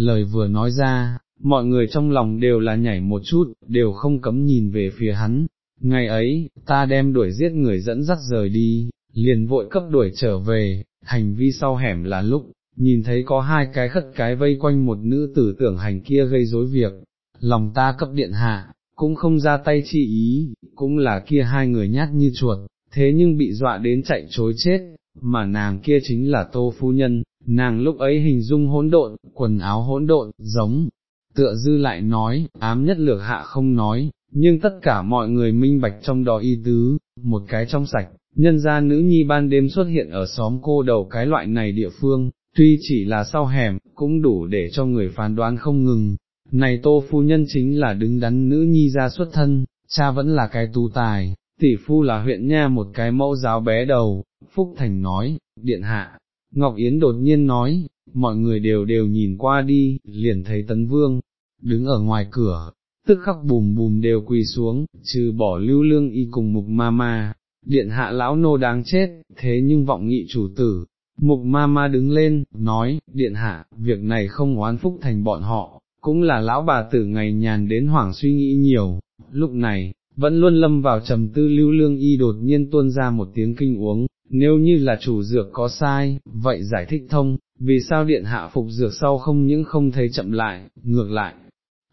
lời vừa nói ra, mọi người trong lòng đều là nhảy một chút, đều không cấm nhìn về phía hắn. Ngày ấy, ta đem đuổi giết người dẫn dắt rời đi, liền vội cấp đuổi trở về, hành vi sau hẻm là lúc, nhìn thấy có hai cái khất cái vây quanh một nữ tử tưởng hành kia gây rối việc, lòng ta cấp điện hạ, cũng không ra tay chi ý, cũng là kia hai người nhát như chuột, thế nhưng bị dọa đến chạy chối chết, mà nàng kia chính là tô phu nhân, nàng lúc ấy hình dung hỗn độn, quần áo hỗn độn, giống, tựa dư lại nói, ám nhất lược hạ không nói, nhưng tất cả mọi người minh bạch trong đó y tứ, một cái trong sạch, nhân ra nữ nhi ban đêm xuất hiện ở xóm cô đầu cái loại này địa phương, tuy chỉ là sau hẻm, cũng đủ để cho người phán đoán không ngừng. Này tô phu nhân chính là đứng đắn nữ nhi ra xuất thân, cha vẫn là cái tu tài, tỷ phu là huyện nha một cái mẫu giáo bé đầu, Phúc Thành nói, điện hạ, Ngọc Yến đột nhiên nói, mọi người đều đều nhìn qua đi, liền thấy tấn vương, đứng ở ngoài cửa, tức khắc bùm bùm đều quỳ xuống, trừ bỏ lưu lương y cùng mục ma ma, điện hạ lão nô đáng chết, thế nhưng vọng nghị chủ tử, mục ma ma đứng lên, nói, điện hạ, việc này không oán phúc thành bọn họ, cũng là lão bà tử ngày nhàn đến hoảng suy nghĩ nhiều, lúc này, vẫn luôn lâm vào trầm tư lưu lương y đột nhiên tuôn ra một tiếng kinh uống, nếu như là chủ dược có sai, vậy giải thích thông, vì sao điện hạ phục dược sau không những không thấy chậm lại, ngược lại,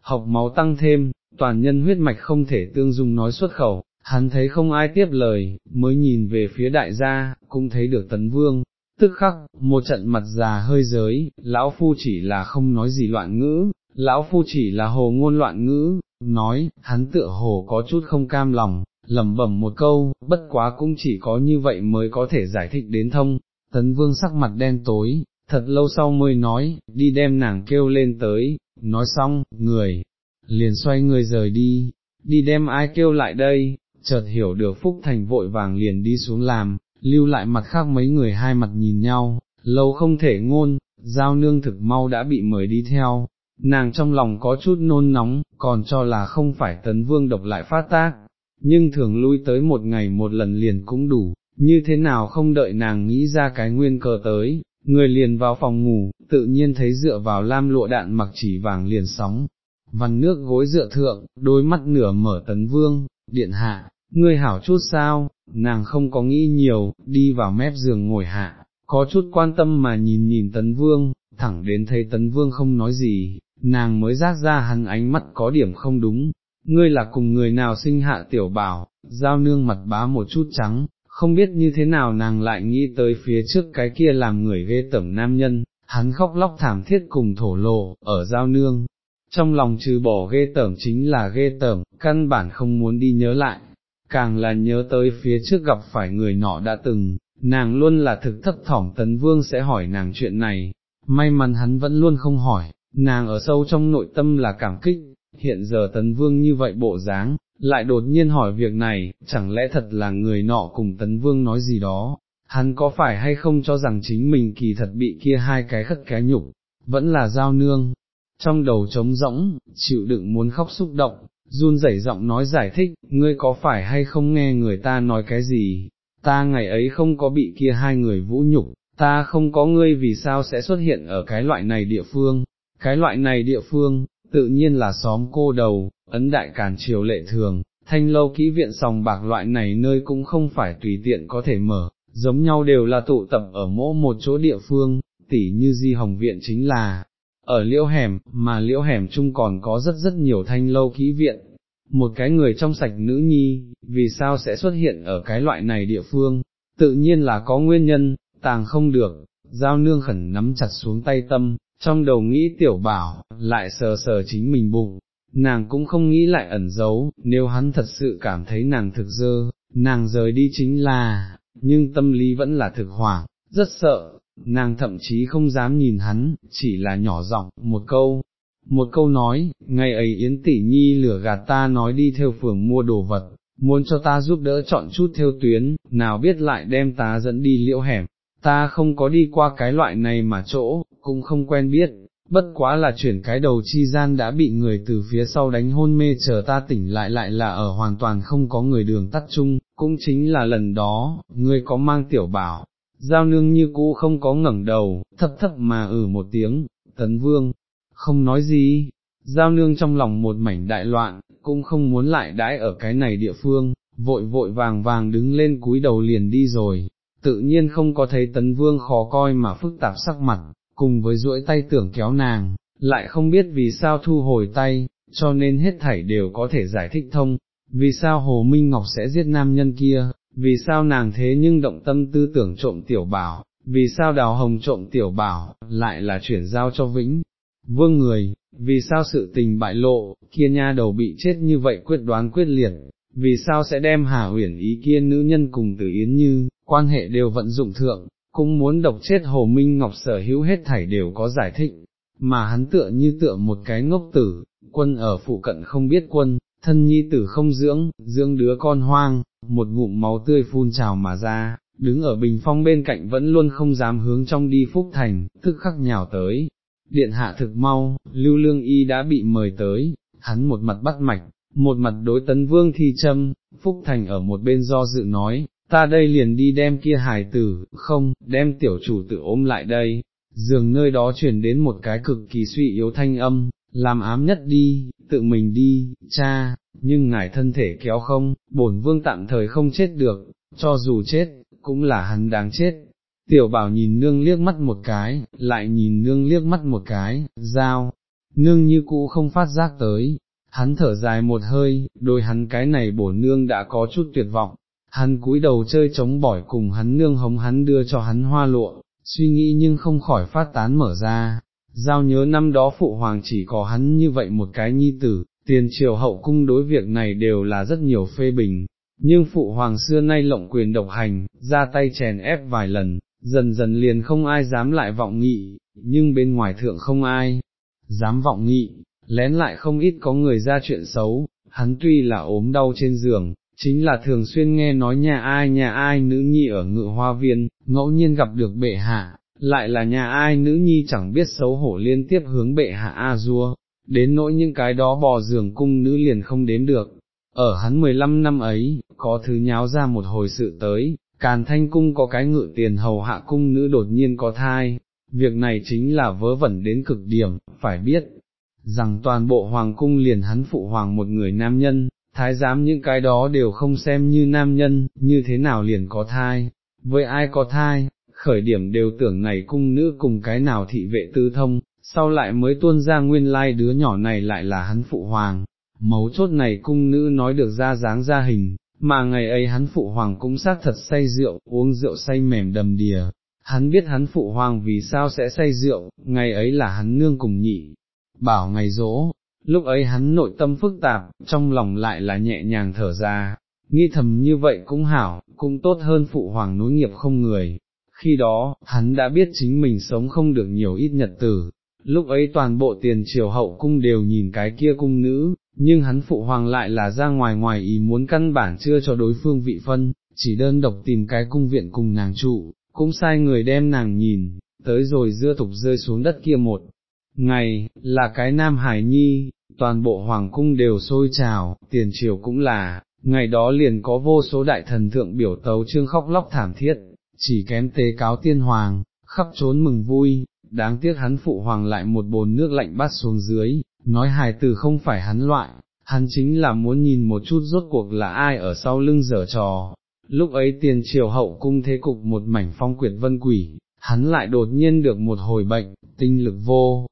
học máu tăng thêm, toàn nhân huyết mạch không thể tương dung nói xuất khẩu, hắn thấy không ai tiếp lời, mới nhìn về phía đại gia, cũng thấy được tấn vương, tức khắc, một trận mặt già hơi giới, lão phu chỉ là không nói gì loạn ngữ, lão phu chỉ là hồ ngôn loạn ngữ, nói, hắn tựa hồ có chút không cam lòng, lẩm bẩm một câu, bất quá cũng chỉ có như vậy mới có thể giải thích đến thông, tấn vương sắc mặt đen tối, thật lâu sau mới nói, đi đem nàng kêu lên tới, nói xong, người, liền xoay người rời đi, đi đem ai kêu lại đây, chợt hiểu được Phúc Thành vội vàng liền đi xuống làm, lưu lại mặt khác mấy người hai mặt nhìn nhau, lâu không thể ngôn, giao nương thực mau đã bị mời đi theo, nàng trong lòng có chút nôn nóng, còn cho là không phải tấn vương độc lại phát tác, nhưng thường lui tới một ngày một lần liền cũng đủ, như thế nào không đợi nàng nghĩ ra cái nguyên cờ tới, người liền vào phòng ngủ, tự nhiên thấy dựa vào lam lụa đạn mặc chỉ vàng liền sóng, văn nước gối dựa thượng, đôi mắt nửa mở tấn vương, điện hạ, ngươi hảo chút sao, nàng không có nghĩ nhiều, đi vào mép giường ngồi hạ, có chút quan tâm mà nhìn nhìn tấn vương, thẳng đến thấy tấn vương không nói gì, nàng mới giác ra hắn ánh mắt có điểm không đúng, ngươi là cùng người nào sinh hạ tiểu bảo, giao nương mặt bá một chút trắng, không biết như thế nào nàng lại nghĩ tới phía trước cái kia làm người ghê tẩm nam nhân, hắn khóc lóc thảm thiết cùng thổ lộ, ở giao nương. Trong lòng trừ bỏ ghê tởm chính là ghê tởm, căn bản không muốn đi nhớ lại, càng là nhớ tới phía trước gặp phải người nọ đã từng, nàng luôn là thực thấp thỏm tấn vương sẽ hỏi nàng chuyện này, may mắn hắn vẫn luôn không hỏi, nàng ở sâu trong nội tâm là cảm kích, hiện giờ tấn vương như vậy bộ dáng, lại đột nhiên hỏi việc này, chẳng lẽ thật là người nọ cùng tấn vương nói gì đó, hắn có phải hay không cho rằng chính mình kỳ thật bị kia hai cái khất cái nhục, vẫn là giao nương, trong đầu trống rỗng, chịu đựng muốn khóc xúc động, run rẩy giọng nói giải thích, ngươi có phải hay không nghe người ta nói cái gì, ta ngày ấy không có bị kia hai người vũ nhục, ta không có ngươi vì sao sẽ xuất hiện ở cái loại này địa phương, cái loại này địa phương, tự nhiên là xóm cô đầu, ấn đại càn triều lệ thường, thanh lâu kỹ viện sòng bạc loại này nơi cũng không phải tùy tiện có thể mở, giống nhau đều là tụ tập ở mỗi một chỗ địa phương, tỉ như di hồng viện chính là, ở liễu hẻm, mà liễu hẻm chung còn có rất rất nhiều thanh lâu kỹ viện, một cái người trong sạch nữ nhi, vì sao sẽ xuất hiện ở cái loại này địa phương, tự nhiên là có nguyên nhân, tàng không được, giao nương khẩn nắm chặt xuống tay tâm, trong đầu nghĩ tiểu bảo, lại sờ sờ chính mình bụng, nàng cũng không nghĩ lại ẩn giấu, nếu hắn thật sự cảm thấy nàng thực dơ, nàng rời đi chính là, nhưng tâm lý vẫn là thực hoảng, rất sợ, nàng thậm chí không dám nhìn hắn, chỉ là nhỏ giọng một câu, một câu nói, ngày ấy Yến Tỷ Nhi lửa gạt ta nói đi theo phường mua đồ vật, muốn cho ta giúp đỡ chọn chút theo tuyến, nào biết lại đem ta dẫn đi liễu hẻm, ta không có đi qua cái loại này mà chỗ, cũng không quen biết, bất quá là chuyển cái đầu chi gian đã bị người từ phía sau đánh hôn mê chờ ta tỉnh lại lại là ở hoàn toàn không có người đường tắt chung, cũng chính là lần đó, ngươi có mang tiểu bảo, giao nương như cũ không có ngẩng đầu, thấp thấp mà ử một tiếng, tấn vương, không nói gì, giao nương trong lòng một mảnh đại loạn, cũng không muốn lại đãi ở cái này địa phương, vội vội vàng vàng đứng lên cúi đầu liền đi rồi, tự nhiên không có thấy tấn vương khó coi mà phức tạp sắc mặt, cùng với duỗi tay tưởng kéo nàng, lại không biết vì sao thu hồi tay, cho nên hết thảy đều có thể giải thích thông, vì sao Hồ Minh Ngọc sẽ giết nam nhân kia, vì sao nàng thế nhưng động tâm tư tưởng trộm tiểu bảo, vì sao đào hồng trộm tiểu bảo, lại là chuyển giao cho Vĩnh, vương người, vì sao sự tình bại lộ, kia nha đầu bị chết như vậy quyết đoán quyết liệt, vì sao sẽ đem Hà Uyển ý kia nữ nhân cùng Tử Yến Như, quan hệ đều vận dụng thượng, cũng muốn độc chết Hồ Minh Ngọc sở hữu hết thảy đều có giải thích, mà hắn tựa như tựa một cái ngốc tử, quân ở phụ cận không biết quân, thân nhi tử không dưỡng, dưỡng đứa con hoang, một ngụm máu tươi phun trào mà ra, đứng ở bình phong bên cạnh vẫn luôn không dám hướng trong đi Phúc Thành, tức khắc nhào tới. Điện hạ thực mau, Lưu Lương Y đã bị mời tới, hắn một mặt bắt mạch, một mặt đối tấn vương thi châm, Phúc Thành ở một bên do dự nói, ta đây liền đi đem kia hài tử, không, đem tiểu chủ tử ôm lại đây, dường nơi đó truyền đến một cái cực kỳ suy yếu thanh âm, làm ám nhất đi, tự mình đi, cha, nhưng ngài thân thể kéo không, bổn vương tạm thời không chết được, cho dù chết, cũng là hắn đáng chết. Tiểu bảo nhìn nương liếc mắt một cái, lại nhìn nương liếc mắt một cái, giao, nương như cũ không phát giác tới, hắn thở dài một hơi, đôi hắn cái này bổn nương đã có chút tuyệt vọng, hắn cúi đầu chơi chống bỏi cùng hắn nương hống hắn đưa cho hắn hoa lụa, suy nghĩ nhưng không khỏi phát tán mở ra, giao nhớ năm đó phụ hoàng chỉ có hắn như vậy một cái nhi tử, tiền triều hậu cung đối việc này đều là rất nhiều phê bình, nhưng phụ hoàng xưa nay lộng quyền độc hành, ra tay chèn ép vài lần, dần dần liền không ai dám lại vọng nghị, nhưng bên ngoài thượng không ai dám vọng nghị, lén lại không ít có người ra chuyện xấu, hắn tuy là ốm đau trên giường, chính là thường xuyên nghe nói nhà ai nhà ai nữ nhi ở ngự hoa viên, ngẫu nhiên gặp được bệ hạ, lại là nhà ai nữ nhi chẳng biết xấu hổ liên tiếp hướng bệ hạ A dua, đến nỗi những cái đó bò giường cung nữ liền không đếm được. Ở hắn 15 năm ấy, có thứ nháo ra một hồi sự tới, càn thanh cung có cái ngự tiền hầu hạ cung nữ đột nhiên có thai, việc này chính là vớ vẩn đến cực điểm, phải biết, rằng toàn bộ hoàng cung liền hắn phụ hoàng một người nam nhân, thái giám những cái đó đều không xem như nam nhân, như thế nào liền có thai, với ai có thai, khởi điểm đều tưởng này cung nữ cùng cái nào thị vệ tư thông, sau lại mới tuôn ra nguyên lai đứa nhỏ này lại là hắn phụ hoàng, mấu chốt này cung nữ nói được ra dáng ra hình, mà ngày ấy hắn phụ hoàng cũng xác thật say rượu, uống rượu say mềm đầm đìa, hắn biết hắn phụ hoàng vì sao sẽ say rượu, ngày ấy là hắn nương cùng nhị, bảo ngày dỗ, lúc ấy hắn nội tâm phức tạp, trong lòng lại là nhẹ nhàng thở ra, nghi thầm như vậy cũng hảo, cũng tốt hơn phụ hoàng núi nghiệp không người. Khi đó, hắn đã biết chính mình sống không được nhiều ít nhật tử, lúc ấy toàn bộ tiền triều hậu cung đều nhìn cái kia cung nữ, nhưng hắn phụ hoàng lại là ra ngoài ngoài ý muốn căn bản chưa cho đối phương vị phân, chỉ đơn độc tìm cái cung viện cùng nàng trụ, cũng sai người đem nàng nhìn, tới rồi dưa thục rơi xuống đất kia một. Ngày, là cái nam hải nhi, toàn bộ hoàng cung đều sôi trào, tiền triều cũng là, ngày đó liền có vô số đại thần thượng biểu tấu trương khóc lóc thảm thiết, chỉ kém tế cáo tiên hoàng, khắp trốn mừng vui, đáng tiếc hắn phụ hoàng lại một bồn nước lạnh bắt xuống dưới, nói hài từ không phải hắn loại, hắn chính là muốn nhìn một chút rốt cuộc là ai ở sau lưng dở trò. Lúc ấy tiền triều hậu cung thế cục một mảnh phong quyệt vân quỷ, hắn lại đột nhiên được một hồi bệnh, tinh lực vô,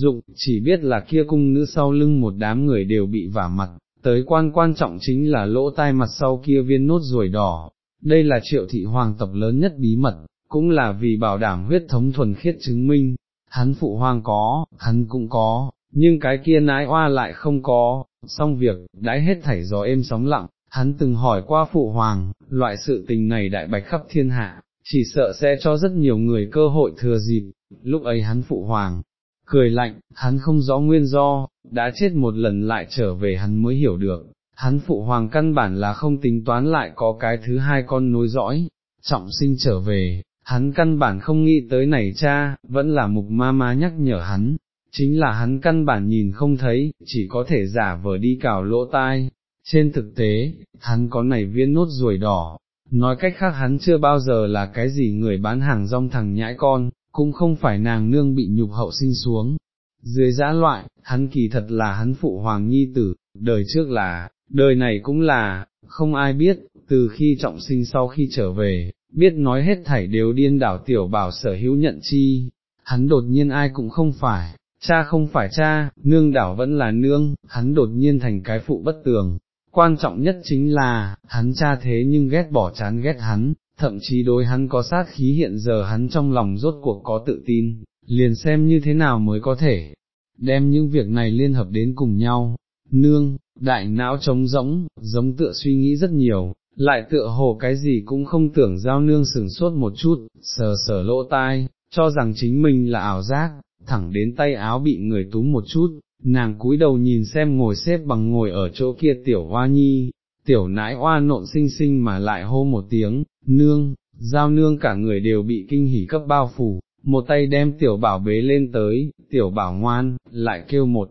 dụng, chỉ biết là kia cung nữ sau lưng một đám người đều bị vả mặt, tới quan quan trọng chính là lỗ tai mặt sau kia viên nốt ruồi đỏ, đây là triệu thị hoàng tộc lớn nhất bí mật, cũng là vì bảo đảm huyết thống thuần khiết chứng minh, hắn phụ hoàng có, hắn cũng có, nhưng cái kia nái oa lại không có, xong việc, đãi hết thảy gió êm sóng lặng, hắn từng hỏi qua phụ hoàng, loại sự tình này đại bạch khắp thiên hạ, chỉ sợ sẽ cho rất nhiều người cơ hội thừa dịp, lúc ấy hắn phụ hoàng, cười lạnh, hắn không rõ nguyên do, đã chết một lần lại trở về hắn mới hiểu được, hắn phụ hoàng căn bản là không tính toán lại có cái thứ hai con nối dõi, trọng sinh trở về, hắn căn bản không nghĩ tới này cha, vẫn là mục ma ma nhắc nhở hắn, chính là hắn căn bản nhìn không thấy, chỉ có thể giả vờ đi cào lỗ tai. Trên thực tế, hắn có này viên nốt ruồi đỏ, nói cách khác hắn chưa bao giờ là cái gì người bán hàng rong thằng nhãi con, cũng không phải nàng nương bị nhục hậu sinh xuống, dưới giã loại, hắn kỳ thật là hắn phụ hoàng nhi tử, đời trước là, đời này cũng là, không ai biết, từ khi trọng sinh sau khi trở về, biết nói hết thảy đều điên đảo tiểu bảo sở hữu nhận chi, hắn đột nhiên ai cũng không phải, cha không phải cha, nương đảo vẫn là nương, hắn đột nhiên thành cái phụ bất tường. Quan trọng nhất chính là, hắn cha thế nhưng ghét bỏ chán ghét hắn, thậm chí đối hắn có sát khí hiện giờ hắn trong lòng rốt cuộc có tự tin, liền xem như thế nào mới có thể đem những việc này liên hợp đến cùng nhau. Nương, đại não trống rỗng, giống tựa suy nghĩ rất nhiều, lại tựa hồ cái gì cũng không tưởng giao nương sừng sốt một chút, sờ sờ lỗ tai, cho rằng chính mình là ảo giác, thẳng đến tay áo bị người túm một chút, nàng cúi đầu nhìn xem ngồi xếp bằng ngồi ở chỗ kia tiểu hoa nhi, tiểu nãi oa nộn xinh xinh mà lại hô một tiếng, nương, giao nương cả người đều bị kinh hỉ cấp bao phủ, một tay đem tiểu bảo bế lên tới, tiểu bảo ngoan, lại kêu một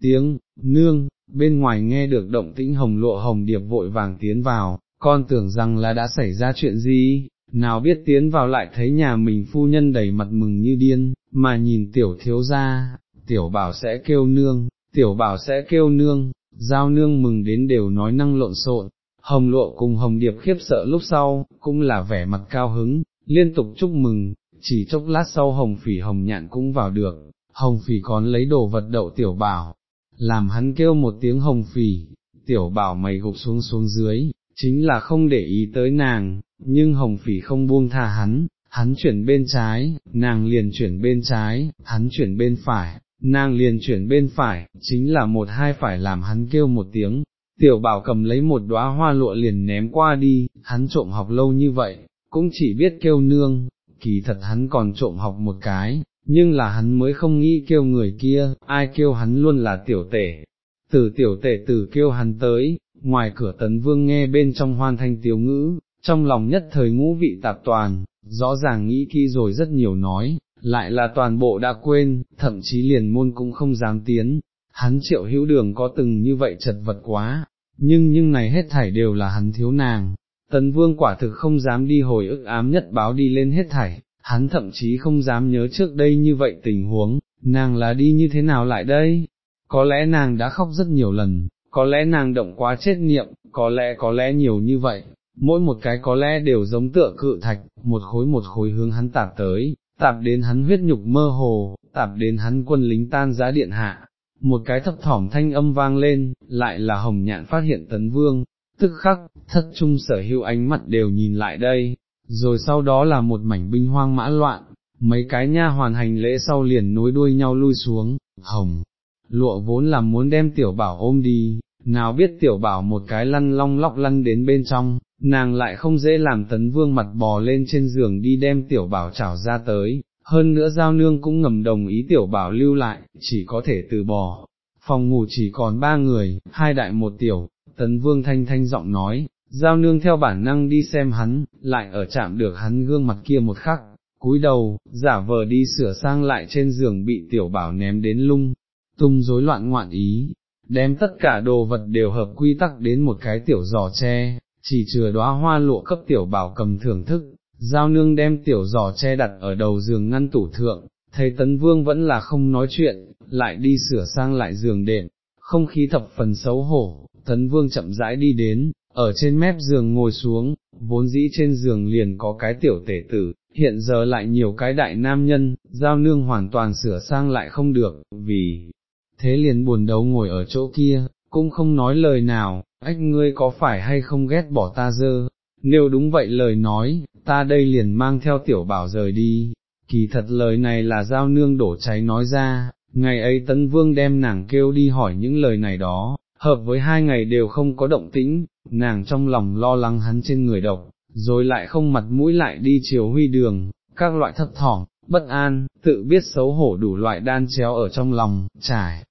tiếng, nương, bên ngoài nghe được động tĩnh hồng lộ hồng điệp vội vàng tiến vào, con tưởng rằng là đã xảy ra chuyện gì, nào biết tiến vào lại thấy nhà mình phu nhân đầy mặt mừng như điên, mà nhìn tiểu thiếu ra, tiểu bảo sẽ kêu nương, tiểu bảo sẽ kêu nương, giao nương mừng đến đều nói năng lộn xộn. Hồng lộ cùng hồng điệp khiếp sợ lúc sau, cũng là vẻ mặt cao hứng, liên tục chúc mừng, chỉ chốc lát sau hồng phỉ hồng nhạn cũng vào được, hồng phỉ còn lấy đồ vật đậu tiểu bảo, làm hắn kêu một tiếng hồng phỉ, tiểu bảo mày gục xuống xuống dưới, chính là không để ý tới nàng, nhưng hồng phỉ không buông tha hắn, hắn chuyển bên trái, nàng liền chuyển bên trái, hắn chuyển bên phải, nàng liền chuyển bên phải, chính là một hai phải làm hắn kêu một tiếng. Tiểu bảo cầm lấy một đóa hoa lụa liền ném qua đi, hắn trộm học lâu như vậy, cũng chỉ biết kêu nương, kỳ thật hắn còn trộm học một cái, nhưng là hắn mới không nghĩ kêu người kia, ai kêu hắn luôn là tiểu tể. Từ tiểu tể từ kêu hắn tới, ngoài cửa tấn vương nghe bên trong hoan thanh tiểu ngữ, trong lòng nhất thời ngũ vị tạp toàn, rõ ràng nghĩ kỹ rồi rất nhiều nói, lại là toàn bộ đã quên, thậm chí liền môn cũng không dám tiến, hắn triệu hữu đường có từng như vậy chật vật quá, nhưng nhưng này hết thảy đều là hắn thiếu nàng, tấn vương quả thực không dám đi hồi ức ám nhất báo đi lên hết thảy, hắn thậm chí không dám nhớ trước đây như vậy tình huống, nàng là đi như thế nào lại đây, có lẽ nàng đã khóc rất nhiều lần, có lẽ nàng động quá chết niệm, có lẽ có lẽ nhiều như vậy, mỗi một cái có lẽ đều giống tựa cự thạch, một khối một khối hướng hắn tạp tới, tạp đến hắn huyết nhục mơ hồ, tạp đến hắn quân lính tan giá điện hạ. Một cái thấp thỏm thanh âm vang lên, lại là hồng nhạn phát hiện tấn vương, tức khắc, thất trung sở hữu ánh mặt đều nhìn lại đây, rồi sau đó là một mảnh binh hoang mã loạn, mấy cái nha hoàn hành lễ sau liền nối đuôi nhau lui xuống, hồng, lụa vốn là muốn đem tiểu bảo ôm đi, nào biết tiểu bảo một cái lăn long lóc lăn đến bên trong, nàng lại không dễ làm tấn vương mặt bò lên trên giường đi đem tiểu bảo chảo ra tới, hơn nữa giao nương cũng ngầm đồng ý tiểu bảo lưu lại, chỉ có thể từ bỏ. Phòng ngủ chỉ còn ba người, hai đại một tiểu, tấn vương thanh thanh giọng nói, giao nương theo bản năng đi xem hắn, lại ở chạm được hắn gương mặt kia một khắc, cúi đầu, giả vờ đi sửa sang lại trên giường bị tiểu bảo ném đến lung, tung rối loạn ngoạn ý, đem tất cả đồ vật đều hợp quy tắc đến một cái tiểu giò tre, chỉ chừa đóa hoa lụa cấp tiểu bảo cầm thưởng thức, giao nương đem tiểu giỏ che đặt ở đầu giường ngăn tủ thượng, thấy tấn vương vẫn là không nói chuyện, lại đi sửa sang lại giường đệm, không khí thập phần xấu hổ, tấn vương chậm rãi đi đến, ở trên mép giường ngồi xuống, vốn dĩ trên giường liền có cái tiểu tể tử, hiện giờ lại nhiều cái đại nam nhân, giao nương hoàn toàn sửa sang lại không được, vì thế liền buồn đấu ngồi ở chỗ kia, cũng không nói lời nào, ách ngươi có phải hay không ghét bỏ ta dơ, nếu đúng vậy lời nói, ta đây liền mang theo tiểu bảo rời đi, kỳ thật lời này là giao nương đổ cháy nói ra, ngày ấy tấn vương đem nàng kêu đi hỏi những lời này đó, hợp với hai ngày đều không có động tĩnh, nàng trong lòng lo lắng hắn trên người độc, rồi lại không mặt mũi lại đi chiều huy đường, các loại thấp thỏm, bất an, tự biết xấu hổ đủ loại đan chéo ở trong lòng, trải.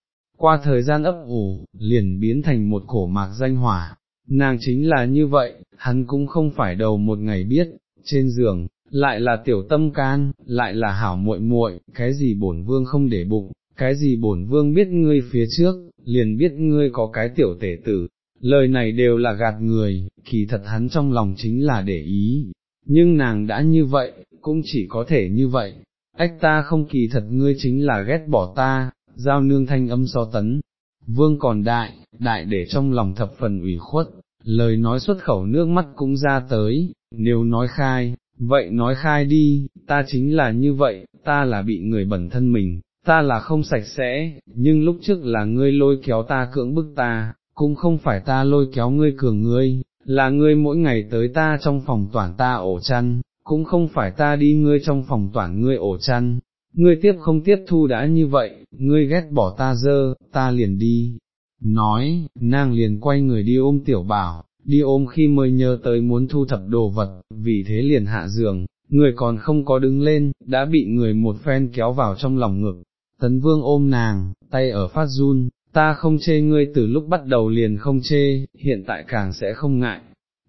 Qua thời gian ấp ủ, liền biến thành một cổ mạc danh hỏa, nàng chính là như vậy, hắn cũng không phải đầu một ngày biết, trên giường, lại là tiểu tâm can, lại là hảo muội muội, cái gì bổn vương không để bụng, cái gì bổn vương biết ngươi phía trước, liền biết ngươi có cái tiểu tể tử, lời này đều là gạt người, kỳ thật hắn trong lòng chính là để ý, nhưng nàng đã như vậy, cũng chỉ có thể như vậy, ách ta không kỳ thật ngươi chính là ghét bỏ ta, giao nương thanh âm so tấn, vương còn đại, đại để trong lòng thập phần ủy khuất, lời nói xuất khẩu nước mắt cũng ra tới, nếu nói khai, vậy nói khai đi, ta chính là như vậy, ta là bị người bẩn thân mình, ta là không sạch sẽ, nhưng lúc trước là ngươi lôi kéo ta cưỡng bức ta, cũng không phải ta lôi kéo ngươi cường ngươi, là ngươi mỗi ngày tới ta trong phòng toàn ta ổ chăn, cũng không phải ta đi ngươi trong phòng toàn ngươi ổ chăn, ngươi tiếp không tiếp thu đã như vậy, ngươi ghét bỏ ta dơ, ta liền đi. Nói, nàng liền quay người đi ôm tiểu bảo, đi ôm khi mới nhớ tới muốn thu thập đồ vật, vì thế liền hạ giường, người còn không có đứng lên, đã bị người một phen kéo vào trong lòng ngực. Tấn vương ôm nàng, tay ở phát run, ta không chê ngươi từ lúc bắt đầu liền không chê, hiện tại càng sẽ không ngại.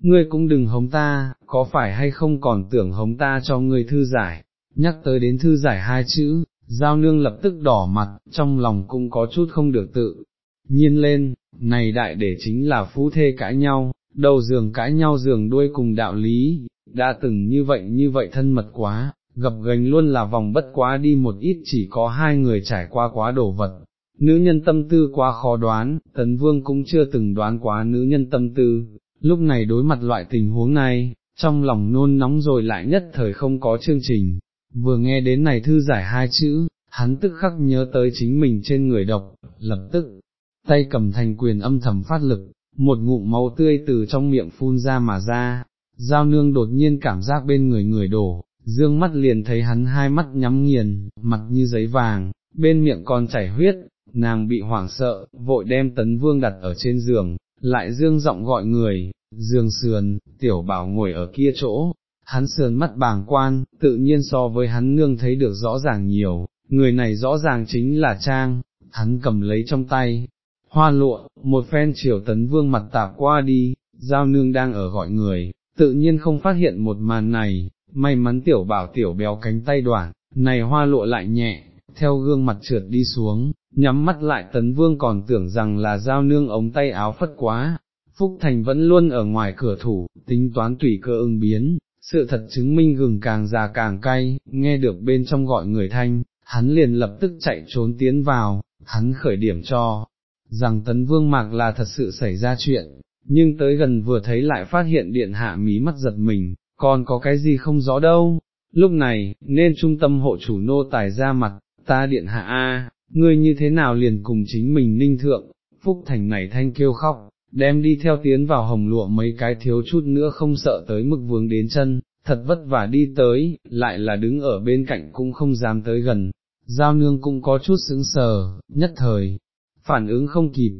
Ngươi cũng đừng hống ta, có phải hay không còn tưởng hống ta cho ngươi thư giải, nhắc tới đến thư giải hai chữ, giao nương lập tức đỏ mặt, trong lòng cũng có chút không được tự. Nhiên lên, này đại để chính là phú thê cãi nhau, đầu giường cãi nhau giường đuôi cùng đạo lý, đã từng như vậy như vậy thân mật quá, gặp gành luôn là vòng bất quá đi một ít chỉ có hai người trải qua quá đổ vật. Nữ nhân tâm tư quá khó đoán, tấn vương cũng chưa từng đoán quá nữ nhân tâm tư, lúc này đối mặt loại tình huống này, trong lòng nôn nóng rồi lại nhất thời không có chương trình, vừa nghe đến này thư giải hai chữ, hắn tức khắc nhớ tới chính mình trên người độc, lập tức, tay cầm thành quyền âm thầm phát lực, một ngụm máu tươi từ trong miệng phun ra mà ra, giao nương đột nhiên cảm giác bên người người đổ, dương mắt liền thấy hắn hai mắt nhắm nghiền, mặt như giấy vàng, bên miệng còn chảy huyết, nàng bị hoảng sợ, vội đem tấn vương đặt ở trên giường, lại dương giọng gọi người, dương sườn, tiểu bảo ngồi ở kia chỗ, hắn sườn mắt bàng quan, tự nhiên so với hắn nương thấy được rõ ràng nhiều, người này rõ ràng chính là Trang, hắn cầm lấy trong tay, hoa lụa, một phen chiều tấn vương mặt tạp qua đi, giao nương đang ở gọi người, tự nhiên không phát hiện một màn này, may mắn tiểu bảo tiểu béo cánh tay đoạn, này hoa lụa lại nhẹ, theo gương mặt trượt đi xuống, nhắm mắt lại tấn vương còn tưởng rằng là giao nương ống tay áo phất quá, Phúc Thành vẫn luôn ở ngoài cửa thủ, tính toán tùy cơ ứng biến, sự thật chứng minh gừng càng già càng cay, nghe được bên trong gọi người thanh, hắn liền lập tức chạy trốn tiến vào, hắn khởi điểm cho, rằng tấn vương mạc là thật sự xảy ra chuyện, nhưng tới gần vừa thấy lại phát hiện điện hạ mí mắt giật mình, còn có cái gì không rõ đâu, lúc này, nên trung tâm hộ chủ nô tài ra mặt, ta điện hạ A, ngươi như thế nào liền cùng chính mình ninh thượng, phúc thành này thanh kêu khóc, đem đi theo tiến vào hồng lụa mấy cái thiếu chút nữa không sợ tới mức vướng đến chân, thật vất vả đi tới, lại là đứng ở bên cạnh cũng không dám tới gần, giao nương cũng có chút sững sờ, nhất thời, phản ứng không kịp,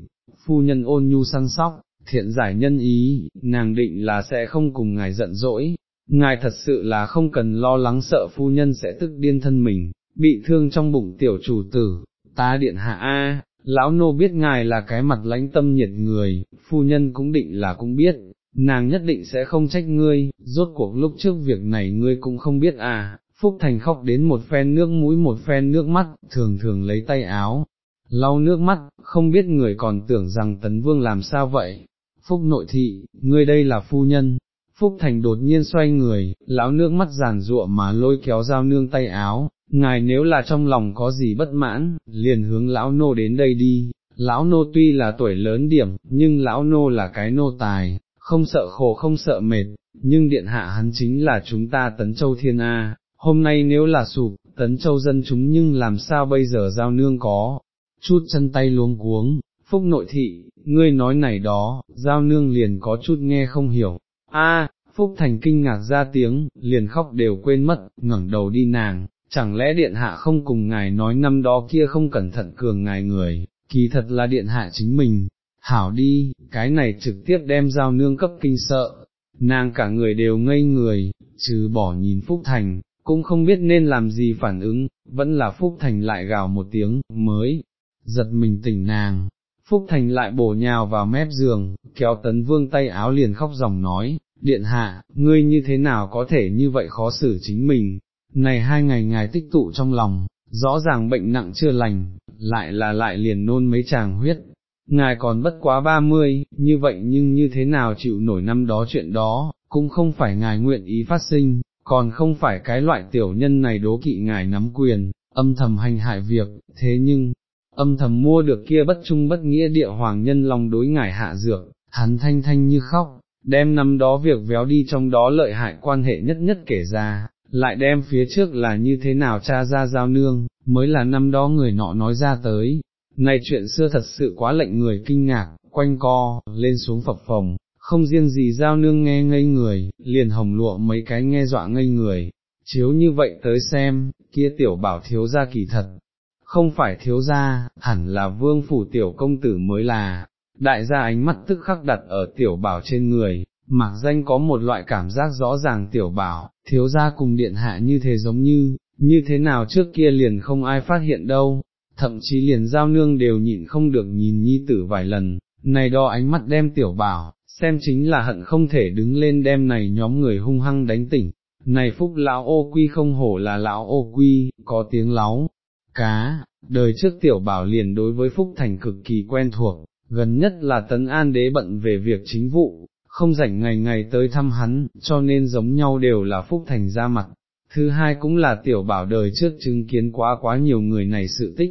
phu nhân ôn nhu săn sóc, thiện giải nhân ý, nàng định là sẽ không cùng ngài giận dỗi, ngài thật sự là không cần lo lắng sợ phu nhân sẽ tức điên thân mình, bị thương trong bụng tiểu chủ tử, ta điện hạ A, lão nô biết ngài là cái mặt lãnh tâm nhiệt người, phu nhân cũng định là cũng biết, nàng nhất định sẽ không trách ngươi, rốt cuộc lúc trước việc này ngươi cũng không biết à, Phúc Thành khóc đến một phen nước mũi một phen nước mắt, thường thường lấy tay áo, lau nước mắt, không biết người còn tưởng rằng Tấn Vương làm sao vậy, Phúc nội thị, ngươi đây là phu nhân, Phúc Thành đột nhiên xoay người, lão nước mắt giàn ruộng mà lôi kéo dao nương tay áo, ngài nếu là trong lòng có gì bất mãn, liền hướng lão nô đến đây đi, lão nô tuy là tuổi lớn điểm, nhưng lão nô là cái nô tài, không sợ khổ không sợ mệt, nhưng điện hạ hắn chính là chúng ta tấn châu thiên A, hôm nay nếu là sụp, tấn châu dân chúng nhưng làm sao bây giờ giao nương có, chút chân tay luống cuống, phúc nội thị, ngươi nói này đó, giao nương liền có chút nghe không hiểu, a Phúc Thành kinh ngạc ra tiếng, liền khóc đều quên mất, ngẩng đầu đi nàng, chẳng lẽ điện hạ không cùng ngài nói năm đó kia không cẩn thận cường ngài người, kỳ thật là điện hạ chính mình, hảo đi, cái này trực tiếp đem giao nương cấp kinh sợ, nàng cả người đều ngây người, trừ bỏ nhìn Phúc Thành, cũng không biết nên làm gì phản ứng, vẫn là Phúc Thành lại gào một tiếng, mới, giật mình tỉnh nàng. Phúc Thành lại bổ nhào vào mép giường, kéo tấn vương tay áo liền khóc dòng nói, điện hạ, ngươi như thế nào có thể như vậy khó xử chính mình, này hai ngày ngài tích tụ trong lòng, rõ ràng bệnh nặng chưa lành, lại là lại liền nôn mấy chàng huyết, ngài còn bất quá ba mươi, như vậy nhưng như thế nào chịu nổi năm đó chuyện đó, cũng không phải ngài nguyện ý phát sinh, còn không phải cái loại tiểu nhân này đố kỵ ngài nắm quyền, âm thầm hành hại việc, thế nhưng, âm thầm mua được kia bất trung bất nghĩa địa hoàng nhân lòng đối ngài hạ dược, hắn thanh thanh như khóc, đem năm đó việc véo đi trong đó lợi hại quan hệ nhất nhất kể ra, lại đem phía trước là như thế nào cha ra giao nương, mới là năm đó người nọ nói ra tới. Này chuyện xưa thật sự quá lệnh người kinh ngạc, quanh co, lên xuống phập phồng, không riêng gì giao nương nghe ngây người, liền hồng lụa mấy cái nghe dọa ngây người, chiếu như vậy tới xem, kia tiểu bảo thiếu gia kỳ thật, không phải thiếu gia, hẳn là vương phủ tiểu công tử mới là, đại gia ánh mắt tức khắc đặt ở tiểu bảo trên người, mặc danh có một loại cảm giác rõ ràng tiểu bảo, thiếu gia cùng điện hạ như thế giống như, như thế nào trước kia liền không ai phát hiện đâu, thậm chí liền giao nương đều nhịn không được nhìn nhi tử vài lần, này đo ánh mắt đem tiểu bảo, xem chính là hận không thể đứng lên đem này nhóm người hung hăng đánh tỉnh, này phúc lão ô quy không hổ là lão ô quy, có tiếng láo, cá, đời trước tiểu bảo liền đối với phúc thành cực kỳ quen thuộc, gần nhất là tấn an đế bận về việc chính vụ, không rảnh ngày ngày tới thăm hắn, cho nên giống nhau đều là phúc thành ra mặt. Thứ hai cũng là tiểu bảo đời trước chứng kiến quá quá nhiều người này sự tích,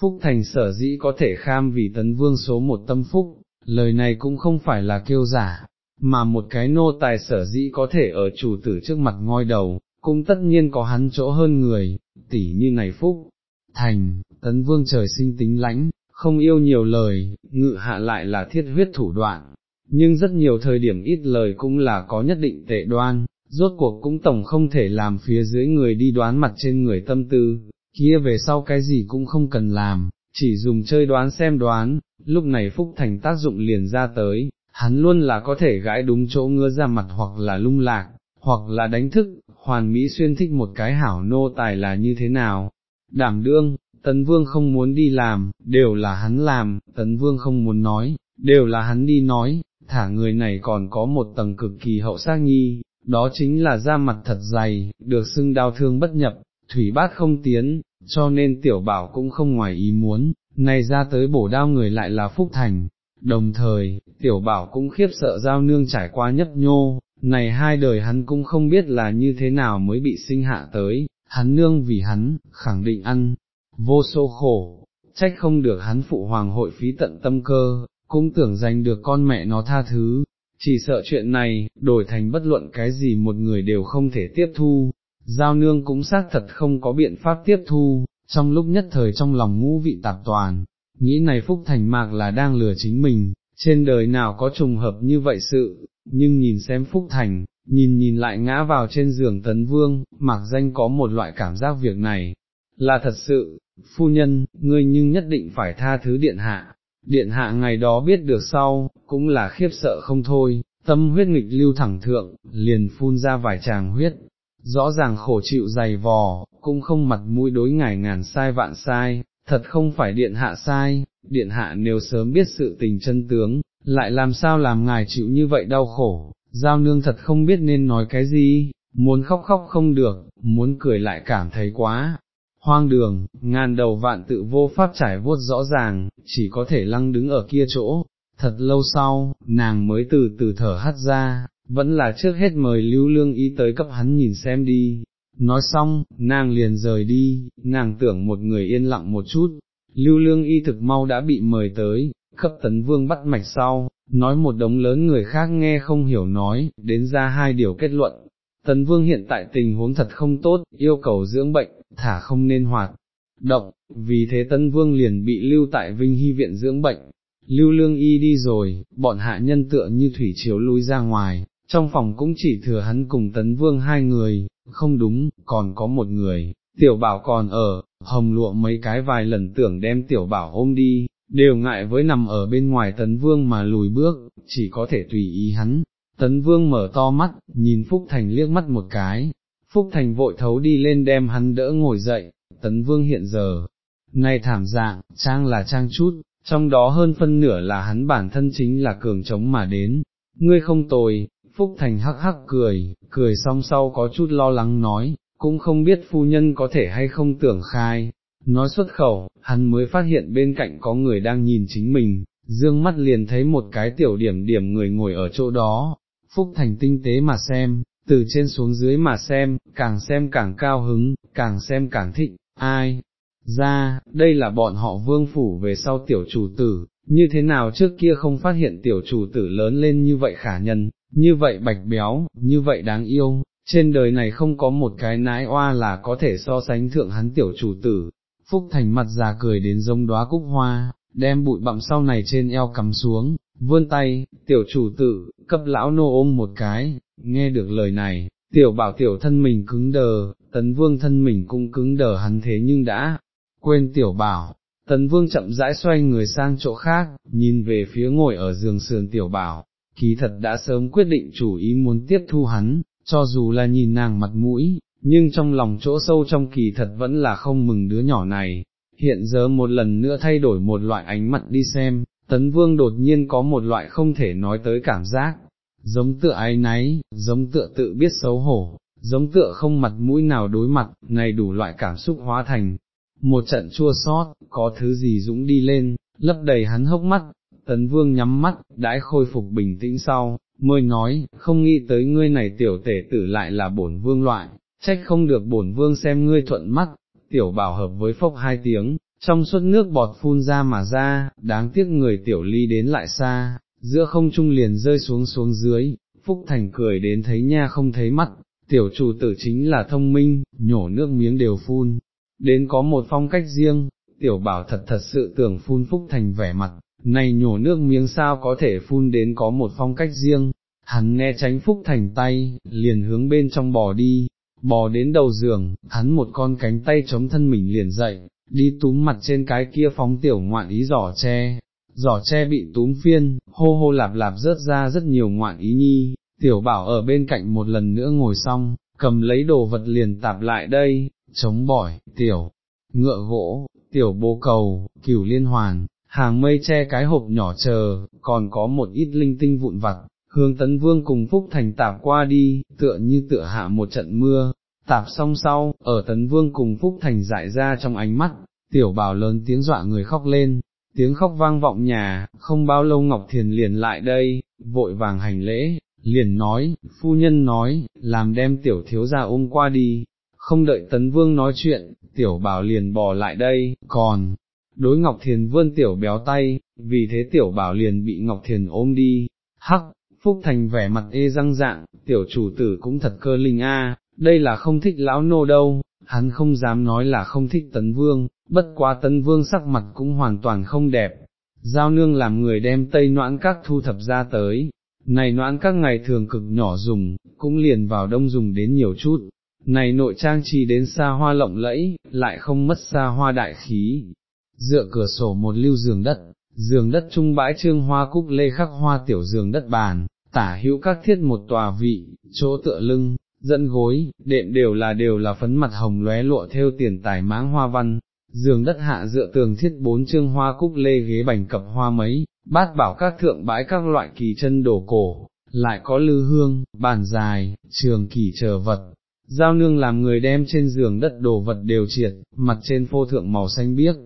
Phúc Thành sở dĩ có thể kham vì tấn vương số một tâm phúc, lời này cũng không phải là kêu giả, mà một cái nô tài sở dĩ có thể ở chủ tử trước mặt ngoi đầu, cũng tất nhiên có hắn chỗ hơn người, tỉ như này Phúc. Thành, tấn vương trời sinh tính lãnh, không yêu nhiều lời, ngự hạ lại là thiết huyết thủ đoạn, nhưng rất nhiều thời điểm ít lời cũng là có nhất định tệ đoan, rốt cuộc cũng tổng không thể làm phía dưới người đi đoán mặt trên người tâm tư, kia về sau cái gì cũng không cần làm, chỉ dùng chơi đoán xem đoán, lúc này Phúc Thành tác dụng liền ra tới, hắn luôn là có thể gãi đúng chỗ ngứa ra mặt hoặc là lung lạc, hoặc là đánh thức, hoàn mỹ xuyên thích một cái hảo nô tài là như thế nào. Đảm đương, Tấn Vương không muốn đi làm, đều là hắn làm, Tấn Vương không muốn nói, đều là hắn đi nói, thả người này còn có một tầng cực kỳ hậu xác nhi, đó chính là da mặt thật dày, được xưng đau thương bất nhập, thủy bát không tiến, cho nên tiểu bảo cũng không ngoài ý muốn, này ra tới bổ đao người lại là Phúc Thành. Đồng thời, tiểu bảo cũng khiếp sợ giao nương trải qua nhấp nhô, này hai đời hắn cũng không biết là như thế nào mới bị sinh hạ tới, hắn nương vì hắn, khẳng định ăn, vô số khổ, trách không được hắn phụ hoàng hội phí tận tâm cơ, cũng tưởng giành được con mẹ nó tha thứ, chỉ sợ chuyện này, đổi thành bất luận cái gì một người đều không thể tiếp thu, giao nương cũng xác thật không có biện pháp tiếp thu, trong lúc nhất thời trong lòng ngũ vị tạp toàn, nghĩ này Phúc Thành Mạc là đang lừa chính mình, trên đời nào có trùng hợp như vậy sự, nhưng nhìn xem Phúc Thành, nhìn nhìn lại ngã vào trên giường tấn vương, Mạc danh có một loại cảm giác việc này, là thật sự, phu nhân, ngươi nhưng nhất định phải tha thứ điện hạ, điện hạ ngày đó biết được sau, cũng là khiếp sợ không thôi, tâm huyết nghịch lưu thẳng thượng, liền phun ra vài tràng huyết, rõ ràng khổ chịu dày vò, cũng không mặt mũi đối ngài ngàn sai vạn sai, thật không phải điện hạ sai, điện hạ nếu sớm biết sự tình chân tướng, lại làm sao làm ngài chịu như vậy đau khổ, giao nương thật không biết nên nói cái gì, muốn khóc khóc không được, muốn cười lại cảm thấy quá. Hoang đường, ngàn đầu vạn tự vô pháp trải vuốt rõ ràng, chỉ có thể lăng đứng ở kia chỗ, thật lâu sau, nàng mới từ từ thở hắt ra, vẫn là trước hết mời lưu lương y tới cấp hắn nhìn xem đi. Nói xong, nàng liền rời đi, nàng tưởng một người yên lặng một chút, lưu lương y thực mau đã bị mời tới, cấp tấn vương bắt mạch sau, nói một đống lớn người khác nghe không hiểu nói, đến ra hai điều kết luận. Tấn vương hiện tại tình huống thật không tốt, yêu cầu dưỡng bệnh, thả không nên hoạt, động, vì thế Tân Vương liền bị lưu tại Vinh Hy viện dưỡng bệnh. Lưu lương y đi rồi, bọn hạ nhân tựa như thủy chiếu lui ra ngoài, trong phòng cũng chỉ thừa hắn cùng tấn vương hai người, không đúng, còn có một người, tiểu bảo còn ở, hồng lụa mấy cái vài lần tưởng đem tiểu bảo ôm đi, đều ngại với nằm ở bên ngoài tấn vương mà lùi bước, chỉ có thể tùy ý hắn. Tấn vương mở to mắt, nhìn Phúc Thành liếc mắt một cái, Phúc Thành vội thấu đi lên đem hắn đỡ ngồi dậy, tấn vương hiện giờ, này thảm dạng, trang là trang chút, trong đó hơn phân nửa là hắn bản thân chính là cường trống mà đến, ngươi không tồi, Phúc Thành hắc hắc cười, cười xong sau có chút lo lắng nói, cũng không biết phu nhân có thể hay không tưởng khai, nói xuất khẩu, hắn mới phát hiện bên cạnh có người đang nhìn chính mình, dương mắt liền thấy một cái tiểu điểm điểm người ngồi ở chỗ đó, Phúc Thành tinh tế mà xem, từ trên xuống dưới mà xem, càng xem càng cao hứng, càng xem càng thịnh, ai, ra, đây là bọn họ vương phủ về sau tiểu chủ tử, như thế nào trước kia không phát hiện tiểu chủ tử lớn lên như vậy khả nhân, như vậy bạch béo, như vậy đáng yêu, trên đời này không có một cái nái oa là có thể so sánh thượng hắn tiểu chủ tử. Phúc Thành mặt già cười đến giống đóa cúc hoa, đem bụi bặm sau này trên eo cắm xuống, vươn tay, tiểu chủ tử, cấp lão nô ôm một cái, nghe được lời này, tiểu bảo tiểu thân mình cứng đờ, tấn vương thân mình cũng cứng đờ hắn thế nhưng đã, quên tiểu bảo, tấn vương chậm rãi xoay người sang chỗ khác, nhìn về phía ngồi ở giường sườn tiểu bảo, kỳ thật đã sớm quyết định chủ ý muốn tiếp thu hắn, cho dù là nhìn nàng mặt mũi, nhưng trong lòng chỗ sâu trong kỳ thật vẫn là không mừng đứa nhỏ này, hiện giờ một lần nữa thay đổi một loại ánh mặt đi xem, tấn vương đột nhiên có một loại không thể nói tới cảm giác, giống tựa ái náy, giống tựa tự biết xấu hổ, giống tựa không mặt mũi nào đối mặt, này đủ loại cảm xúc hóa thành. Một trận chua sót, có thứ gì dũng đi lên, lấp đầy hắn hốc mắt, tấn vương nhắm mắt, đãi khôi phục bình tĩnh sau, mới nói, không nghĩ tới ngươi này tiểu tể tử lại là bổn vương loại, trách không được bổn vương xem ngươi thuận mắt, tiểu bảo hợp với phốc hai tiếng, trong suốt nước bọt phun ra mà ra, đáng tiếc người tiểu ly đến lại xa, giữa không trung liền rơi xuống xuống dưới, Phúc Thành cười đến thấy nha không thấy mắt, tiểu chủ tử chính là thông minh, nhổ nước miếng đều phun, đến có một phong cách riêng, tiểu bảo thật thật sự tưởng phun Phúc Thành vẻ mặt, này nhổ nước miếng sao có thể phun đến có một phong cách riêng, hắn nghe tránh Phúc Thành tay, liền hướng bên trong bò đi, bò đến đầu giường, hắn một con cánh tay chống thân mình liền dậy, đi túm mặt trên cái kia phóng tiểu ngoạn ý giỏ che giỏ tre bị túm phiên, hô hô lạp lạp rớt ra rất nhiều ngoạn ý nhi, tiểu bảo ở bên cạnh một lần nữa ngồi xong, cầm lấy đồ vật liền tạp lại đây, chống bỏi, tiểu, ngựa gỗ, tiểu bố cầu, cửu liên hoàn, hàng mây che cái hộp nhỏ chờ, còn có một ít linh tinh vụn vặt, hương tấn vương cùng Phúc Thành tạp qua đi, tựa như tựa hạ một trận mưa, tạp xong sau, ở tấn vương cùng Phúc Thành dại ra trong ánh mắt, tiểu bảo lớn tiếng dọa người khóc lên, tiếng khóc vang vọng nhà, không bao lâu Ngọc Thiền liền lại đây, vội vàng hành lễ, liền nói, phu nhân nói, làm đem tiểu thiếu gia ôm qua đi, không đợi tấn vương nói chuyện, tiểu bảo liền bò lại đây, còn, đối Ngọc Thiền vươn tiểu béo tay, vì thế tiểu bảo liền bị Ngọc Thiền ôm đi, hắc, Phúc Thành vẻ mặt ê răng dạng, tiểu chủ tử cũng thật cơ linh a, đây là không thích lão nô đâu, hắn không dám nói là không thích tấn vương, bất quá tấn vương sắc mặt cũng hoàn toàn không đẹp. Giao nương làm người đem tây noãn các thu thập ra tới, này noãn các ngày thường cực nhỏ dùng, cũng liền vào đông dùng đến nhiều chút, này nội trang trí đến xa hoa lộng lẫy, lại không mất xa hoa đại khí. Dựa cửa sổ một lưu giường đất, giường đất trung bãi trương hoa cúc lê khắc hoa tiểu giường đất bàn, tả hữu các thiết một tòa vị, chỗ tựa lưng, dẫn gối, đệm đều là đều là phấn mặt hồng lóe lụa theo tiền tài máng hoa văn, giường đất hạ dựa tường thiết bốn chương hoa cúc lê ghế bành cập hoa mấy, bát bảo các thượng bãi các loại kỳ chân đổ cổ, lại có lư hương, bàn dài, trường kỳ chờ vật. Giao nương làm người đem trên giường đất đồ vật đều triệt, mặt trên phô thượng màu xanh biếc,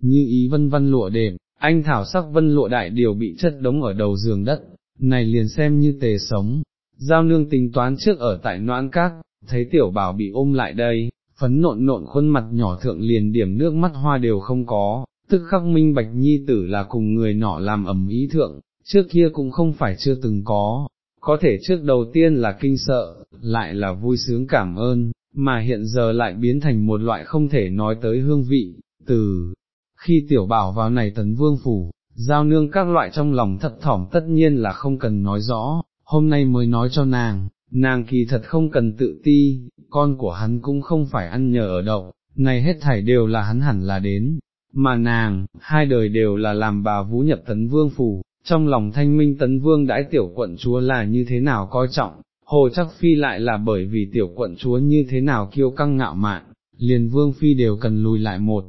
như ý vân vân lụa đệm, anh thảo sắc vân lụa đại điều bị chất đống ở đầu giường đất, này liền xem như tề sống, giao nương tính toán trước ở tại noãn các, thấy tiểu bảo bị ôm lại đây, phấn nộn nộn khuôn mặt nhỏ thượng liền điểm nước mắt hoa đều không có, tức khắc minh bạch nhi tử là cùng người nọ làm ẩm ý thượng, trước kia cũng không phải chưa từng có, có thể trước đầu tiên là kinh sợ, lại là vui sướng cảm ơn, mà hiện giờ lại biến thành một loại không thể nói tới hương vị, từ khi tiểu bảo vào này tấn vương phủ, giao nương các loại trong lòng thật thỏm tất nhiên là không cần nói rõ, hôm nay mới nói cho nàng, nàng kỳ thật không cần tự ti, con của hắn cũng không phải ăn nhờ ở đậu, này hết thảy đều là hắn hẳn là đến, mà nàng, hai đời đều là làm bà vũ nhập tấn vương phủ, trong lòng thanh minh tấn vương đãi tiểu quận chúa là như thế nào coi trọng, hồ chắc phi lại là bởi vì tiểu quận chúa như thế nào kiêu căng ngạo mạn, liền vương phi đều cần lùi lại một.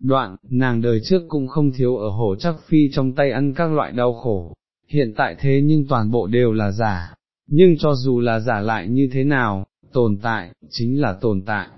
Đoạn, nàng đời trước cũng không thiếu ở hồ chắc phi trong tay ăn các loại đau khổ, hiện tại thế nhưng toàn bộ đều là giả, nhưng cho dù là giả lại như thế nào, tồn tại, chính là tồn tại.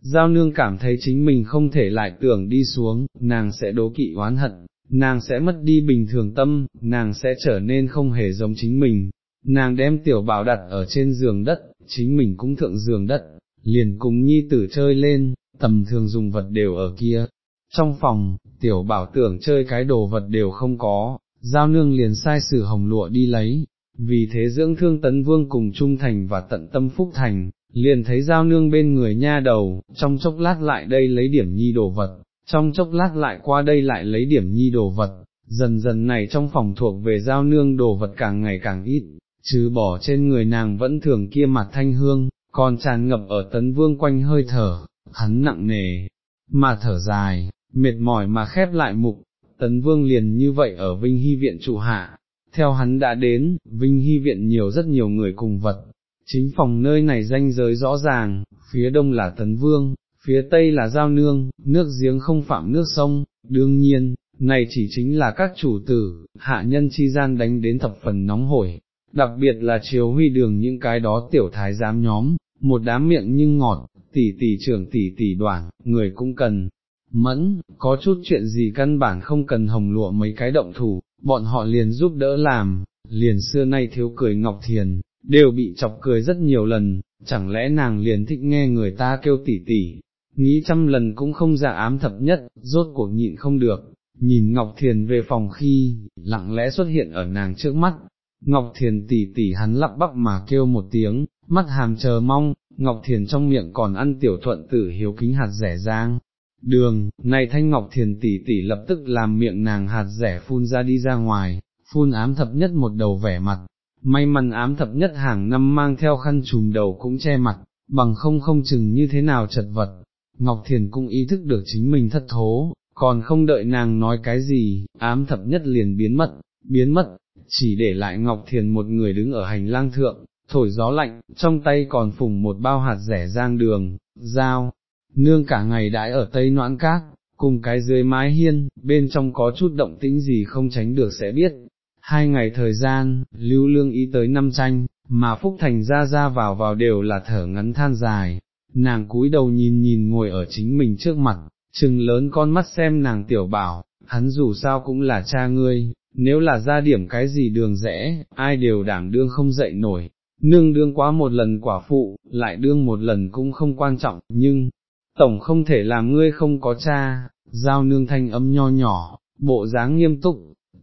Giao nương cảm thấy chính mình không thể lại tưởng đi xuống, nàng sẽ đố kỵ oán hận, nàng sẽ mất đi bình thường tâm, nàng sẽ trở nên không hề giống chính mình. Nàng đem tiểu bảo đặt ở trên giường đất, chính mình cũng thượng giường đất, liền cùng nhi tử chơi lên, tầm thường dùng vật đều ở kia, trong phòng, tiểu bảo tưởng chơi cái đồ vật đều không có, giao nương liền sai sử hồng lụa đi lấy, vì thế dưỡng thương tấn vương cùng trung thành và tận tâm phúc thành, liền thấy giao nương bên người nha đầu, trong chốc lát lại đây lấy điểm nhi đồ vật, trong chốc lát lại qua đây lại lấy điểm nhi đồ vật, dần dần này trong phòng thuộc về giao nương đồ vật càng ngày càng ít, chứ bỏ trên người nàng vẫn thường kia mặt thanh hương, còn tràn ngập ở tấn vương quanh hơi thở, hắn nặng nề, mà thở dài, mệt mỏi mà khép lại mục, tấn vương liền như vậy ở Vinh Hy Viện trụ hạ, theo hắn đã đến, Vinh Hy Viện nhiều rất nhiều người cùng vật, chính phòng nơi này danh giới rõ ràng, phía đông là tấn vương, phía tây là giao nương, nước giếng không phạm nước sông, đương nhiên, này chỉ chính là các chủ tử, hạ nhân chi gian đánh đến thập phần nóng hổi, đặc biệt là chiếu huy đường những cái đó tiểu thái giám nhóm, một đám miệng nhưng ngọt, tỷ tỷ trưởng tỷ tỷ đoạn, người cũng cần, mẫn, có chút chuyện gì căn bản không cần hồng lụa mấy cái động thủ, bọn họ liền giúp đỡ làm, liền xưa nay thiếu cười Ngọc Thiền, đều bị chọc cười rất nhiều lần, chẳng lẽ nàng liền thích nghe người ta kêu tỷ tỷ, nghĩ trăm lần cũng không ra ám thập nhất, rốt cuộc nhịn không được, nhìn Ngọc Thiền về phòng khi, lặng lẽ xuất hiện ở nàng trước mắt, Ngọc Thiền tỷ tỷ hắn lắp bắp mà kêu một tiếng, mắt hàm chờ mong, Ngọc Thiền trong miệng còn ăn tiểu thuận tử hiếu kính hạt rẻ rang. Đường, này thanh Ngọc Thiền tỷ tỷ lập tức làm miệng nàng hạt rẻ phun ra đi ra ngoài, phun ám thập nhất một đầu vẻ mặt, may mắn ám thập nhất hàng năm mang theo khăn trùm đầu cũng che mặt, bằng không không chừng như thế nào chật vật. Ngọc Thiền cũng ý thức được chính mình thất thố, còn không đợi nàng nói cái gì, ám thập nhất liền biến mất, biến mất, chỉ để lại Ngọc Thiền một người đứng ở hành lang thượng, thổi gió lạnh, trong tay còn phùng một bao hạt rẻ giang đường, dao, nương cả ngày đãi ở tây noãn cát, cùng cái dưới mái hiên, bên trong có chút động tĩnh gì không tránh được sẽ biết. Hai ngày thời gian, lưu lương ý tới năm tranh, mà Phúc Thành ra ra vào vào đều là thở ngắn than dài, nàng cúi đầu nhìn nhìn ngồi ở chính mình trước mặt, chừng lớn con mắt xem nàng tiểu bảo, hắn dù sao cũng là cha ngươi, nếu là ra điểm cái gì đường rẽ, ai đều đảm đương không dậy nổi, nương đương quá một lần quả phụ, lại đương một lần cũng không quan trọng, nhưng, tổng không thể làm ngươi không có cha, giao nương thanh âm nho nhỏ, bộ dáng nghiêm túc,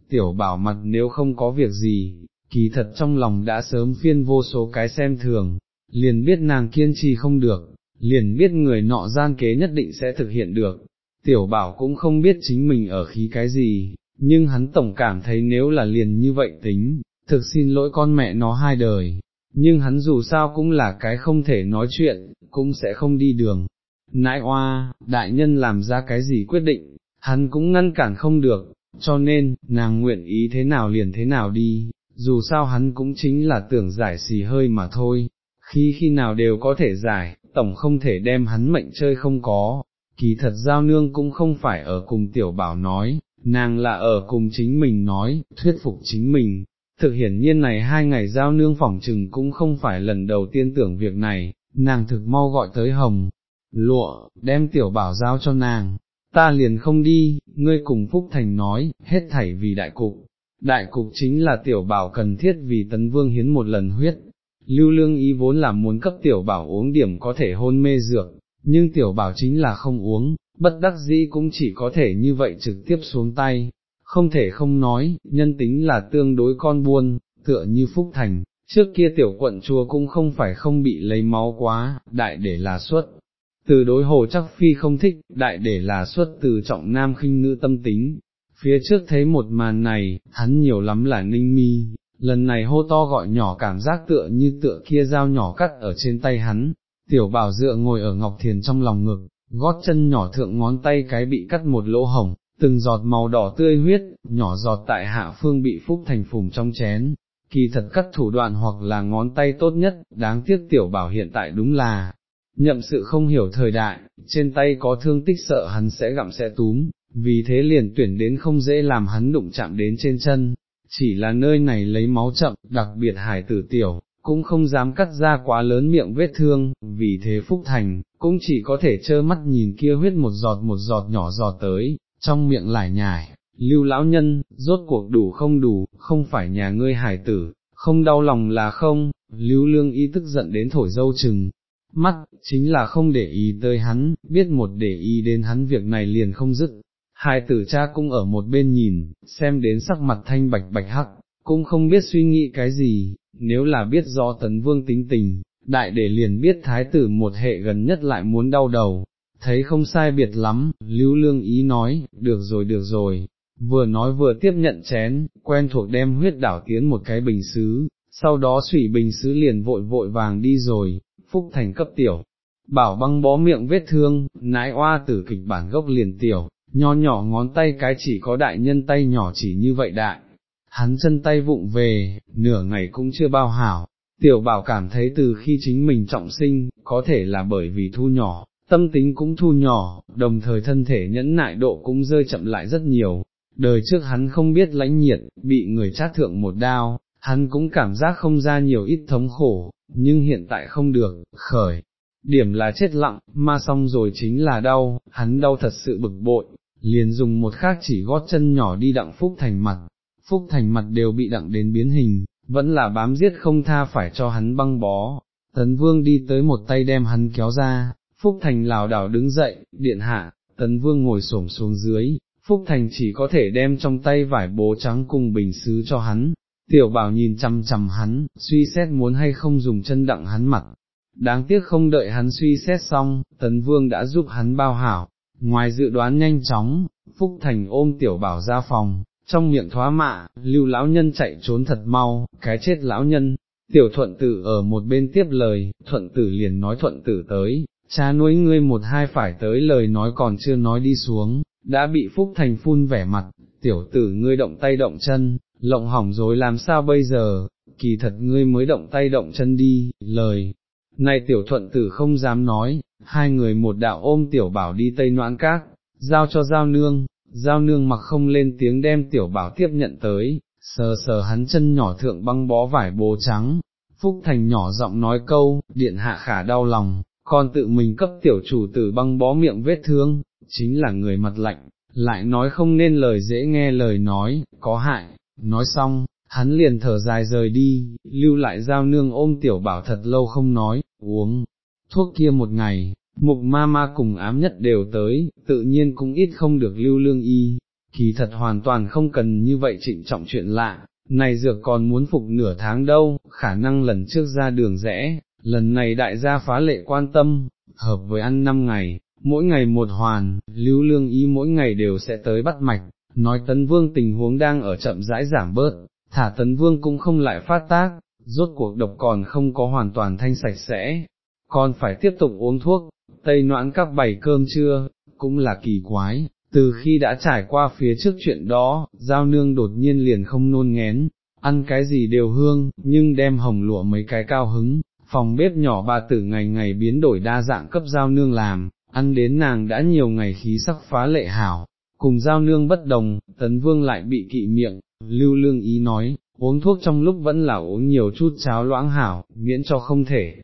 tiểu bảo mặt nếu không có việc gì, kỳ thật trong lòng đã sớm phiên vô số cái xem thường, liền biết nàng kiên trì không được, liền biết người nọ gian kế nhất định sẽ thực hiện được, tiểu bảo cũng không biết chính mình ở khí cái gì, nhưng hắn tổng cảm thấy nếu là liền như vậy tính, thực xin lỗi con mẹ nó hai đời, nhưng hắn dù sao cũng là cái không thể nói chuyện, cũng sẽ không đi đường. Nãi oa, đại nhân làm ra cái gì quyết định, hắn cũng ngăn cản không được, cho nên, nàng nguyện ý thế nào liền thế nào đi, dù sao hắn cũng chính là tưởng giải xì hơi mà thôi, khi khi nào đều có thể giải, tổng không thể đem hắn mệnh chơi không có, kỳ thật giao nương cũng không phải ở cùng tiểu bảo nói, nàng là ở cùng chính mình nói, thuyết phục chính mình. Thực hiển nhiên này hai ngày giao nương phỏng trừng cũng không phải lần đầu tiên tưởng việc này, nàng thực mau gọi tới hồng, lụa, đem tiểu bảo giao cho nàng, ta liền không đi, ngươi cùng Phúc Thành nói, hết thảy vì đại cục, đại cục chính là tiểu bảo cần thiết vì tấn vương hiến một lần huyết, lưu lương ý vốn là muốn cấp tiểu bảo uống điểm có thể hôn mê dược, nhưng tiểu bảo chính là không uống, bất đắc dĩ cũng chỉ có thể như vậy trực tiếp xuống tay, không thể không nói, nhân tính là tương đối con buôn, tựa như Phúc Thành, trước kia tiểu quận chùa cũng không phải không bị lấy máu quá, đại để là suất. Từ đối hồ chắc phi không thích, đại để là xuất từ trọng nam khinh nữ tâm tính, phía trước thấy một màn này, hắn nhiều lắm là ninh mi, lần này hô to gọi nhỏ cảm giác tựa như tựa kia dao nhỏ cắt ở trên tay hắn, tiểu bảo dựa ngồi ở Ngọc Thiền trong lòng ngực, gót chân nhỏ thượng ngón tay cái bị cắt một lỗ hồng, từng giọt màu đỏ tươi huyết, nhỏ giọt tại hạ phương bị phúc thành phùng trong chén. Kỳ thật cắt thủ đoạn hoặc là ngón tay tốt nhất, đáng tiếc tiểu bảo hiện tại đúng là, nhậm sự không hiểu thời đại, trên tay có thương tích sợ hắn sẽ gặm sẽ túm, vì thế liền tuyển đến không dễ làm hắn đụng chạm đến trên chân, chỉ là nơi này lấy máu chậm, đặc biệt hải tử tiểu, cũng không dám cắt ra quá lớn miệng vết thương, vì thế Phúc Thành, cũng chỉ có thể trơ mắt nhìn kia huyết một giọt một giọt nhỏ giọt tới, trong miệng lại nhải, lưu lão nhân, rốt cuộc đủ không đủ, không phải nhà ngươi hải tử, không đau lòng là không, lưu lương ý tức giận đến thổi dâu chừng, mắt, chính là không để ý tới hắn, biết một để ý đến hắn việc này liền không dứt. Hai tử cha cũng ở một bên nhìn, xem đến sắc mặt thanh bạch bạch hắc, cũng không biết suy nghĩ cái gì, nếu là biết do tấn vương tính tình, đại để liền biết thái tử một hệ gần nhất lại muốn đau đầu, thấy không sai biệt lắm, lưu lương ý nói, được rồi được rồi, vừa nói vừa tiếp nhận chén, quen thuộc đem huyết đảo tiến một cái bình xứ, sau đó sủy bình xứ liền vội vội vàng đi rồi, phúc thành cấp tiểu. Bảo băng bó miệng vết thương, nãi oa tử kịch bản gốc liền tiểu, nho nhỏ ngón tay cái chỉ có đại nhân tay nhỏ chỉ như vậy đại, hắn chân tay vụng về, nửa ngày cũng chưa bao hảo, tiểu bảo cảm thấy từ khi chính mình trọng sinh, có thể là bởi vì thu nhỏ, tâm tính cũng thu nhỏ, đồng thời thân thể nhẫn nại độ cũng rơi chậm lại rất nhiều, đời trước hắn không biết lãnh nhiệt, bị người chát thượng một đao, hắn cũng cảm giác không ra nhiều ít thống khổ, nhưng hiện tại không được, khởi. Điểm là chết lặng, ma xong rồi chính là đau, hắn đau thật sự bực bội, liền dùng một khác chỉ gót chân nhỏ đi đặng Phúc Thành mặt, Phúc Thành mặt đều bị đặng đến biến hình, vẫn là bám giết không tha phải cho hắn băng bó. Tấn Vương đi tới một tay đem hắn kéo ra, Phúc Thành lảo đảo đứng dậy, điện hạ, Tấn Vương ngồi xổm xuống dưới, Phúc Thành chỉ có thể đem trong tay vải bố trắng cùng bình xứ cho hắn, tiểu bảo nhìn chằm chằm hắn, suy xét muốn hay không dùng chân đặng hắn mặt. Đáng tiếc không đợi hắn suy xét xong, Tấn Vương đã giúp hắn bao hảo, ngoài dự đoán nhanh chóng, Phúc Thành ôm tiểu bảo ra phòng, trong miệng thoá mạ, lưu lão nhân chạy trốn thật mau, cái chết lão nhân, tiểu thuận tử ở một bên tiếp lời, thuận tử liền nói thuận tử tới, cha nuôi ngươi một hai phải tới lời nói còn chưa nói đi xuống, đã bị Phúc Thành phun vẻ mặt, tiểu tử ngươi động tay động chân, lộng hỏng rồi làm sao bây giờ, kỳ thật ngươi mới động tay động chân đi, lời. Này tiểu thuận tử không dám nói, hai người một đạo ôm tiểu bảo đi tây noãn các, giao cho giao nương, giao nương mặc không lên tiếng đem tiểu bảo tiếp nhận tới, sờ sờ hắn chân nhỏ thượng băng bó vải bố trắng, Phúc Thành nhỏ giọng nói câu, điện hạ khả đau lòng, còn tự mình cấp tiểu chủ tử băng bó miệng vết thương, chính là người mặt lạnh, lại nói không nên lời dễ nghe lời nói, có hại, nói xong, hắn liền thở dài rời đi, lưu lại giao nương ôm tiểu bảo thật lâu không nói, uống, thuốc kia một ngày, mục ma ma cùng ám nhất đều tới, tự nhiên cũng ít không được lưu lương y, kỳ thật hoàn toàn không cần như vậy trịnh trọng chuyện lạ, này dược còn muốn phục nửa tháng đâu, khả năng lần trước ra đường rẽ, lần này đại gia phá lệ quan tâm, hợp với ăn năm ngày, mỗi ngày một hoàn, lưu lương y mỗi ngày đều sẽ tới bắt mạch, nói tấn vương tình huống đang ở chậm rãi giảm bớt, thả tấn vương cũng không lại phát tác, rốt cuộc độc còn không có hoàn toàn thanh sạch sẽ, còn phải tiếp tục uống thuốc, tây noãn các bảy cơm trưa, cũng là kỳ quái, từ khi đã trải qua phía trước chuyện đó, giao nương đột nhiên liền không nôn ngén, ăn cái gì đều hương, nhưng đem hồng lụa mấy cái cao hứng, phòng bếp nhỏ bà tử ngày ngày biến đổi đa dạng cấp giao nương làm, ăn đến nàng đã nhiều ngày khí sắc phá lệ hảo, cùng giao nương bất đồng, tấn vương lại bị kỵ miệng, lưu lương ý nói, uống thuốc trong lúc vẫn là uống nhiều chút cháo loãng hảo, miễn cho không thể,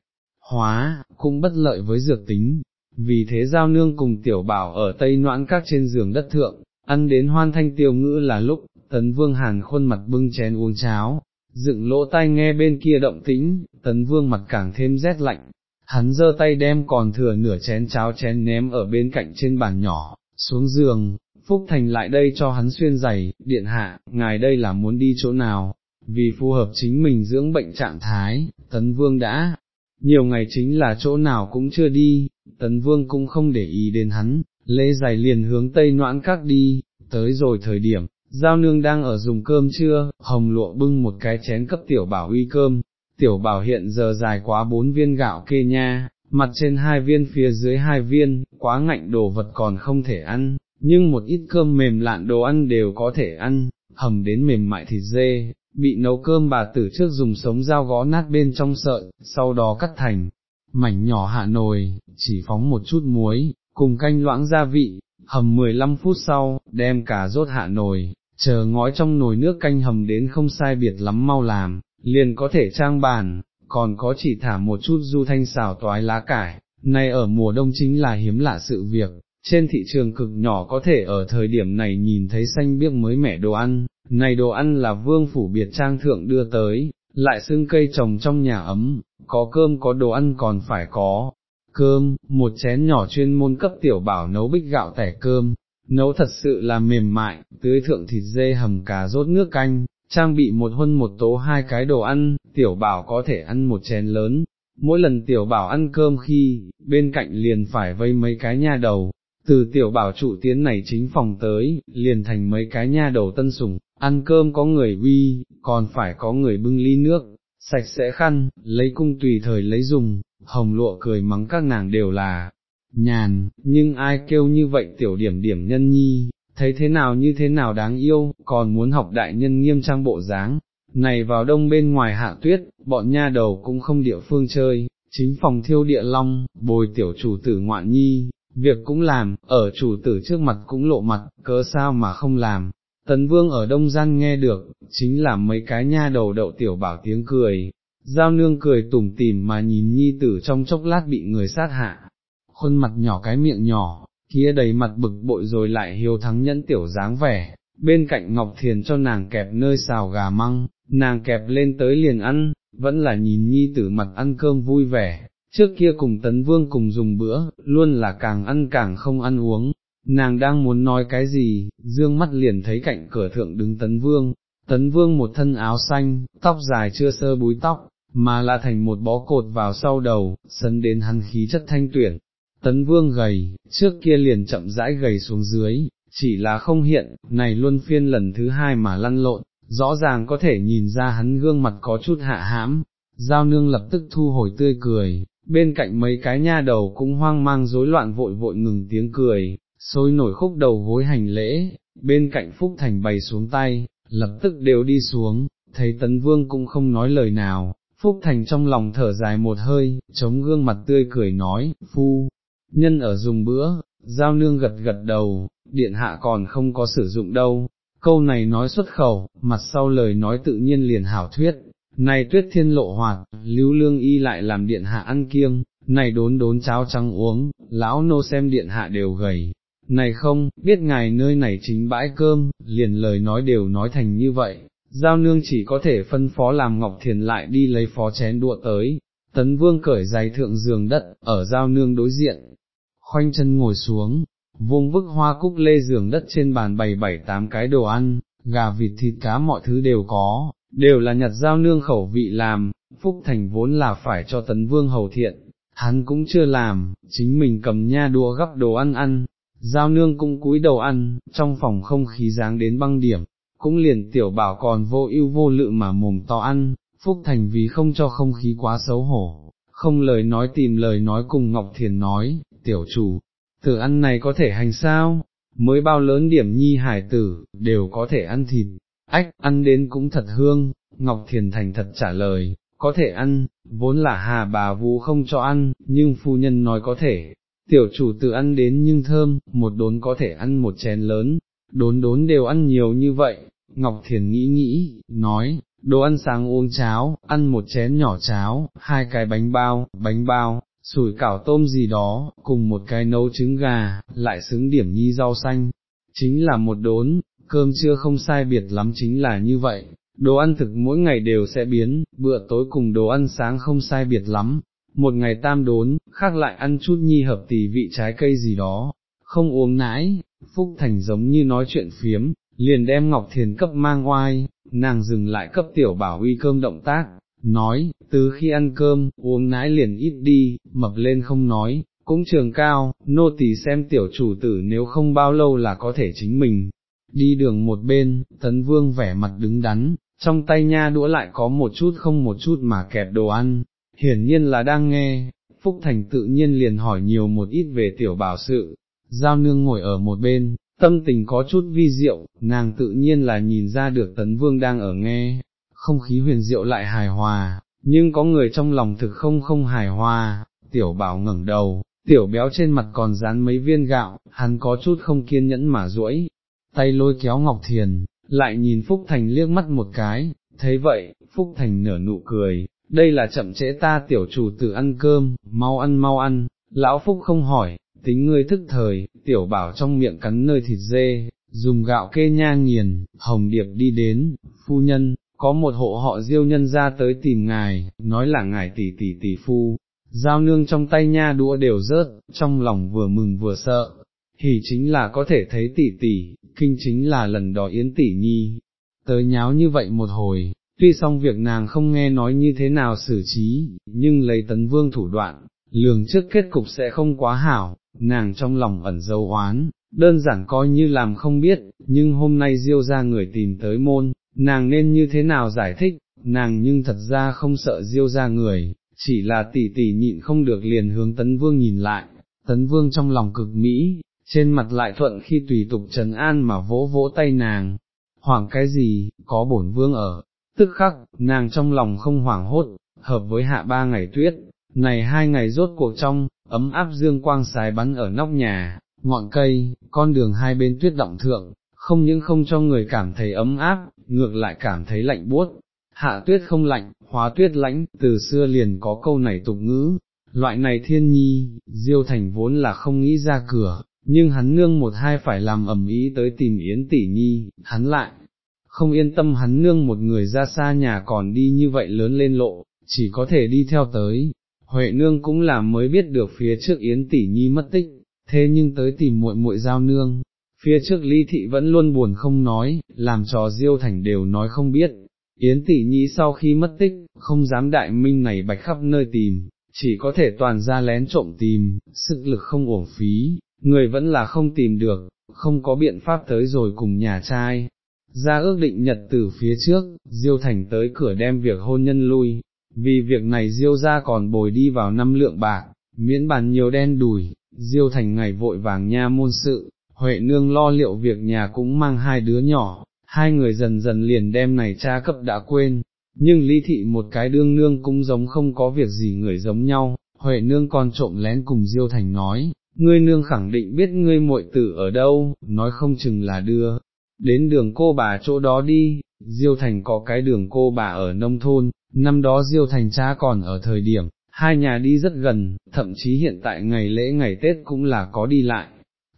hóa, cũng bất lợi với dược tính, vì thế giao nương cùng tiểu bảo ở tây noãn các trên giường đất thượng, ăn đến hoan thanh tiêu ngữ là lúc, tấn vương hàn khuôn mặt bưng chén uống cháo, dựng lỗ tai nghe bên kia động tĩnh, tấn vương mặt càng thêm rét lạnh, hắn giơ tay đem còn thừa nửa chén cháo chén ném ở bên cạnh trên bàn nhỏ, xuống giường, Phúc Thành lại đây cho hắn xuyên giày, điện hạ, ngài đây là muốn đi chỗ nào, vì phù hợp chính mình dưỡng bệnh trạng thái, tấn vương đã, nhiều ngày chính là chỗ nào cũng chưa đi, tấn vương cũng không để ý đến hắn, lê giày liền hướng tây noãn các đi, tới rồi thời điểm, giao nương đang ở dùng cơm trưa, hồng lụa bưng một cái chén cấp tiểu bảo uy cơm, tiểu bảo hiện giờ dài quá bốn viên gạo kê nha, mặt trên hai viên phía dưới hai viên, quá ngạnh đồ vật còn không thể ăn, nhưng một ít cơm mềm lạn đồ ăn đều có thể ăn, hầm đến mềm mại thịt dê, bị nấu cơm bà tử trước dùng sống dao gó nát bên trong sợi, sau đó cắt thành, mảnh nhỏ hạ nồi, chỉ phóng một chút muối, cùng canh loãng gia vị, hầm 15 phút sau, đem cả rốt hạ nồi, chờ ngói trong nồi nước canh hầm đến không sai biệt lắm mau làm, liền có thể trang bàn, còn có chỉ thả một chút du thanh xào toái lá cải, nay ở mùa đông chính là hiếm lạ sự việc, trên thị trường cực nhỏ có thể ở thời điểm này nhìn thấy xanh biếc mới mẻ đồ ăn, này đồ ăn là vương phủ biệt trang thượng đưa tới, lại xương cây trồng trong nhà ấm, có cơm có đồ ăn còn phải có, cơm, một chén nhỏ chuyên môn cấp tiểu bảo nấu bích gạo tẻ cơm, nấu thật sự là mềm mại, tưới thượng thịt dê hầm cá rốt nước canh, trang bị một huân một tố hai cái đồ ăn, tiểu bảo có thể ăn một chén lớn, mỗi lần tiểu bảo ăn cơm khi, bên cạnh liền phải vây mấy cái nha đầu, từ tiểu bảo trụ tiến này chính phòng tới, liền thành mấy cái nha đầu tân sủng, ăn cơm có người uy, còn phải có người bưng ly nước, sạch sẽ khăn, lấy cung tùy thời lấy dùng, hồng lụa cười mắng các nàng đều là nhàn, nhưng ai kêu như vậy tiểu điểm điểm nhân nhi, thấy thế nào như thế nào đáng yêu, còn muốn học đại nhân nghiêm trang bộ dáng. Này vào đông bên ngoài hạ tuyết, bọn nha đầu cũng không địa phương chơi, chính phòng thiêu địa long, bồi tiểu chủ tử ngoạn nhi, việc cũng làm, ở chủ tử trước mặt cũng lộ mặt, cớ sao mà không làm. Tấn vương ở đông gian nghe được, chính là mấy cái nha đầu đậu tiểu bảo tiếng cười, giao nương cười tủm tỉm mà nhìn nhi tử trong chốc lát bị người sát hạ, khuôn mặt nhỏ cái miệng nhỏ, kia đầy mặt bực bội rồi lại hiếu thắng nhẫn tiểu dáng vẻ, bên cạnh Ngọc Thiền cho nàng kẹp nơi xào gà măng, nàng kẹp lên tới liền ăn, vẫn là nhìn nhi tử mặt ăn cơm vui vẻ, trước kia cùng tấn vương cùng dùng bữa, luôn là càng ăn càng không ăn uống, nàng đang muốn nói cái gì, dương mắt liền thấy cạnh cửa thượng đứng tấn vương, tấn vương một thân áo xanh, tóc dài chưa sơ búi tóc, mà là thành một bó cột vào sau đầu, sấn đến hắn khí chất thanh tuyển. Tấn vương gầy, trước kia liền chậm rãi gầy xuống dưới, chỉ là không hiện, này luôn phiên lần thứ hai mà lăn lộn, rõ ràng có thể nhìn ra hắn gương mặt có chút hạ hãm, giao nương lập tức thu hồi tươi cười, bên cạnh mấy cái nha đầu cũng hoang mang rối loạn vội vội ngừng tiếng cười, sôi nổi khúc đầu gối hành lễ, bên cạnh Phúc Thành bày xuống tay, lập tức đều đi xuống, thấy Tấn Vương cũng không nói lời nào, Phúc Thành trong lòng thở dài một hơi, chống gương mặt tươi cười nói, phu, nhân ở dùng bữa, giao nương gật gật đầu, điện hạ còn không có sử dụng đâu, câu này nói xuất khẩu, mặt sau lời nói tự nhiên liền hảo thuyết, này tuyết thiên lộ hoạt, lưu lương y lại làm điện hạ ăn kiêng, này đốn đốn cháo trắng uống, lão nô xem điện hạ đều gầy, này không, biết ngài nơi này chính bãi cơm, liền lời nói đều nói thành như vậy, giao nương chỉ có thể phân phó làm Ngọc Thiền lại đi lấy phó chén đũa tới, tấn vương cởi giày thượng giường đất, ở giao nương đối diện, khoanh chân ngồi xuống, vuông vức hoa cúc lê giường đất trên bàn bày bảy tám cái đồ ăn, gà vịt thịt cá mọi thứ đều có, đều là nhặt giao nương khẩu vị làm, Phúc Thành vốn là phải cho tấn vương hầu thiện, hắn cũng chưa làm, chính mình cầm nha đùa gắp đồ ăn ăn, giao nương cũng cúi đầu ăn, trong phòng không khí dáng đến băng điểm, cũng liền tiểu bảo còn vô ưu vô lự mà mồm to ăn, Phúc Thành vì không cho không khí quá xấu hổ, không lời nói tìm lời nói cùng Ngọc Thiền nói, tiểu chủ, thử ăn này có thể hành sao, mới bao lớn điểm nhi hải tử, đều có thể ăn thịt, ách, ăn đến cũng thật hương, Ngọc Thiền thành thật trả lời, có thể ăn, vốn là hà bà vũ không cho ăn, nhưng phu nhân nói có thể, tiểu chủ tự ăn đến nhưng thơm, một đốn có thể ăn một chén lớn, đốn đốn đều ăn nhiều như vậy, Ngọc Thiền nghĩ nghĩ, nói, đồ ăn sáng uống cháo, ăn một chén nhỏ cháo, hai cái bánh bao, bánh bao, sủi cảo tôm gì đó, cùng một cái nấu trứng gà, lại xứng điểm nhi rau xanh, chính là một đốn, cơm trưa không sai biệt lắm chính là như vậy, đồ ăn thực mỗi ngày đều sẽ biến, bữa tối cùng đồ ăn sáng không sai biệt lắm, một ngày tam đốn, khác lại ăn chút nhi hợp tỷ vị trái cây gì đó, không uống nãi, Phúc Thành giống như nói chuyện phiếm, liền đem Ngọc Thiền cấp mang oai, nàng dừng lại cấp tiểu bảo uy cơm động tác, nói, từ khi ăn cơm, uống nãi liền ít đi, mập lên không nói, cũng trường cao, nô tỳ xem tiểu chủ tử nếu không bao lâu là có thể chính mình. Đi đường một bên, tấn vương vẻ mặt đứng đắn, trong tay nha đũa lại có một chút không một chút mà kẹp đồ ăn, hiển nhiên là đang nghe, Phúc Thành tự nhiên liền hỏi nhiều một ít về tiểu bảo sự, giao nương ngồi ở một bên, tâm tình có chút vi diệu, nàng tự nhiên là nhìn ra được tấn vương đang ở nghe, không khí huyền diệu lại hài hòa, nhưng có người trong lòng thực không không hài hòa, tiểu bảo ngẩng đầu, tiểu béo trên mặt còn dán mấy viên gạo, hắn có chút không kiên nhẫn mà duỗi, tay lôi kéo Ngọc Thiền, lại nhìn Phúc Thành liếc mắt một cái, thấy vậy, Phúc Thành nở nụ cười, đây là chậm trễ ta tiểu chủ tử ăn cơm, mau ăn mau ăn, lão Phúc không hỏi, tính ngươi thức thời, tiểu bảo trong miệng cắn nơi thịt dê, dùng gạo kê nha nghiền, hồng điệp đi đến, phu nhân, có một hộ họ diêu nhân ra tới tìm ngài, nói là ngài tỷ tỷ tỷ phu, giao nương trong tay nha đũa đều rớt, trong lòng vừa mừng vừa sợ, hỉ chính là có thể thấy tỷ tỷ, kinh chính là lần đó yến tỷ nhi, tới nháo như vậy một hồi, tuy xong việc nàng không nghe nói như thế nào xử trí, nhưng lấy tấn vương thủ đoạn, lường trước kết cục sẽ không quá hảo, nàng trong lòng ẩn dấu oán, đơn giản coi như làm không biết, nhưng hôm nay diêu ra người tìm tới môn, nàng nên như thế nào giải thích, nàng nhưng thật ra không sợ diêu ra người, chỉ là tỷ tỷ nhịn không được liền hướng tấn vương nhìn lại, tấn vương trong lòng cực mỹ, trên mặt lại thuận khi tùy tục trần an mà vỗ vỗ tay nàng, hoảng cái gì, có bổn vương ở, tức khắc, nàng trong lòng không hoảng hốt, hợp với hạ ba ngày tuyết, này hai ngày rốt cuộc trong, ấm áp dương quang sái bắn ở nóc nhà, ngọn cây, con đường hai bên tuyết động thượng, không những không cho người cảm thấy ấm áp, ngược lại cảm thấy lạnh buốt. Hạ tuyết không lạnh, hóa tuyết lãnh, từ xưa liền có câu này tục ngữ, loại này thiên nhi, diêu thành vốn là không nghĩ ra cửa, nhưng hắn nương một hai phải làm ẩm ý tới tìm yến tỷ nhi, hắn lại, không yên tâm hắn nương một người ra xa nhà còn đi như vậy lớn lên lộ, chỉ có thể đi theo tới. Huệ nương cũng là mới biết được phía trước Yến tỷ nhi mất tích, thế nhưng tới tìm muội muội giao nương, phía trước ly thị vẫn luôn buồn không nói, làm trò diêu thành đều nói không biết. Yến tỷ nhi sau khi mất tích, không dám đại minh này bạch khắp nơi tìm, chỉ có thể toàn ra lén trộm tìm, sức lực không uổng phí, người vẫn là không tìm được, không có biện pháp tới rồi cùng nhà trai, ra ước định nhật từ phía trước, Diêu Thành tới cửa đem việc hôn nhân lui, vì việc này Diêu ra còn bồi đi vào năm lượng bạc, miễn bàn nhiều đen đùi, Diêu Thành ngày vội vàng nha môn sự, Huệ Nương lo liệu việc nhà cũng mang hai đứa nhỏ, hai người dần dần liền đem này cha cấp đã quên, nhưng Lý Thị một cái đương nương cũng giống không có việc gì người giống nhau, Huệ Nương còn trộm lén cùng Diêu Thành nói, ngươi nương khẳng định biết ngươi muội tử ở đâu, nói không chừng là đưa, đến đường cô bà chỗ đó đi, Diêu Thành có cái đường cô bà ở nông thôn, năm đó Diêu Thành cha còn ở thời điểm, hai nhà đi rất gần, thậm chí hiện tại ngày lễ ngày Tết cũng là có đi lại.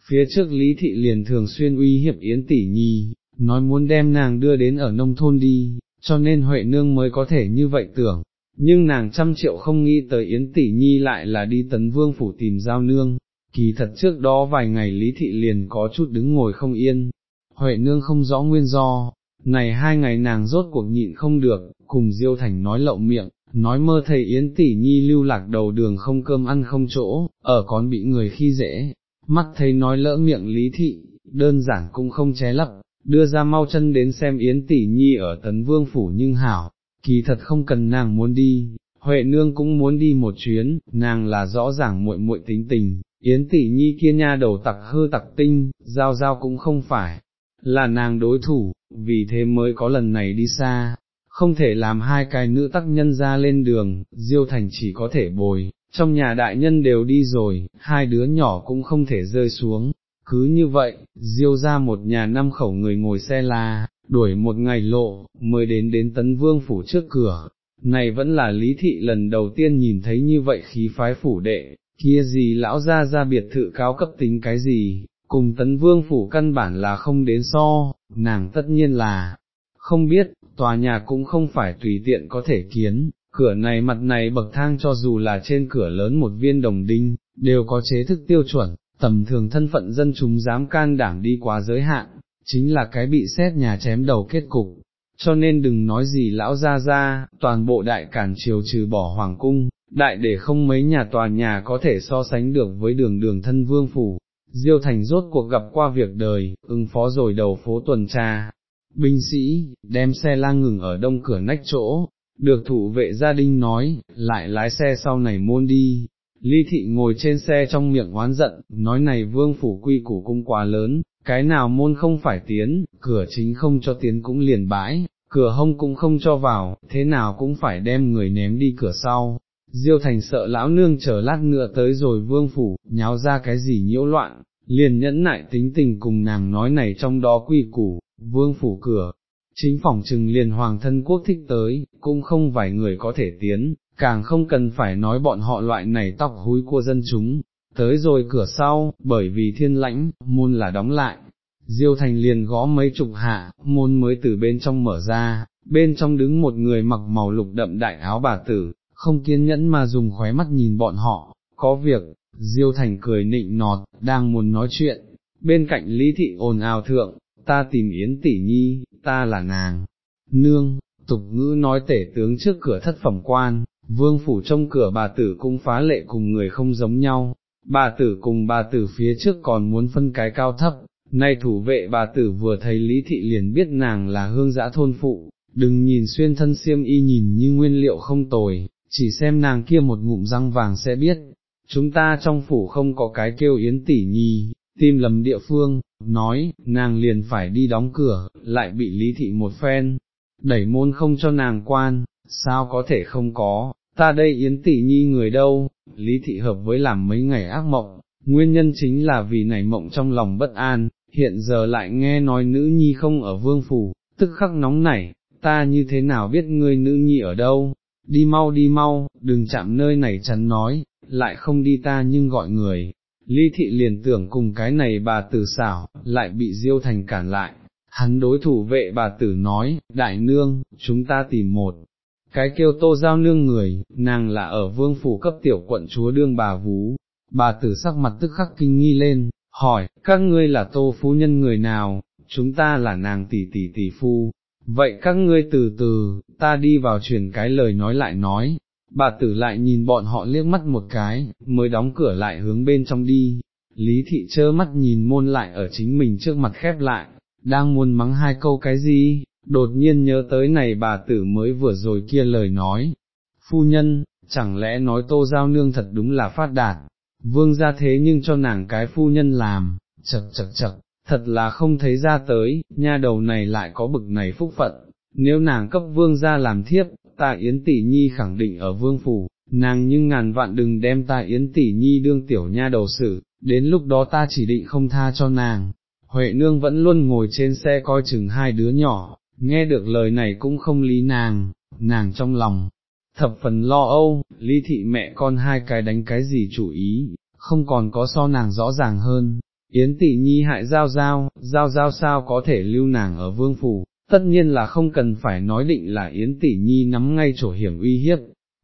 Phía trước Lý Thị liền thường xuyên uy hiếp Yến Tỷ Nhi, nói muốn đem nàng đưa đến ở nông thôn đi, cho nên Huệ Nương mới có thể như vậy tưởng, nhưng nàng trăm triệu không nghĩ tới Yến Tỷ Nhi lại là đi tấn vương phủ tìm giao nương, kỳ thật trước đó vài ngày Lý Thị liền có chút đứng ngồi không yên, Huệ nương không rõ nguyên do, này hai ngày nàng rốt cuộc nhịn không được, cùng Diêu Thành nói lậu miệng, nói mơ thầy Yến tỷ nhi lưu lạc đầu đường không cơm ăn không chỗ, ở còn bị người khi dễ, mắt thấy nói lỡ miệng lý thị, đơn giản cũng không ché lấp, đưa ra mau chân đến xem Yến tỷ nhi ở tấn vương phủ nhưng hảo, kỳ thật không cần nàng muốn đi, Huệ nương cũng muốn đi một chuyến, nàng là rõ ràng muội muội tính tình, Yến tỷ nhi kia nha đầu tặc hư tặc tinh, giao giao cũng không phải, là nàng đối thủ, vì thế mới có lần này đi xa, không thể làm hai cái nữ tác nhân ra lên đường, Diêu Thành chỉ có thể bồi, trong nhà đại nhân đều đi rồi, hai đứa nhỏ cũng không thể rơi xuống, cứ như vậy, Diêu ra một nhà năm khẩu người ngồi xe la, đuổi một ngày lộ, mới đến đến tấn vương phủ trước cửa, này vẫn là lý thị lần đầu tiên nhìn thấy như vậy khí phái phủ đệ, kia gì lão ra ra biệt thự cao cấp tính cái gì, cùng tấn vương phủ căn bản là không đến so, nàng tất nhiên là, không biết, tòa nhà cũng không phải tùy tiện có thể kiến, cửa này mặt này bậc thang cho dù là trên cửa lớn một viên đồng đinh, đều có chế thức tiêu chuẩn, tầm thường thân phận dân chúng dám can đảm đi quá giới hạn, chính là cái bị xét nhà chém đầu kết cục. Cho nên đừng nói gì lão ra ra, toàn bộ đại cản triều trừ bỏ hoàng cung, đại để không mấy nhà tòa nhà có thể so sánh được với đường đường thân vương phủ, Diêu Thành rốt cuộc gặp qua việc đời, ứng phó rồi đầu phố tuần tra, binh sĩ, đem xe lang ngừng ở đông cửa nách chỗ, được thủ vệ gia đình nói, lại lái xe sau này môn đi. Ly thị ngồi trên xe trong miệng oán giận, nói này vương phủ quy củ cung quá lớn, cái nào môn không phải tiến, cửa chính không cho tiến cũng liền bãi, cửa hông cũng không cho vào, thế nào cũng phải đem người ném đi cửa sau, Diêu thành sợ lão nương chờ lát nữa tới rồi vương phủ, nháo ra cái gì nhiễu loạn, liền nhẫn nại tính tình cùng nàng nói này trong đó quy củ, vương phủ cửa, chính phòng trừng liền hoàng thân quốc thích tới, cũng không vài người có thể tiến, càng không cần phải nói bọn họ loại này tóc húi của dân chúng, tới rồi cửa sau, bởi vì thiên lãnh, môn là đóng lại. Diêu thành liền gõ mấy chục hạ, môn mới từ bên trong mở ra, bên trong đứng một người mặc màu lục đậm đại áo bà tử, không kiên nhẫn mà dùng khóe mắt nhìn bọn họ, có việc, Diêu Thành cười nịnh nọt, đang muốn nói chuyện, bên cạnh Lý Thị ồn ào thượng, ta tìm Yến Tỷ Nhi, ta là nàng, nương, tục ngữ nói tể tướng trước cửa thất phẩm quan, vương phủ trong cửa bà tử cũng phá lệ cùng người không giống nhau, bà tử cùng bà tử phía trước còn muốn phân cái cao thấp, nay thủ vệ bà tử vừa thấy Lý Thị liền biết nàng là hương giã thôn phụ, đừng nhìn xuyên thân xiêm y nhìn như nguyên liệu không tồi, chỉ xem nàng kia một ngụm răng vàng sẽ biết, chúng ta trong phủ không có cái kêu yến tỷ nhi, tìm lầm địa phương, nói, nàng liền phải đi đóng cửa, lại bị lý thị một phen, đẩy môn không cho nàng quan, sao có thể không có, ta đây yến tỷ nhi người đâu, lý thị hợp với làm mấy ngày ác mộng, nguyên nhân chính là vì nảy mộng trong lòng bất an, hiện giờ lại nghe nói nữ nhi không ở vương phủ, tức khắc nóng nảy, ta như thế nào biết ngươi nữ nhi ở đâu, đi mau đi mau, đừng chạm nơi này chắn nói, lại không đi ta nhưng gọi người. Ly thị liền tưởng cùng cái này bà tử xảo, lại bị diêu thành cản lại, hắn đối thủ vệ bà tử nói, đại nương, chúng ta tìm một, cái kêu tô giao nương người, nàng là ở vương phủ cấp tiểu quận chúa đương bà vú, bà tử sắc mặt tức khắc kinh nghi lên, hỏi, các ngươi là tô phu nhân người nào, chúng ta là nàng tỷ tỷ tỷ phu, vậy các ngươi từ từ, ta đi vào truyền cái lời nói lại nói, bà tử lại nhìn bọn họ liếc mắt một cái, mới đóng cửa lại hướng bên trong đi, lý thị trơ mắt nhìn môn lại ở chính mình trước mặt khép lại, đang muốn mắng hai câu cái gì, đột nhiên nhớ tới này bà tử mới vừa rồi kia lời nói, phu nhân, chẳng lẽ nói tô giao nương thật đúng là phát đạt, vương ra thế nhưng cho nàng cái phu nhân làm, chật chật chật, thật là không thấy ra tới, nha đầu này lại có bực này phúc phận, nếu nàng cấp vương ra làm thiếp, ta Yến Tỷ Nhi khẳng định ở vương phủ, nàng nhưng ngàn vạn đừng đem ta Yến Tỷ Nhi đương tiểu nha đầu xử, đến lúc đó ta chỉ định không tha cho nàng. Huệ nương vẫn luôn ngồi trên xe coi chừng hai đứa nhỏ, nghe được lời này cũng không lý nàng, nàng trong lòng, thập phần lo âu, ly thị mẹ con hai cái đánh cái gì chủ ý, không còn có so nàng rõ ràng hơn, Yến tỷ nhi hại giao giao, giao giao sao có thể lưu nàng ở vương phủ, tất nhiên là không cần phải nói định là Yến tỷ nhi nắm ngay chỗ hiểm uy hiếp,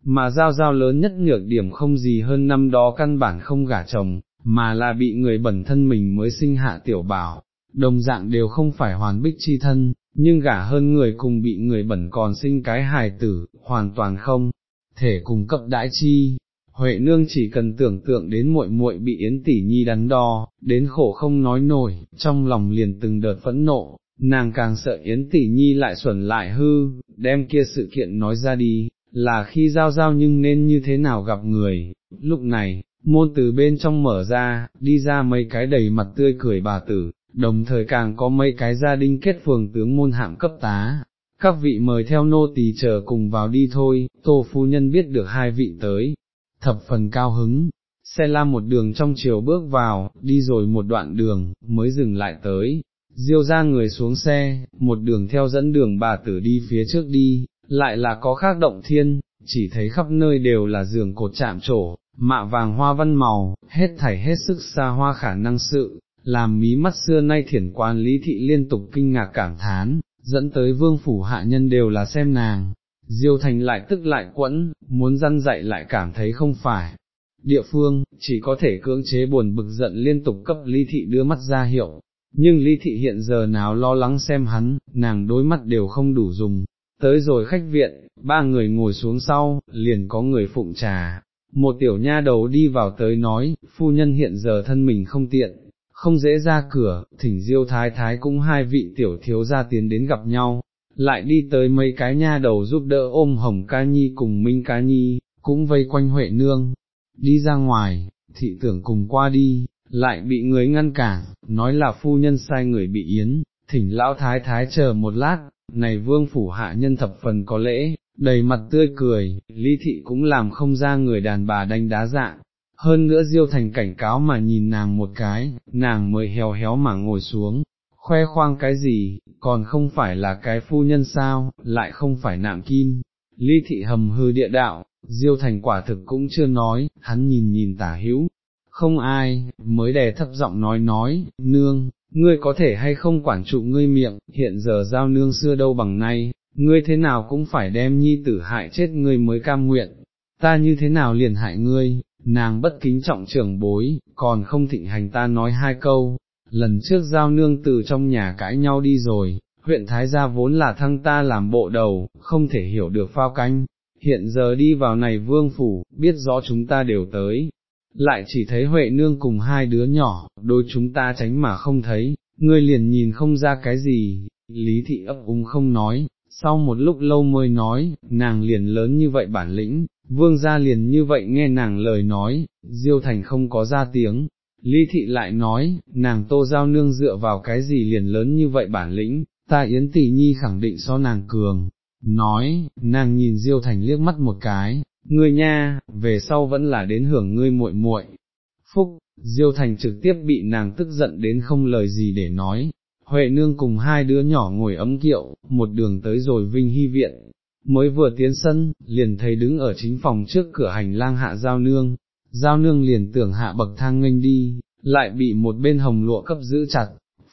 mà giao giao lớn nhất nhược điểm không gì hơn năm đó căn bản không gả chồng, mà là bị người bẩn thân mình mới sinh hạ tiểu bảo, đồng dạng đều không phải hoàn bích chi thân, nhưng gả hơn người cùng bị người bẩn còn sinh cái hài tử, hoàn toàn không thể cùng cấp đãi chi, Huệ nương chỉ cần tưởng tượng đến muội muội bị Yến tỷ nhi đắn đo, đến khổ không nói nổi, trong lòng liền từng đợt phẫn nộ, nàng càng sợ Yến tỷ nhi lại xuẩn lại hư, đem kia sự kiện nói ra đi, là khi giao giao nhưng nên như thế nào gặp người, lúc này, môn từ bên trong mở ra, đi ra mấy cái đầy mặt tươi cười bà tử, đồng thời càng có mấy cái gia đình kết phường tướng môn hạng cấp tá. Các vị mời theo nô tỳ chờ cùng vào đi thôi, tô phu nhân biết được hai vị tới, thập phần cao hứng, xe la một đường trong chiều bước vào, đi rồi một đoạn đường, mới dừng lại tới, diêu ra người xuống xe, một đường theo dẫn đường bà tử đi phía trước đi, lại là có khác động thiên, chỉ thấy khắp nơi đều là giường cột chạm trổ, mạ vàng hoa văn màu, hết thảy hết sức xa hoa khả năng sự, làm mí mắt xưa nay thiển quan lý thị liên tục kinh ngạc cảm thán, dẫn tới vương phủ hạ nhân đều là xem nàng, Diêu Thành lại tức lại quẫn, muốn răn dạy lại cảm thấy không phải. Địa phương, chỉ có thể cưỡng chế buồn bực giận liên tục cấp ly thị đưa mắt ra hiệu, nhưng ly thị hiện giờ nào lo lắng xem hắn, nàng đối mắt đều không đủ dùng. Tới rồi khách viện, ba người ngồi xuống sau, liền có người phụng trà. Một tiểu nha đầu đi vào tới nói, phu nhân hiện giờ thân mình không tiện, không dễ ra cửa, thỉnh diêu thái thái cũng hai vị tiểu thiếu gia tiến đến gặp nhau, lại đi tới mấy cái nha đầu giúp đỡ ôm hồng ca nhi cùng minh ca nhi, cũng vây quanh Huệ Nương, đi ra ngoài, thị tưởng cùng qua đi, lại bị người ngăn cản, nói là phu nhân sai người bị yến, thỉnh lão thái thái chờ một lát, này vương phủ hạ nhân thập phần có lễ, đầy mặt tươi cười, ly thị cũng làm không ra người đàn bà đánh đá dạng. Hơn nữa diêu thành cảnh cáo mà nhìn nàng một cái, nàng mới héo héo mà ngồi xuống, khoe khoang cái gì, còn không phải là cái phu nhân sao, lại không phải nạm kim. Ly thị hầm hư địa đạo, diêu thành quả thực cũng chưa nói, hắn nhìn nhìn tả hữu, không ai, mới đè thấp giọng nói nói, nương, ngươi có thể hay không quản trụ ngươi miệng, hiện giờ giao nương xưa đâu bằng nay, ngươi thế nào cũng phải đem nhi tử hại chết ngươi mới cam nguyện, ta như thế nào liền hại ngươi, nàng bất kính trọng trưởng bối, còn không thịnh hành ta nói hai câu, lần trước giao nương từ trong nhà cãi nhau đi rồi, huyện Thái Gia vốn là thăng ta làm bộ đầu, không thể hiểu được phao canh, hiện giờ đi vào này vương phủ, biết rõ chúng ta đều tới, lại chỉ thấy Huệ Nương cùng hai đứa nhỏ, đôi chúng ta tránh mà không thấy, ngươi liền nhìn không ra cái gì, Lý Thị ấp úng không nói, sau một lúc lâu mới nói, nàng liền lớn như vậy bản lĩnh, vương gia liền như vậy nghe nàng lời nói, Diêu Thành không có ra tiếng. Lý thị lại nói, nàng tô giao nương dựa vào cái gì liền lớn như vậy bản lĩnh, ta Yến Tỷ Nhi khẳng định so nàng cường, nói, nàng nhìn Diêu Thành liếc mắt một cái, ngươi nha, về sau vẫn là đến hưởng ngươi muội muội. Phúc, Diêu Thành trực tiếp bị nàng tức giận đến không lời gì để nói, Huệ Nương cùng hai đứa nhỏ ngồi ấm kiệu, một đường tới rồi Vinh Hy Viện, mới vừa tiến sân, liền thấy đứng ở chính phòng trước cửa hành lang hạ Giao Nương, Giao Nương liền tưởng hạ bậc thang nghênh đi, lại bị một bên hồng lụa cấp giữ chặt,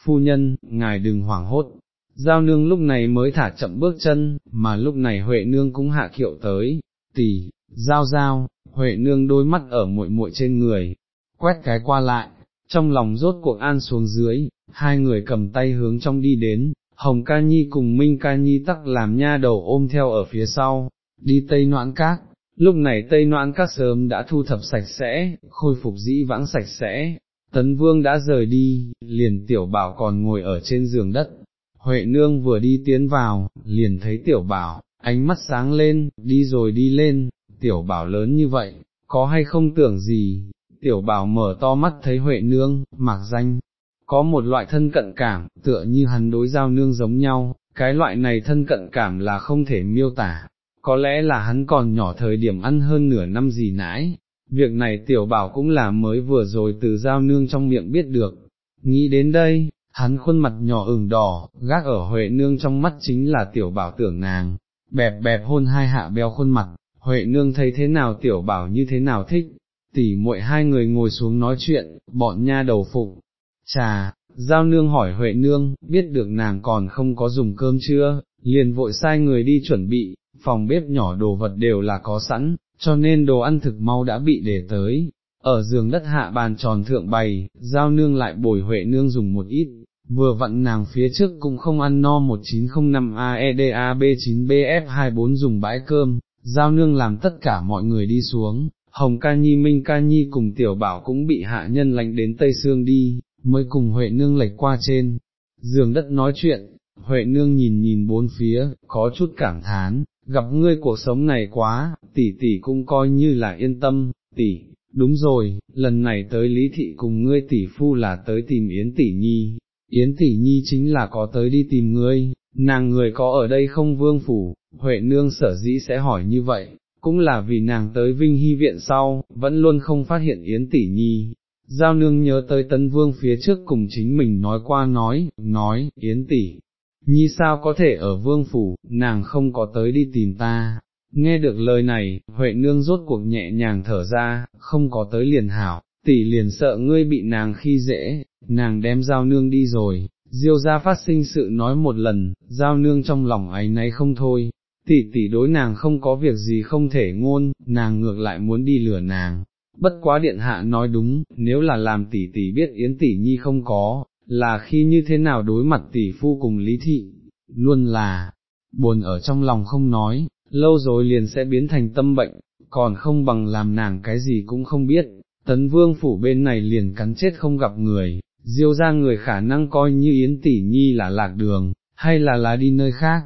phu nhân, ngài đừng hoảng hốt, Giao nương lúc này mới thả chậm bước chân, mà lúc này Huệ nương cũng hạ kiệu tới, tỷ, giao giao, Huệ nương đôi mắt ở muội muội trên người, quét cái qua lại, trong lòng rốt cuộc an xuống dưới, hai người cầm tay hướng trong đi đến, Hồng Ca Nhi cùng Minh Ca Nhi tắc làm nha đầu ôm theo ở phía sau, đi Tây Noãn Các, lúc này Tây Noãn Các sớm đã thu thập sạch sẽ, khôi phục dĩ vãng sạch sẽ, Tấn Vương đã rời đi, liền tiểu bảo còn ngồi ở trên giường đất, Huệ nương vừa đi tiến vào, liền thấy tiểu bảo, ánh mắt sáng lên, đi rồi đi lên, tiểu bảo lớn như vậy, có hay không tưởng gì, tiểu bảo mở to mắt thấy Huệ nương, mặc danh, có một loại thân cận cảm, tựa như hắn đối giao nương giống nhau, cái loại này thân cận cảm là không thể miêu tả, có lẽ là hắn còn nhỏ thời điểm ăn hơn nửa năm gì nãi, việc này tiểu bảo cũng là mới vừa rồi từ giao nương trong miệng biết được, nghĩ đến đây, hắn khuôn mặt nhỏ ửng đỏ, gác ở Huệ Nương trong mắt chính là tiểu bảo tưởng nàng, bẹp bẹp hôn hai hạ béo khuôn mặt, Huệ Nương thấy thế nào tiểu bảo như thế nào thích, tỉ muội hai người ngồi xuống nói chuyện, bọn nha đầu phụ, trà, giao nương hỏi Huệ Nương, biết được nàng còn không có dùng cơm chưa, liền vội sai người đi chuẩn bị, phòng bếp nhỏ đồ vật đều là có sẵn, cho nên đồ ăn thực mau đã bị để tới. Ở giường đất hạ bàn tròn thượng bày, giao nương lại bồi Huệ Nương dùng một ít, vừa vặn nàng phía trước cũng không ăn no 1905 AEDA B9BF24 dùng bãi cơm, giao nương làm tất cả mọi người đi xuống, Hồng Ca Nhi Minh Ca Nhi cùng Tiểu Bảo cũng bị hạ nhân lánh đến Tây Sương đi, mới cùng Huệ Nương lệch qua trên, giường đất nói chuyện, Huệ Nương nhìn nhìn bốn phía, có chút cảm thán, gặp ngươi cuộc sống này quá, tỷ tỷ cũng coi như là yên tâm, tỷ, đúng rồi, lần này tới Lý Thị cùng ngươi tỷ phu là tới tìm Yến tỷ nhi, Yến tỷ nhi chính là có tới đi tìm ngươi, nàng người có ở đây không vương phủ, Huệ nương sở dĩ sẽ hỏi như vậy, cũng là vì nàng tới Vinh Hy viện sau, vẫn luôn không phát hiện Yến tỷ nhi. Giao nương nhớ tới tân vương phía trước cùng chính mình nói qua nói, nói, Yến tỷ, nhi sao có thể ở vương phủ, nàng không có tới đi tìm ta. Nghe được lời này, Huệ nương rốt cuộc nhẹ nhàng thở ra, không có tới liền hảo, tỷ liền sợ ngươi bị nàng khi dễ, nàng đem giao nương đi rồi, diêu ra phát sinh sự nói một lần, giao nương trong lòng ấy nấy không thôi, tỷ tỷ đối nàng không có việc gì không thể ngôn, nàng ngược lại muốn đi lừa nàng. Bất quá điện hạ nói đúng, nếu là làm tỷ tỷ biết yến tỷ nhi không có, là khi như thế nào đối mặt tỷ phu cùng lý thị, luôn là, buồn ở trong lòng không nói, lâu rồi liền sẽ biến thành tâm bệnh, còn không bằng làm nàng cái gì cũng không biết, tấn vương phủ bên này liền cắn chết không gặp người, diêu ra người khả năng coi như Yến Tỷ Nhi là lạc đường, hay là là đi nơi khác,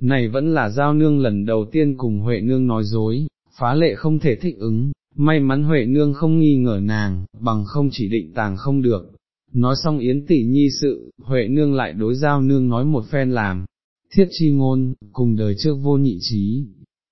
này vẫn là giao nương lần đầu tiên cùng Huệ nương nói dối, phá lệ không thể thích ứng, may mắn Huệ nương không nghi ngờ nàng, bằng không chỉ định tàng không được. Nói xong Yến Tỷ Nhi sự, Huệ nương lại đối giao nương nói một phen làm, thiết chi ngôn, cùng đời trước vô nhị trí.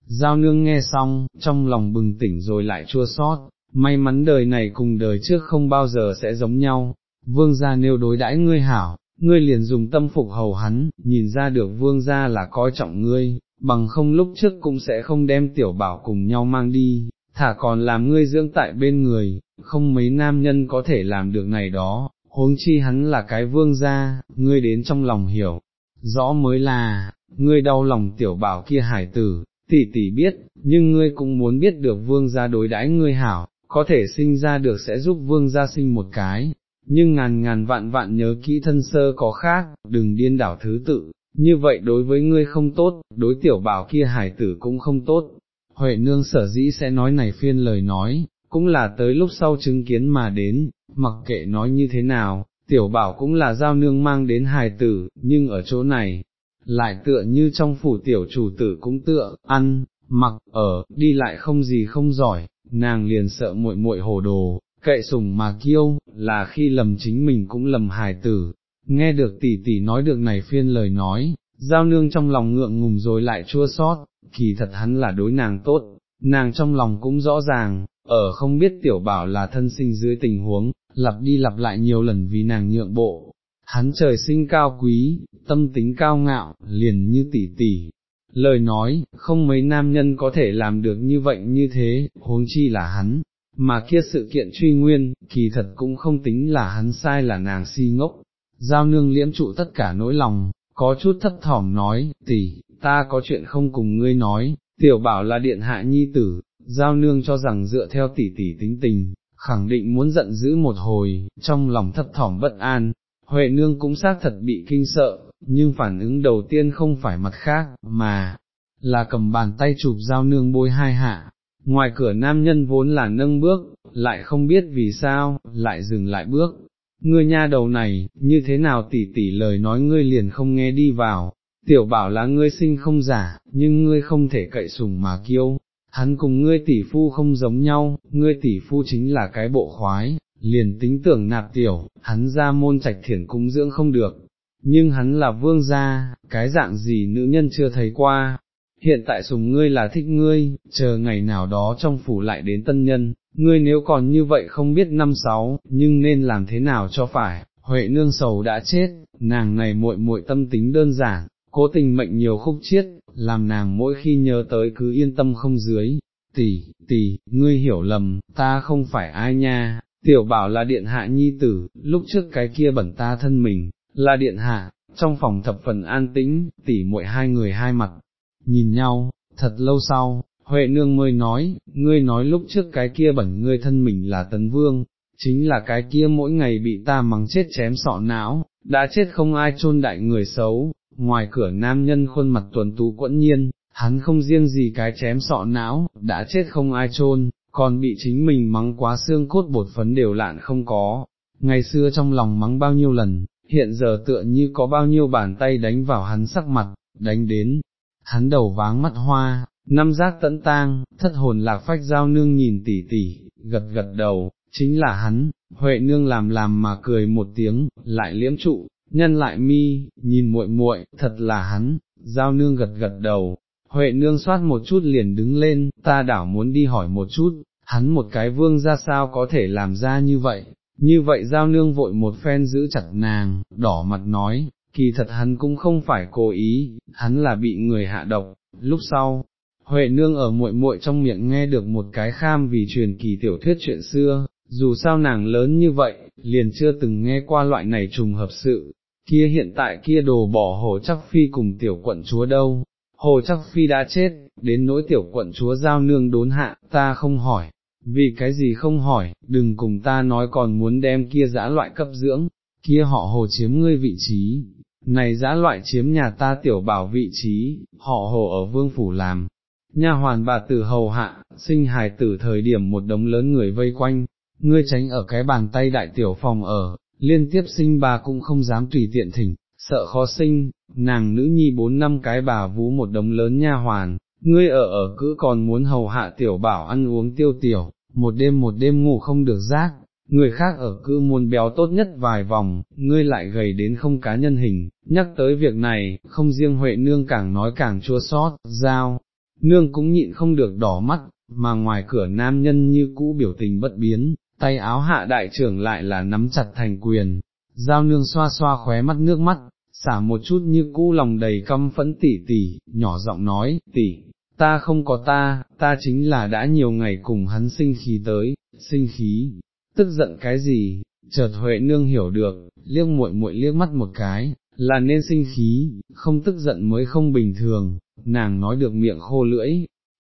Giao nương nghe xong, trong lòng bừng tỉnh rồi lại chua sót, may mắn đời này cùng đời trước không bao giờ sẽ giống nhau, vương gia nêu đối đãi ngươi hảo, ngươi liền dùng tâm phục hầu hắn, nhìn ra được vương gia là coi trọng ngươi, bằng không lúc trước cũng sẽ không đem tiểu bảo cùng nhau mang đi, thả còn làm ngươi dưỡng tại bên người, không mấy nam nhân có thể làm được này đó, huống chi hắn là cái vương gia, ngươi đến trong lòng hiểu, rõ mới là, ngươi đau lòng tiểu bảo kia hải tử, tỷ tỷ biết, nhưng ngươi cũng muốn biết được vương gia đối đãi ngươi hảo, có thể sinh ra được sẽ giúp vương gia sinh một cái, nhưng ngàn ngàn vạn vạn nhớ kỹ thân sơ có khác, đừng điên đảo thứ tự, như vậy đối với ngươi không tốt, đối tiểu bảo kia hải tử cũng không tốt. Huệ nương sở dĩ sẽ nói này phiên lời nói, cũng là tới lúc sau chứng kiến mà đến, mặc kệ nói như thế nào, tiểu bảo cũng là giao nương mang đến hài tử, nhưng ở chỗ này, lại tựa như trong phủ tiểu chủ tử cũng tựa, ăn, mặc, ở, đi lại không gì không giỏi, nàng liền sợ muội muội hồ đồ, cậy sùng mà kiêu, là khi lầm chính mình cũng lầm hài tử. Nghe được tỷ tỷ nói được này phiên lời nói, giao nương trong lòng ngượng ngùng rồi lại chua sót, kỳ thật hắn là đối nàng tốt, nàng trong lòng cũng rõ ràng, ở không biết tiểu bảo là thân sinh dưới tình huống, lặp đi lặp lại nhiều lần vì nàng nhượng bộ. Hắn trời sinh cao quý, tâm tính cao ngạo, liền như tỷ tỷ. Lời nói, không mấy nam nhân có thể làm được như vậy như thế, huống chi là hắn, mà kia sự kiện truy nguyên, kỳ thật cũng không tính là hắn sai là nàng si ngốc. Giao nương liễm trụ tất cả nỗi lòng, có chút thấp thỏm nói, tỷ, ta có chuyện không cùng ngươi nói, tiểu bảo là điện hạ nhi tử, giao nương cho rằng dựa theo tỷ tỷ tính tình, khẳng định muốn giận dữ một hồi, trong lòng thấp thỏm bất an, Huệ nương cũng xác thật bị kinh sợ, nhưng phản ứng đầu tiên không phải mặt khác, mà là cầm bàn tay chụp dao nương bôi hai hạ. Ngoài cửa nam nhân vốn là nâng bước, lại không biết vì sao, lại dừng lại bước. Ngươi nha đầu này, như thế nào tỉ tỉ lời nói ngươi liền không nghe đi vào, tiểu bảo là ngươi sinh không giả, nhưng ngươi không thể cậy sùng mà kiêu, hắn cùng ngươi tỷ phu không giống nhau, ngươi tỷ phu chính là cái bộ khoái, liền tính tưởng nạp tiểu, hắn ra môn trạch thiển cung dưỡng không được, nhưng hắn là vương gia, cái dạng gì nữ nhân chưa thấy qua, hiện tại sùng ngươi là thích ngươi, chờ ngày nào đó trong phủ lại đến tân nhân, ngươi nếu còn như vậy không biết năm sáu, nhưng nên làm thế nào cho phải, Huệ nương sầu đã chết, nàng này muội muội tâm tính đơn giản, cố tình mệnh nhiều khúc chiết, làm nàng mỗi khi nhớ tới cứ yên tâm không dưới, tỷ, tỷ, ngươi hiểu lầm, ta không phải ai nha, tiểu bảo là điện hạ nhi tử, lúc trước cái kia bẩn ta thân mình, là điện hạ, trong phòng thập phần an tĩnh, tỷ muội hai người hai mặt, nhìn nhau, thật lâu sau, Huệ nương mới nói, ngươi nói lúc trước cái kia bẩn ngươi thân mình là tấn vương, chính là cái kia mỗi ngày bị ta mắng chết chém sọ não, đã chết không ai chôn đại người xấu, ngoài cửa nam nhân khuôn mặt tuần tú quẫn nhiên, hắn không riêng gì cái chém sọ não, đã chết không ai chôn, còn bị chính mình mắng quá xương cốt bột phấn đều lạn không có, ngày xưa trong lòng mắng bao nhiêu lần, hiện giờ tựa như có bao nhiêu bàn tay đánh vào hắn sắc mặt, đánh đến, hắn đầu váng mắt hoa, năm giác tẫn tang, thất hồn lạc phách giao nương nhìn tỉ tỉ, gật gật đầu, chính là hắn, Huệ nương làm làm mà cười một tiếng, lại liễm trụ, nhân lại mi, nhìn muội muội, thật là hắn, giao nương gật gật đầu, Huệ nương soát một chút liền đứng lên, ta đảo muốn đi hỏi một chút, hắn một cái vương ra sao có thể làm ra như vậy, như vậy giao nương vội một phen giữ chặt nàng, đỏ mặt nói, kỳ thật hắn cũng không phải cố ý, hắn là bị người hạ độc, lúc sau. Huệ nương ở muội muội trong miệng nghe được một cái kham vì truyền kỳ tiểu thuyết chuyện xưa, dù sao nàng lớn như vậy, liền chưa từng nghe qua loại này trùng hợp sự, kia hiện tại kia đồ bỏ hồ chắc phi cùng tiểu quận chúa đâu, hồ chắc phi đã chết, đến nỗi tiểu quận chúa giao nương đốn hạ, ta không hỏi, vì cái gì không hỏi, đừng cùng ta nói còn muốn đem kia giã loại cấp dưỡng, kia họ hồ chiếm ngươi vị trí, này giã loại chiếm nhà ta tiểu bảo vị trí, họ hồ ở vương phủ làm. Nhà hoàn bà tử hầu hạ, sinh hài tử thời điểm một đống lớn người vây quanh, ngươi tránh ở cái bàn tay đại tiểu phòng ở, liên tiếp sinh bà cũng không dám tùy tiện thỉnh, sợ khó sinh, nàng nữ nhi bốn năm cái bà vú một đống lớn nha hoàn, ngươi ở ở cứ còn muốn hầu hạ tiểu bảo ăn uống tiêu tiểu, một đêm một đêm ngủ không được giấc, người khác ở cứ muốn béo tốt nhất vài vòng, ngươi lại gầy đến không cá nhân hình, nhắc tới việc này, không riêng Huệ Nương càng nói càng chua sót, giao, Nương cũng nhịn không được đỏ mắt, mà ngoài cửa nam nhân như cũ biểu tình bất biến, tay áo hạ đại trưởng lại là nắm chặt thành quyền, giao nương xoa xoa khóe mắt nước mắt, xả một chút như cũ lòng đầy căm phẫn tỉ tỉ, nhỏ giọng nói, tỉ, ta không có ta, ta chính là đã nhiều ngày cùng hắn sinh khí tới, sinh khí, tức giận cái gì, chợt Huệ nương hiểu được, liếc muội muội liếc mắt một cái, là nên sinh khí, không tức giận mới không bình thường, nàng nói được miệng khô lưỡi,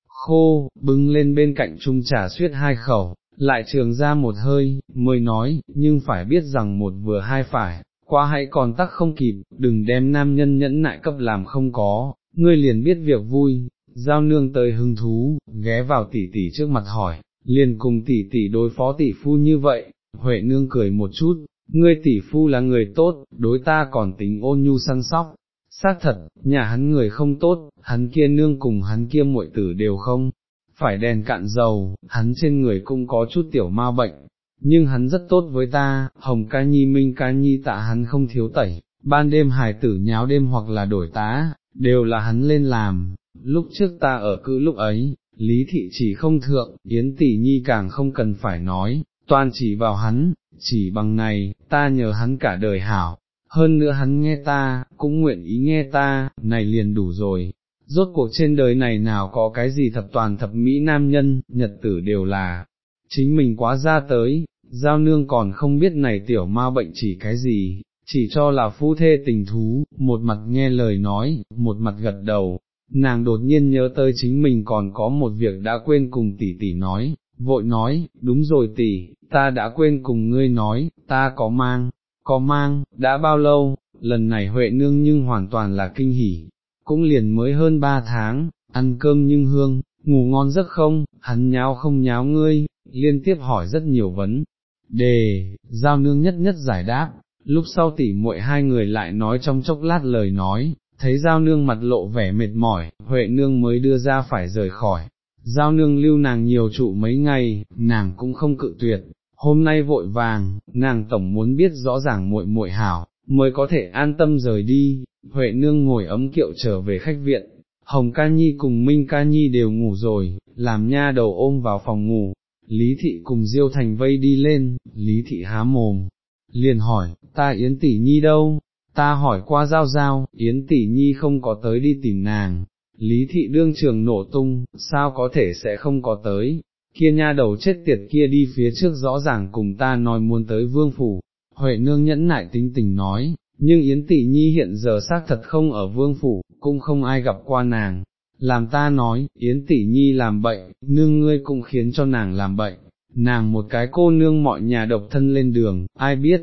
khô, bưng lên bên cạnh chung trà suyết hai khẩu, lại trường ra một hơi, mới nói, nhưng phải biết rằng một vừa hai phải, quá hãy còn tắc không kịp, đừng đem nam nhân nhẫn nại cấp làm không có, ngươi liền biết việc vui, giao nương tới hứng thú, ghé vào tỷ tỷ trước mặt hỏi, liền cùng tỷ tỷ đối phó tỷ phu như vậy, Huệ nương cười một chút, ngươi tỷ phu là người tốt, đối ta còn tính ôn nhu săn sóc, xác thật, nhà hắn người không tốt, hắn kia nương cùng hắn kia muội tử đều không, phải đèn cạn dầu, hắn trên người cũng có chút tiểu ma bệnh, nhưng hắn rất tốt với ta, hồng ca nhi minh ca nhi tạ hắn không thiếu tẩy, ban đêm hài tử nháo đêm hoặc là đổi tá, đều là hắn lên làm, lúc trước ta ở cữ lúc ấy, lý thị chỉ không thượng, yến tỷ nhi càng không cần phải nói, toàn chỉ vào hắn, chỉ bằng này, ta nhờ hắn cả đời hảo, hơn nữa hắn nghe ta, cũng nguyện ý nghe ta, này liền đủ rồi. Rốt cuộc trên đời này nào có cái gì thập toàn thập mỹ nam nhân, nhật tử đều là, chính mình quá ra tới, giao nương còn không biết này tiểu ma bệnh chỉ cái gì, chỉ cho là phu thê tình thú, một mặt nghe lời nói, một mặt gật đầu, nàng đột nhiên nhớ tới chính mình còn có một việc đã quên cùng tỷ tỷ nói, vội nói, đúng rồi tỷ, ta đã quên cùng ngươi nói, ta có mang, có mang, đã bao lâu, lần này Huệ nương nhưng hoàn toàn là kinh hỉ, cũng liền mới hơn ba tháng, ăn cơm nhưng hương, ngủ ngon giấc không, hắn nháo không nháo ngươi, liên tiếp hỏi rất nhiều vấn. Đề, giao nương nhất nhất giải đáp, lúc sau tỉ muội hai người lại nói trong chốc lát lời nói, thấy giao nương mặt lộ vẻ mệt mỏi, Huệ nương mới đưa ra phải rời khỏi, giao nương lưu nàng nhiều trụ mấy ngày, nàng cũng không cự tuyệt, hôm nay vội vàng, nàng tổng muốn biết rõ ràng muội muội hảo, mới có thể an tâm rời đi, Huệ nương ngồi ấm kiệu trở về khách viện, Hồng Ca Nhi cùng Minh Ca Nhi đều ngủ rồi, làm nha đầu ôm vào phòng ngủ, Lý Thị cùng Diêu Thành vây đi lên, Lý Thị há mồm, liền hỏi, ta Yến Tỷ Nhi đâu, ta hỏi qua giao giao, Yến Tỷ Nhi không có tới đi tìm nàng, Lý Thị đương trường nổ tung, sao có thể sẽ không có tới, kia nha đầu chết tiệt kia đi phía trước rõ ràng cùng ta nói muốn tới vương phủ, Huệ nương nhẫn nại tính tình nói, nhưng Yến Tỷ Nhi hiện giờ xác thật không ở vương phủ, cũng không ai gặp qua nàng, làm ta nói, Yến Tỷ Nhi làm bệnh, nương ngươi cũng khiến cho nàng làm bệnh, nàng một cái cô nương mọi nhà độc thân lên đường, ai biết,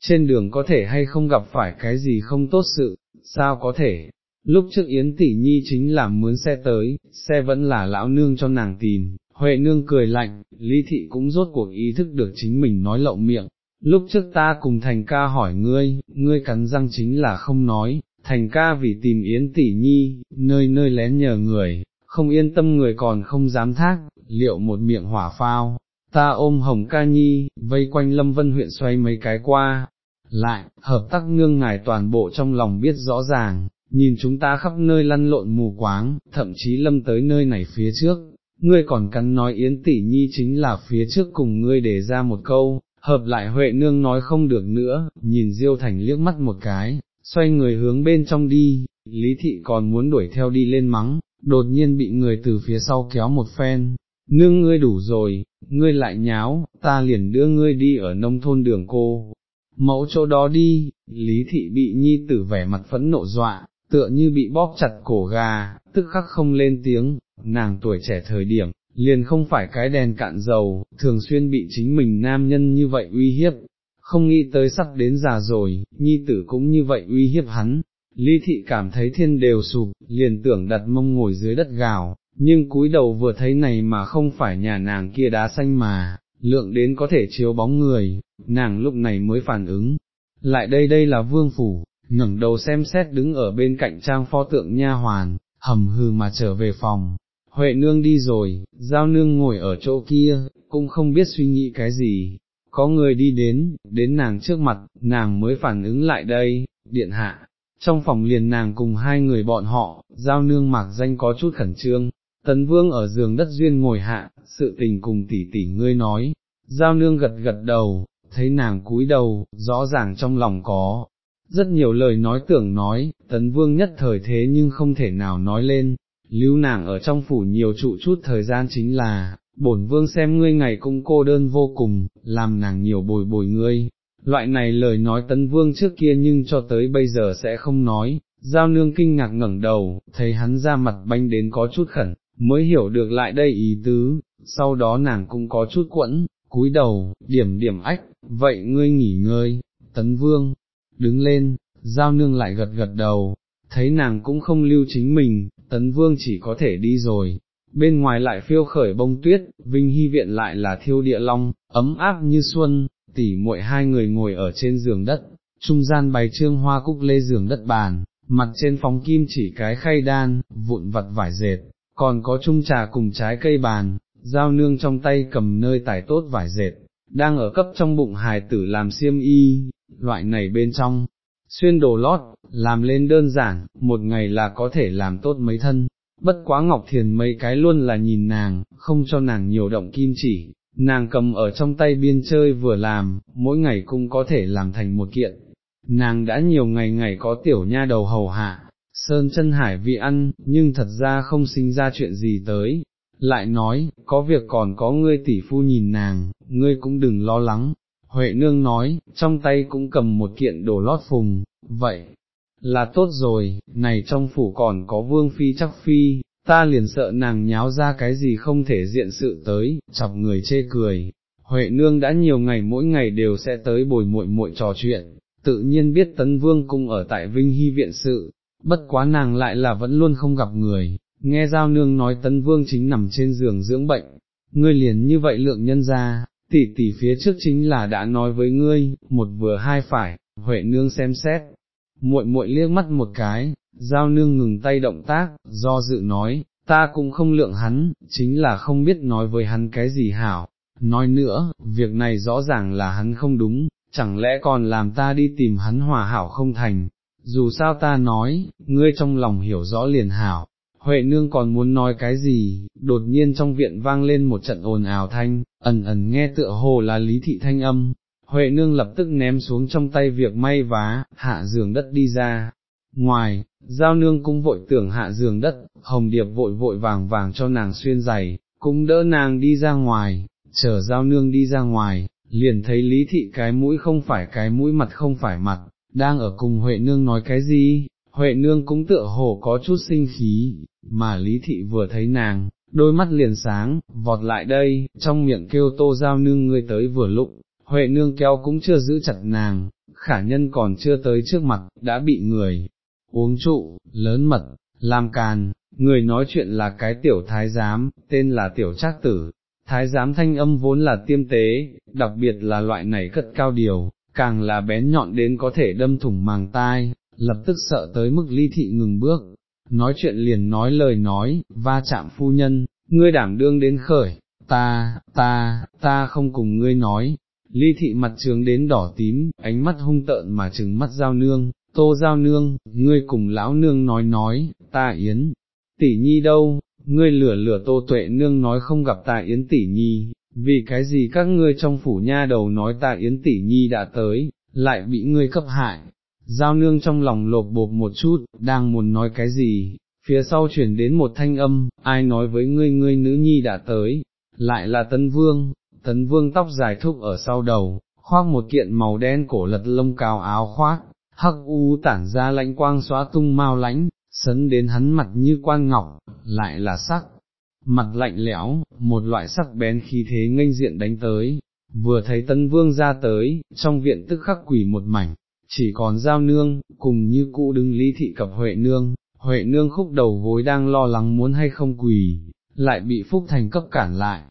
trên đường có thể hay không gặp phải cái gì không tốt sự, sao có thể, lúc trước Yến Tỷ Nhi chính là mướn xe tới, xe vẫn là lão nương cho nàng tìm, Huệ nương cười lạnh, Lý Thị cũng rốt cuộc ý thức được chính mình nói lậu miệng, lúc trước ta cùng thành ca hỏi ngươi, ngươi cắn răng chính là không nói, thành ca vì tìm Yến Tỷ Nhi, nơi nơi lén nhờ người, không yên tâm người còn không dám thác, liệu một miệng hỏa phao, ta ôm hồng ca nhi, vây quanh lâm vân huyện xoay mấy cái qua, lại, hợp tác nương ngài toàn bộ trong lòng biết rõ ràng, nhìn chúng ta khắp nơi lăn lộn mù quáng, thậm chí lâm tới nơi này phía trước, ngươi còn cắn nói Yến Tỷ Nhi chính là phía trước cùng ngươi để ra một câu, hợp lại Huệ Nương nói không được nữa, nhìn Diêu Thành liếc mắt một cái, xoay người hướng bên trong đi, Lý Thị còn muốn đuổi theo đi lên mắng, đột nhiên bị người từ phía sau kéo một phen, nương ngươi đủ rồi, ngươi lại nháo, ta liền đưa ngươi đi ở nông thôn đường cô. Mẫu chỗ đó đi, Lý Thị bị nhi tử vẻ mặt phẫn nộ dọa, tựa như bị bóp chặt cổ gà, tức khắc không lên tiếng, nàng tuổi trẻ thời điểm, liền không phải cái đèn cạn dầu, thường xuyên bị chính mình nam nhân như vậy uy hiếp, không nghĩ tới sắp đến già rồi, nhi tử cũng như vậy uy hiếp hắn. Lý thị cảm thấy thiên đều sụp, liền tưởng đặt mông ngồi dưới đất gào, nhưng cúi đầu vừa thấy này mà không phải nhà nàng kia đá xanh mà, lượng đến có thể chiếu bóng người, nàng lúc này mới phản ứng. Lại đây đây là vương phủ, ngẩng đầu xem xét đứng ở bên cạnh trang pho tượng nha hoàn, hầm hừ mà trở về phòng. Huệ nương đi rồi, giao nương ngồi ở chỗ kia, cũng không biết suy nghĩ cái gì, có người đi đến, đến nàng trước mặt, nàng mới phản ứng lại đây, điện hạ, trong phòng liền nàng cùng hai người bọn họ, giao nương mạc danh có chút khẩn trương, tấn vương ở giường đất duyên ngồi hạ, sự tình cùng tỷ tỷ ngươi nói, giao nương gật gật đầu, thấy nàng cúi đầu, rõ ràng trong lòng có, rất nhiều lời nói tưởng nói, tấn vương nhất thời thế nhưng không thể nào nói lên, lưu nàng ở trong phủ nhiều trụ chút thời gian chính là, bổn vương xem ngươi ngày cũng cô đơn vô cùng, làm nàng nhiều bồi bồi ngươi. Loại này lời nói tấn vương trước kia nhưng cho tới bây giờ sẽ không nói, giao nương kinh ngạc ngẩng đầu, thấy hắn ra mặt banh đến có chút khẩn, mới hiểu được lại đây ý tứ, sau đó nàng cũng có chút quẫn, cúi đầu, điểm điểm ách, vậy ngươi nghỉ ngơi, tấn vương, đứng lên, giao nương lại gật gật đầu, thấy nàng cũng không lưu chính mình, tấn vương chỉ có thể đi rồi, bên ngoài lại phiêu khởi bông tuyết, vinh hy viện lại là thiêu địa long, ấm áp như xuân, tỉ muội hai người ngồi ở trên giường đất, trung gian bày trương hoa cúc lê giường đất bàn, mặt trên phóng kim chỉ cái khay đan, vụn vặt vải dệt, còn có chung trà cùng trái cây bàn, dao nương trong tay cầm nơi tải tốt vải dệt, đang ở cấp trong bụng hài tử làm xiêm y, loại này bên trong, xuyên đồ lót, làm lên đơn giản, một ngày là có thể làm tốt mấy thân, bất quá Ngọc Thiền mấy cái luôn là nhìn nàng, không cho nàng nhiều động kim chỉ, nàng cầm ở trong tay biên chơi vừa làm, mỗi ngày cũng có thể làm thành một kiện. Nàng đã nhiều ngày ngày có tiểu nha đầu hầu hạ, sơn chân hải vị ăn, nhưng thật ra không sinh ra chuyện gì tới. Lại nói, có việc còn có ngươi tỷ phu nhìn nàng, ngươi cũng đừng lo lắng. Huệ nương nói, trong tay cũng cầm một kiện đồ lót phùng, vậy, là tốt rồi, này trong phủ còn có vương phi chắc phi, ta liền sợ nàng nháo ra cái gì không thể diện sự tới, chọc người chê cười. Huệ nương đã nhiều ngày mỗi ngày đều sẽ tới bồi muội muội trò chuyện, tự nhiên biết tấn vương cung ở tại Vinh Hy viện sự, bất quá nàng lại là vẫn luôn không gặp người, nghe giao nương nói tấn vương chính nằm trên giường dưỡng bệnh, ngươi liền như vậy lượng nhân ra, tỷ tỷ phía trước chính là đã nói với ngươi, một vừa hai phải, Huệ nương xem xét, muội muội liếc mắt một cái, giao nương ngừng tay động tác, do dự nói, ta cũng không lượng hắn, chính là không biết nói với hắn cái gì hảo, nói nữa, việc này rõ ràng là hắn không đúng, chẳng lẽ còn làm ta đi tìm hắn hòa hảo không thành, dù sao ta nói, ngươi trong lòng hiểu rõ liền hảo. Huệ nương còn muốn nói cái gì, đột nhiên trong viện vang lên một trận ồn ào thanh, ẩn ẩn nghe tựa hồ là lý thị thanh âm, Huệ nương lập tức ném xuống trong tay việc may vá, hạ giường đất đi ra. Ngoài, giao nương cũng vội tưởng hạ giường đất, hồng điệp vội vội vàng vàng cho nàng xuyên giày, cũng đỡ nàng đi ra ngoài, chờ giao nương đi ra ngoài, liền thấy lý thị cái mũi không phải cái mũi mặt không phải mặt, đang ở cùng Huệ nương nói cái gì, Huệ nương cũng tựa hồ có chút sinh khí, mà lý thị vừa thấy nàng, đôi mắt liền sáng, vọt lại đây, trong miệng kêu tô giao nương ngươi tới vừa lúc, Huệ nương kéo cũng chưa giữ chặt nàng, khả nhân còn chưa tới trước mặt, đã bị người uống trụ, lớn mật, làm càn, người nói chuyện là cái tiểu thái giám, tên là tiểu trác tử. Thái giám thanh âm vốn là tiêm tế, đặc biệt là loại này cất cao điều, càng là bén nhọn đến có thể đâm thủng màng tai, lập tức sợ tới mức ly thị ngừng bước, nói chuyện liền nói lời nói, va chạm phu nhân, ngươi đảm đương đến khởi, ta, ta, ta không cùng ngươi nói, ly thị mặt trướng đến đỏ tím, ánh mắt hung tợn mà trừng mắt giao nương, tô giao nương, ngươi cùng lão nương nói nói, ta yến, tỷ nhi đâu, ngươi lửa lửa tô tuệ nương nói không gặp ta yến tỷ nhi, vì cái gì các ngươi trong phủ nha đầu nói ta yến tỷ nhi đã tới, lại bị ngươi cấp hại. Giao nương trong lòng lột bột một chút, đang muốn nói cái gì, phía sau chuyển đến một thanh âm, ai nói với ngươi ngươi nữ nhi đã tới, lại là tân vương, tấn vương tóc dài thúc ở sau đầu, khoác một kiện màu đen cổ lật lông cao áo khoác, hắc u tản ra lãnh quang xóa tung mau lãnh, sấn đến hắn mặt như quan ngọc, lại là sắc, mặt lạnh lẽo, một loại sắc bén khí thế nghênh diện đánh tới, vừa thấy tấn vương ra tới, trong viện tức khắc quỷ một mảnh, chỉ còn giao nương, cùng như cũ đứng lý thị cập Huệ nương, Huệ nương khúc đầu gối đang lo lắng muốn hay không quỳ, lại bị Phúc Thành cấp cản lại,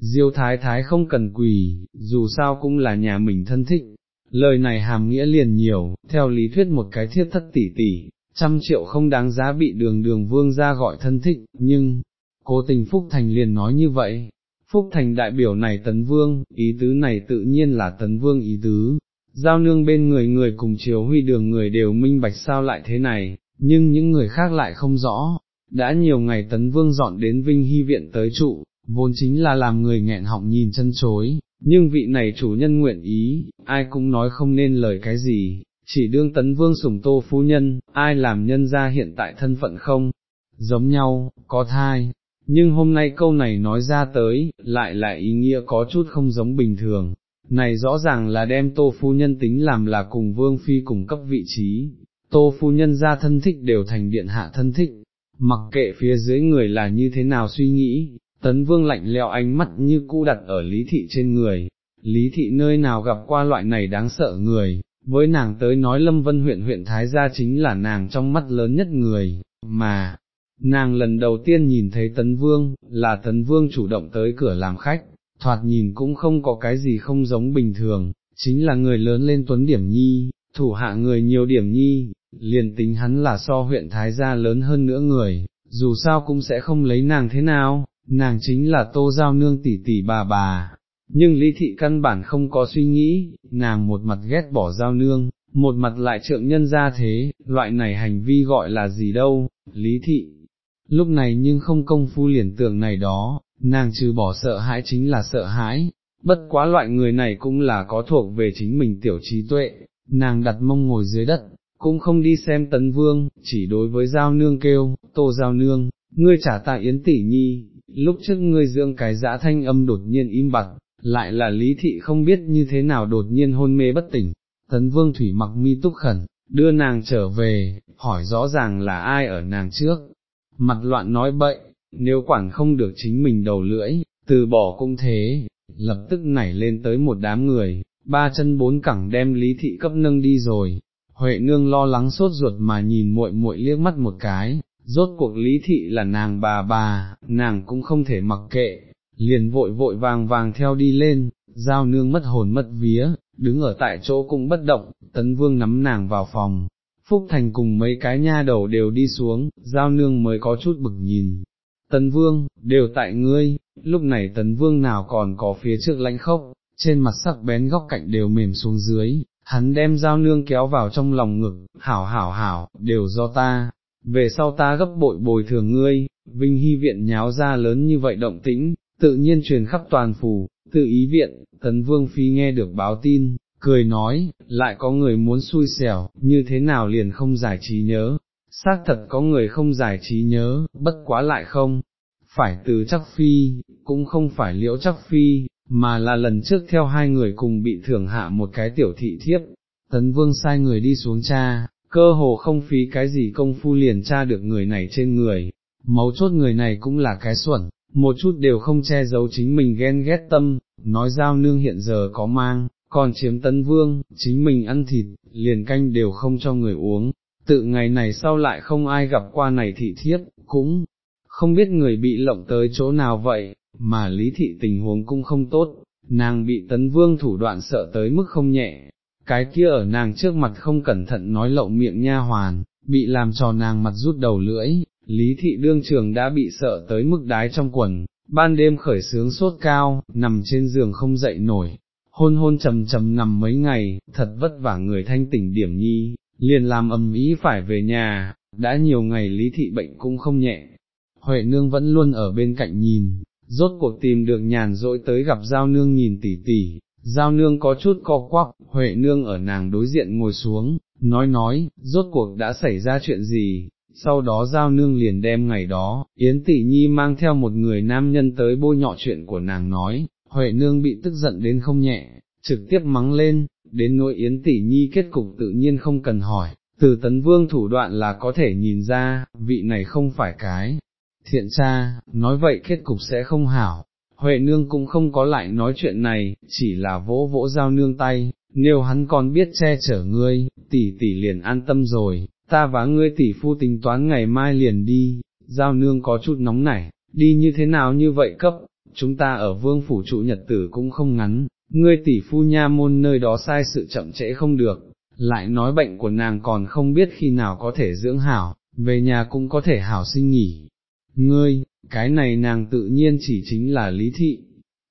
Diêu thái thái không cần quỳ, dù sao cũng là nhà mình thân thích, lời này hàm nghĩa liền nhiều, theo lý thuyết một cái thiết thất tỷ tỷ, trăm triệu không đáng giá bị đường đường vương ra gọi thân thích, nhưng, cố tình Phúc Thành liền nói như vậy, Phúc Thành đại biểu này tấn vương, ý tứ này tự nhiên là tấn vương ý tứ, giao nương bên người người cùng chiếu huy đường người đều minh bạch sao lại thế này, nhưng những người khác lại không rõ, đã nhiều ngày tấn vương dọn đến Vinh Hy Viện tới trụ, vốn chính là làm người nghẹn họng nhìn chân chối, nhưng vị này chủ nhân nguyện ý, ai cũng nói không nên lời cái gì, chỉ đương tấn vương sủng tô phu nhân, ai làm nhân ra hiện tại thân phận không, giống nhau, có thai, nhưng hôm nay câu này nói ra tới, lại là ý nghĩa có chút không giống bình thường, này rõ ràng là đem tô phu nhân tính làm là cùng vương phi cùng cấp vị trí, tô phu nhân ra thân thích đều thành điện hạ thân thích, mặc kệ phía dưới người là như thế nào suy nghĩ, tấn vương lạnh leo ánh mắt như cũ đặt ở lý thị trên người, lý thị nơi nào gặp qua loại này đáng sợ người, với nàng tới nói lâm vân huyện huyện Thái Gia chính là nàng trong mắt lớn nhất người, mà, nàng lần đầu tiên nhìn thấy tấn vương, là tấn vương chủ động tới cửa làm khách, thoạt nhìn cũng không có cái gì không giống bình thường, chính là người lớn lên tuấn điểm nhi, thủ hạ người nhiều điểm nhi, liền tính hắn là so huyện Thái Gia lớn hơn nữa người, dù sao cũng sẽ không lấy nàng thế nào, nàng chính là tô giao nương tỷ tỷ bà bà. Nhưng lý thị căn bản không có suy nghĩ, nàng một mặt ghét bỏ giao nương, một mặt lại trượng nhân ra thế, loại này hành vi gọi là gì đâu, lý thị. Lúc này nhưng không công phu liền tượng này đó, nàng trừ bỏ sợ hãi chính là sợ hãi, bất quá loại người này cũng là có thuộc về chính mình tiểu trí tuệ, nàng đặt mông ngồi dưới đất, cũng không đi xem tấn vương, chỉ đối với giao nương kêu, tô giao nương, ngươi trả tạ yến tỷ nhi, lúc trước ngươi dưỡng cái dã thanh âm đột nhiên im bặt, lại là lý thị không biết như thế nào đột nhiên hôn mê bất tỉnh, tấn vương thủy mặc mi túc khẩn, đưa nàng trở về, hỏi rõ ràng là ai ở nàng trước, mặt loạn nói bậy, nếu quản không được chính mình đầu lưỡi, từ bỏ cũng thế, lập tức nảy lên tới một đám người, ba chân bốn cẳng đem lý thị cấp nâng đi rồi, Huệ nương lo lắng sốt ruột mà nhìn muội muội liếc mắt một cái, rốt cuộc lý thị là nàng bà bà, nàng cũng không thể mặc kệ, liền vội vội vàng vàng theo đi lên, giao nương mất hồn mất vía, đứng ở tại chỗ cũng bất động, tấn vương nắm nàng vào phòng. Phúc Thành cùng mấy cái nha đầu đều đi xuống, giao nương mới có chút bực nhìn. Tấn Vương, đều tại ngươi, lúc này Tấn Vương nào còn có phía trước lãnh khốc, trên mặt sắc bén góc cạnh đều mềm xuống dưới, hắn đem dao nương kéo vào trong lòng ngực, hảo hảo hảo, đều do ta, về sau ta gấp bội bồi thường ngươi, Vinh Hy viện nháo ra lớn như vậy động tĩnh, tự nhiên truyền khắp toàn phủ, tự ý viện, tấn vương phi nghe được báo tin, cười nói, lại có người muốn xui xẻo, như thế nào liền không giải trí nhớ, xác thật có người không giải trí nhớ, bất quá lại không, phải từ chắc phi, cũng không phải liễu chắc phi, mà là lần trước theo hai người cùng bị thưởng hạ một cái tiểu thị thiếp, tấn vương sai người đi xuống cha, cơ hồ không phí cái gì công phu liền tra được người này trên người, mấu chốt người này cũng là cái xuẩn, một chút đều không che giấu chính mình ghen ghét tâm, nói giao nương hiện giờ có mang, còn chiếm tấn vương, chính mình ăn thịt, liền canh đều không cho người uống, tự ngày này sau lại không ai gặp qua này thị thiếp, cũng không biết người bị lộng tới chỗ nào vậy, mà lý thị tình huống cũng không tốt, nàng bị tấn vương thủ đoạn sợ tới mức không nhẹ, cái kia ở nàng trước mặt không cẩn thận nói lậu miệng nha hoàn, bị làm cho nàng mặt rút đầu lưỡi, lý thị đương trường đã bị sợ tới mức đái trong quần, ban đêm khởi sướng sốt cao, nằm trên giường không dậy nổi, hôn hôn trầm trầm nằm mấy ngày, thật vất vả người thanh tỉnh điểm nhi, liền làm ầm ý phải về nhà, đã nhiều ngày lý thị bệnh cũng không nhẹ. Huệ nương vẫn luôn ở bên cạnh nhìn, rốt cuộc tìm được nhàn rỗi tới gặp giao nương nhìn tỉ tỉ, giao nương có chút co quắp, Huệ nương ở nàng đối diện ngồi xuống, nói nói, rốt cuộc đã xảy ra chuyện gì, sau đó giao nương liền đem ngày đó, Yến Tỷ Nhi mang theo một người nam nhân tới bôi nhọ chuyện của nàng nói, Huệ nương bị tức giận đến không nhẹ, trực tiếp mắng lên, đến nỗi Yến Tỷ Nhi kết cục tự nhiên không cần hỏi, từ tấn vương thủ đoạn là có thể nhìn ra, vị này không phải cái, thiện cha, nói vậy kết cục sẽ không hảo. Huệ nương cũng không có lại nói chuyện này, chỉ là vỗ vỗ giao nương tay, nếu hắn còn biết che chở ngươi, tỷ tỷ liền an tâm rồi, ta và ngươi tỷ phu tính toán ngày mai liền đi, giao nương có chút nóng nảy, đi như thế nào như vậy cấp, chúng ta ở vương phủ trụ nhật tử cũng không ngắn, ngươi tỷ phu nha môn nơi đó sai sự chậm trễ không được, lại nói bệnh của nàng còn không biết khi nào có thể dưỡng hảo, về nhà cũng có thể hảo sinh nghỉ, ngươi, cái này nàng tự nhiên chỉ chính là lý thị,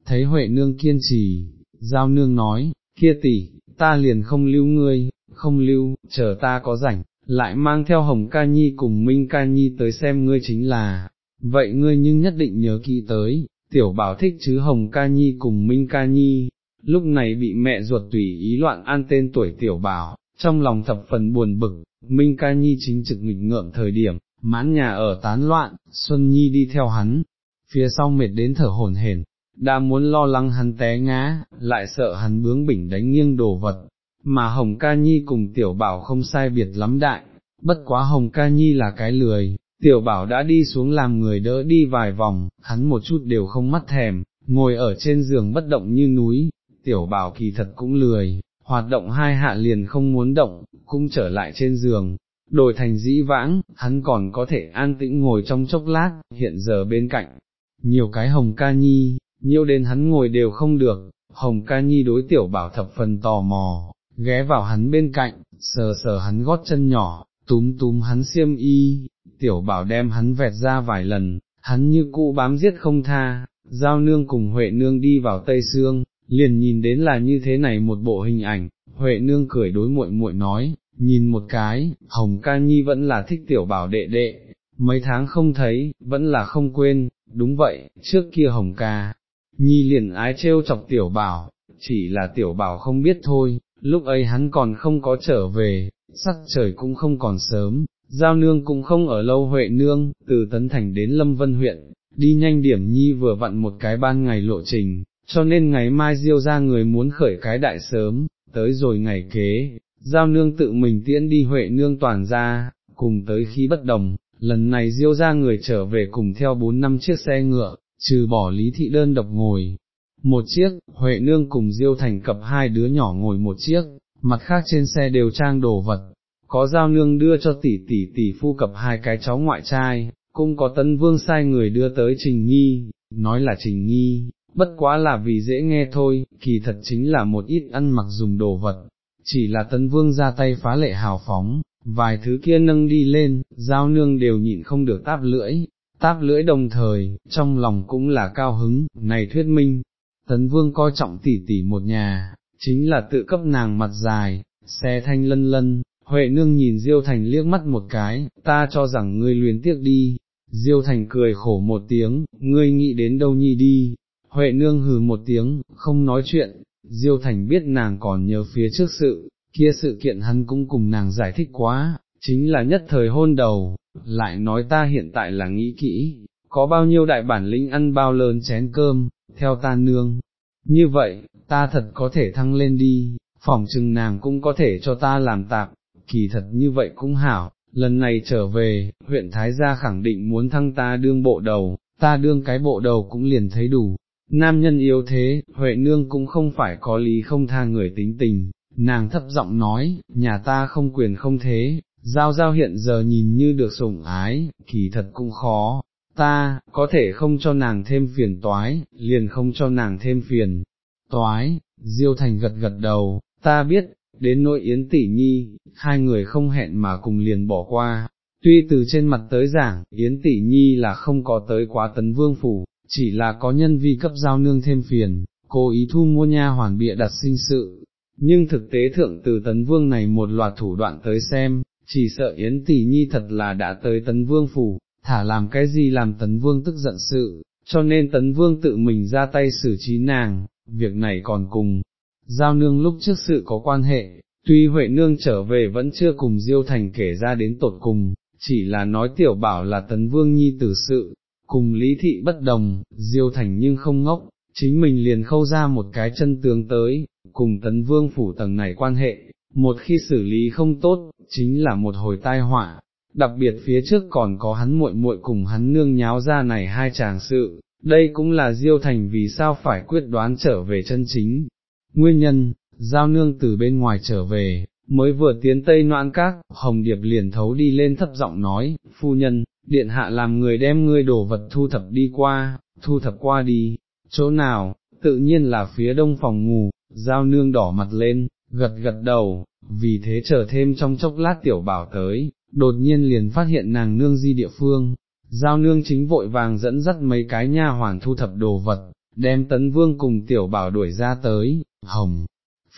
thấy Huệ nương kiên trì, giao nương nói, kia tỷ, ta liền không lưu ngươi, không lưu, chờ ta có rảnh, lại mang theo Hồng Ca Nhi cùng Minh Ca Nhi tới xem ngươi chính là, vậy ngươi nhưng nhất định nhớ kỹ tới, tiểu bảo thích chứ Hồng Ca Nhi cùng Minh Ca Nhi, lúc này bị mẹ ruột tùy ý loạn an tên tuổi tiểu bảo, trong lòng thập phần buồn bực, Minh Ca Nhi chính trực nghịch ngợm thời điểm, mãn nhà ở tán loạn, Xuân Nhi đi theo hắn, phía sau mệt đến thở hổn hển, đã muốn lo lắng hắn té ngã, lại sợ hắn bướng bỉnh đánh nghiêng đồ vật, mà Hồng Ca Nhi cùng tiểu bảo không sai biệt lắm đại, bất quá Hồng Ca Nhi là cái lười, tiểu bảo đã đi xuống làm người đỡ đi vài vòng, hắn một chút đều không mắt thèm, ngồi ở trên giường bất động như núi, tiểu bảo kỳ thật cũng lười, hoạt động hai hạ liền không muốn động, cũng trở lại trên giường, đổi thành dĩ vãng, hắn còn có thể an tĩnh ngồi trong chốc lát, hiện giờ bên cạnh, nhiều cái hồng ca nhi, nhiều đến hắn ngồi đều không được, hồng ca nhi đối tiểu bảo thập phần tò mò, ghé vào hắn bên cạnh, sờ sờ hắn gót chân nhỏ, túm túm hắn xiêm y, tiểu bảo đem hắn vẹt ra vài lần, hắn như cũ bám giết không tha, giao nương cùng Huệ nương đi vào Tây Sương, liền nhìn đến là như thế này một bộ hình ảnh, Huệ nương cười đối muội muội nói, nhìn một cái, Hồng Ca Nhi vẫn là thích tiểu bảo đệ đệ, mấy tháng không thấy, vẫn là không quên, đúng vậy, trước kia Hồng Ca, Nhi liền ái trêu chọc tiểu bảo, chỉ là tiểu bảo không biết thôi, lúc ấy hắn còn không có trở về, sắc trời cũng không còn sớm, giao nương cũng không ở lâu Huệ nương, từ Tấn Thành đến Lâm Vân huyện, đi nhanh điểm Nhi vừa vặn một cái ban ngày lộ trình, cho nên ngày mai diêu ra người muốn khởi cái đại sớm, tới rồi ngày kế, giao nương tự mình tiễn đi Huệ nương toàn ra, cùng tới khi bất đồng, lần này diêu ra người trở về cùng theo bốn năm chiếc xe ngựa, trừ bỏ lý thị đơn độc ngồi. Một chiếc, Huệ nương cùng diêu thành cập hai đứa nhỏ ngồi một chiếc, mặt khác trên xe đều trang đồ vật, có giao nương đưa cho tỷ tỷ tỷ phu cập hai cái cháu ngoại trai, cũng có tân vương sai người đưa tới trình nghi, nói là trình nghi, bất quá là vì dễ nghe thôi, kỳ thật chính là một ít ăn mặc dùng đồ vật, chỉ là tấn vương ra tay phá lệ hào phóng, vài thứ kia nâng đi lên, giao nương đều nhịn không được táp lưỡi, táp lưỡi đồng thời, trong lòng cũng là cao hứng, này thuyết minh, tấn vương coi trọng tỷ tỷ một nhà, chính là tự cấp nàng mặt dài, xe thanh lân lân, Huệ nương nhìn Diêu Thành liếc mắt một cái, ta cho rằng ngươi luyến tiếc đi, Diêu Thành cười khổ một tiếng, ngươi nghĩ đến đâu nhi đi, Huệ nương hừ một tiếng, không nói chuyện, Diêu Thành biết nàng còn nhớ phía trước sự, kia sự kiện hắn cũng cùng nàng giải thích quá, chính là nhất thời hôn đầu, lại nói ta hiện tại là nghĩ kỹ, có bao nhiêu đại bản lĩnh ăn bao lớn chén cơm, theo ta nương, như vậy, ta thật có thể thăng lên đi, phỏng chừng nàng cũng có thể cho ta làm tạp, kỳ thật như vậy cũng hảo, lần này trở về, huyện Thái Gia khẳng định muốn thăng ta đương bộ đầu, ta đương cái bộ đầu cũng liền thấy đủ. Nam nhân yếu thế, Huệ Nương cũng không phải có lý không tha người tính tình, nàng thấp giọng nói, nhà ta không quyền không thế, giao giao hiện giờ nhìn như được sủng ái, kỳ thật cũng khó, ta, có thể không cho nàng thêm phiền toái, liền không cho nàng thêm phiền. Toái, Diêu Thành gật gật đầu, ta biết, đến nỗi Yến Tỷ Nhi, hai người không hẹn mà cùng liền bỏ qua. Tuy từ trên mặt tới giảng, Yến Tỷ Nhi là không có tới quá tấn vương phủ, chỉ là có nhân vi cấp giao nương thêm phiền, cố ý thu mua nha hoàn bịa đặt sinh sự, nhưng thực tế thượng từ tấn vương này một loạt thủ đoạn tới xem, chỉ sợ Yến Tỷ Nhi thật là đã tới tấn vương phủ, thả làm cái gì làm tấn vương tức giận sự, cho nên tấn vương tự mình ra tay xử trí nàng, việc này còn cùng, giao nương lúc trước sự có quan hệ, tuy Huệ nương trở về vẫn chưa cùng Diêu Thành kể ra đến tột cùng, chỉ là nói tiểu bảo là tấn vương nhi tử sự, cùng lý thị bất đồng, Diêu Thành nhưng không ngốc, chính mình liền khâu ra một cái chân tướng tới, cùng tấn vương phủ tầng này quan hệ, một khi xử lý không tốt, chính là một hồi tai họa. Đặc biệt phía trước còn có hắn muội muội cùng hắn nương nháo ra này hai chàng sự, đây cũng là Diêu Thành vì sao phải quyết đoán trở về chân chính, Nguyên nhân, giao nương từ bên ngoài trở về, mới vừa tiến tây noãn các, Hồng Điệp liền thấu đi lên thấp giọng nói, phu nhân, điện hạ làm người đem ngươi đồ vật thu thập đi qua, thu thập qua đi, chỗ nào, tự nhiên là phía đông phòng ngủ, giao nương đỏ mặt lên, gật gật đầu, vì thế chờ thêm trong chốc lát tiểu bảo tới, đột nhiên liền phát hiện nàng nương di địa phương, giao nương chính vội vàng dẫn dắt mấy cái nha hoàn thu thập đồ vật, đem tấn vương cùng tiểu bảo đuổi ra tới, hồng,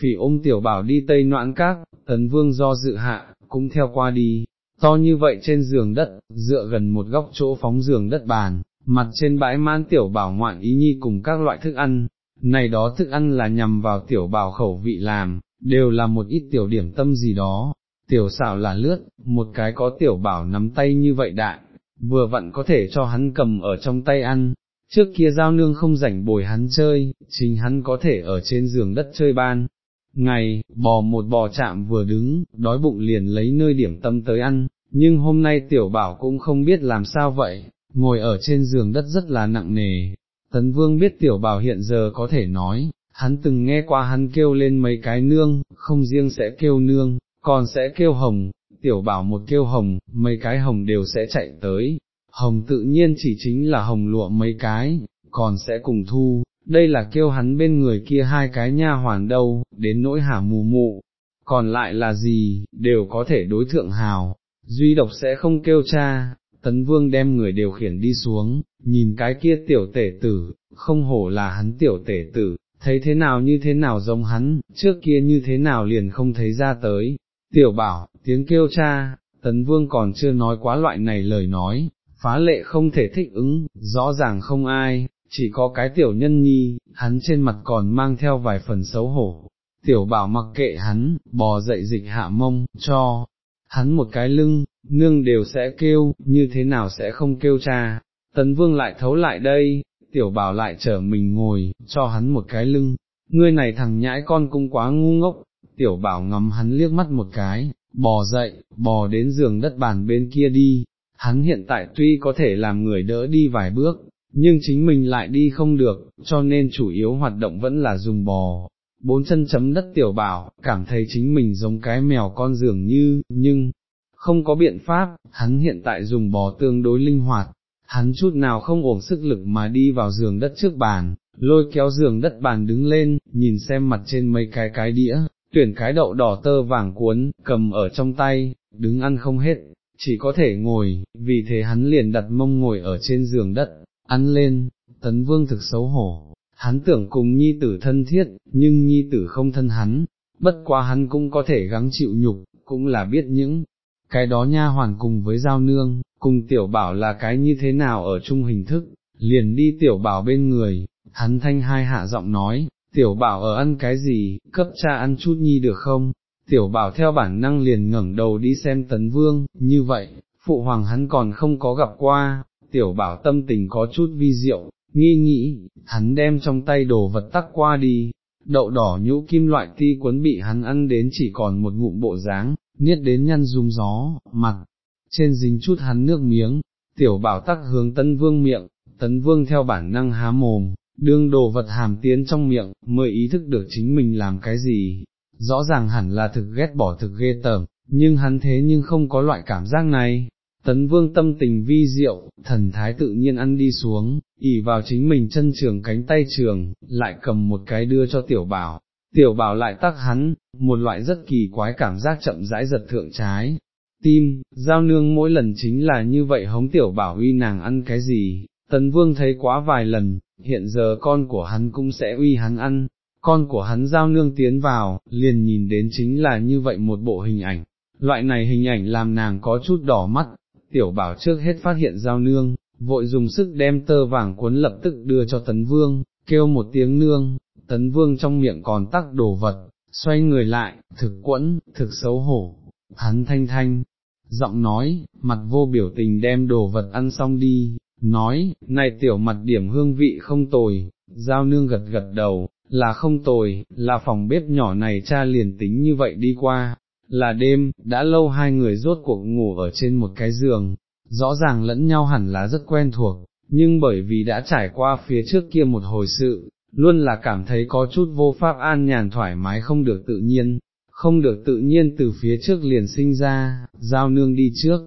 phỉ ôm tiểu bảo đi tây noãn các, tấn vương do dự hạ, cũng theo qua đi, to như vậy trên giường đất, dựa gần một góc chỗ phóng giường đất bàn, mặt trên bãi man tiểu bảo ngoạn ý nhi cùng các loại thức ăn, này đó thức ăn là nhằm vào tiểu bảo khẩu vị làm, đều là một ít tiểu điểm tâm gì đó, tiểu xảo là lướt, một cái có tiểu bảo nắm tay như vậy đại, vừa vặn có thể cho hắn cầm ở trong tay ăn, trước kia giao nương không rảnh bồi hắn chơi, chính hắn có thể ở trên giường đất chơi ban, ngày, bò một bò chạm vừa đứng, đói bụng liền lấy nơi điểm tâm tới ăn, nhưng hôm nay tiểu bảo cũng không biết làm sao vậy, ngồi ở trên giường đất rất là nặng nề. Tấn Vương biết tiểu bảo hiện giờ có thể nói, hắn từng nghe qua hắn kêu lên mấy cái nương, không riêng sẽ kêu nương, còn sẽ kêu hồng, tiểu bảo một kêu hồng, mấy cái hồng đều sẽ chạy tới, hồng tự nhiên chỉ chính là hồng lụa mấy cái, còn sẽ cùng thu, đây là kêu hắn bên người kia hai cái nha hoàn đâu, đến nỗi hả mù mụ, còn lại là gì, đều có thể đối thượng hào, duy độc sẽ không kêu cha, tấn vương đem người điều khiển đi xuống, nhìn cái kia tiểu tể tử, không hổ là hắn tiểu tể tử, thấy thế nào như thế nào giống hắn, trước kia như thế nào liền không thấy ra tới, tiểu bảo, tiếng kêu cha, tấn vương còn chưa nói quá loại này lời nói, phá lệ không thể thích ứng, rõ ràng không ai, chỉ có cái tiểu nhân nhi, hắn trên mặt còn mang theo vài phần xấu hổ, tiểu bảo mặc kệ hắn, bò dậy dịch hạ mông, cho, hắn một cái lưng, nương đều sẽ kêu, như thế nào sẽ không kêu cha, tấn vương lại thấu lại đây, tiểu bảo lại chở mình ngồi, cho hắn một cái lưng, ngươi này thằng nhãi con cũng quá ngu ngốc, tiểu bảo ngắm hắn liếc mắt một cái, bò dậy, bò đến giường đất bàn bên kia đi, hắn hiện tại tuy có thể làm người đỡ đi vài bước, nhưng chính mình lại đi không được, cho nên chủ yếu hoạt động vẫn là dùng bò. Bốn chân chấm đất tiểu bảo, cảm thấy chính mình giống cái mèo con dường như, nhưng, không có biện pháp, hắn hiện tại dùng bò tương đối linh hoạt, hắn chút nào không ổn sức lực mà đi vào giường đất trước bàn, lôi kéo giường đất bàn đứng lên, nhìn xem mặt trên mấy cái cái đĩa, tuyển cái đậu đỏ tơ vàng cuốn, cầm ở trong tay, đứng ăn không hết, chỉ có thể ngồi, vì thế hắn liền đặt mông ngồi ở trên giường đất, ăn lên, tấn vương thực xấu hổ, hắn tưởng cùng nhi tử thân thiết, nhưng nhi tử không thân hắn, bất quá hắn cũng có thể gắng chịu nhục, cũng là biết những, cái đó nha hoàn cùng với giao nương, cùng tiểu bảo là cái như thế nào ở chung hình thức, liền đi tiểu bảo bên người, hắn thanh hai hạ giọng nói, tiểu bảo ở ăn cái gì, cấp cha ăn chút nhi được không, tiểu bảo theo bản năng liền ngẩng đầu đi xem tấn vương, như vậy, phụ hoàng hắn còn không có gặp qua, tiểu bảo tâm tình có chút vi diệu, nghi nghĩ, hắn đem trong tay đồ vật tắc qua đi, đậu đỏ nhũ kim loại ti quấn bị hắn ăn đến chỉ còn một ngụm bộ dáng, niết đến nhăn rung gió, mặt, trên dính chút hắn nước miếng, tiểu bảo tắc hướng tấn vương miệng, tấn vương theo bản năng há mồm, đương đồ vật hàm tiến trong miệng, mới ý thức được chính mình làm cái gì, rõ ràng hẳn là thực ghét bỏ thực ghê tởm, nhưng hắn thế nhưng không có loại cảm giác này. Tấn vương tâm tình vi diệu, thần thái tự nhiên ăn đi xuống, ỉ vào chính mình chân trường cánh tay trường, lại cầm một cái đưa cho tiểu bảo, tiểu bảo lại tắc hắn, một loại rất kỳ quái cảm giác chậm rãi giật thượng trái. Tim, giao nương mỗi lần chính là như vậy hống tiểu bảo uy nàng ăn cái gì, tấn vương thấy quá vài lần, hiện giờ con của hắn cũng sẽ uy hắn ăn, con của hắn giao nương tiến vào, liền nhìn đến chính là như vậy một bộ hình ảnh, loại này hình ảnh làm nàng có chút đỏ mắt, tiểu bảo trước hết phát hiện giao nương, vội dùng sức đem tơ vàng cuốn lập tức đưa cho tấn vương, kêu một tiếng nương, tấn vương trong miệng còn tắc đồ vật, xoay người lại, thực quẫn, thực xấu hổ, hắn thanh thanh, giọng nói, mặt vô biểu tình đem đồ vật ăn xong đi, nói, này tiểu mặt điểm hương vị không tồi, giao nương gật gật đầu, là không tồi, là phòng bếp nhỏ này cha liền tính như vậy đi qua, là đêm, đã lâu hai người rốt cuộc ngủ ở trên một cái giường, rõ ràng lẫn nhau hẳn là rất quen thuộc, nhưng bởi vì đã trải qua phía trước kia một hồi sự, luôn là cảm thấy có chút vô pháp an nhàn thoải mái không được tự nhiên, không được tự nhiên từ phía trước liền sinh ra, giao nương đi trước,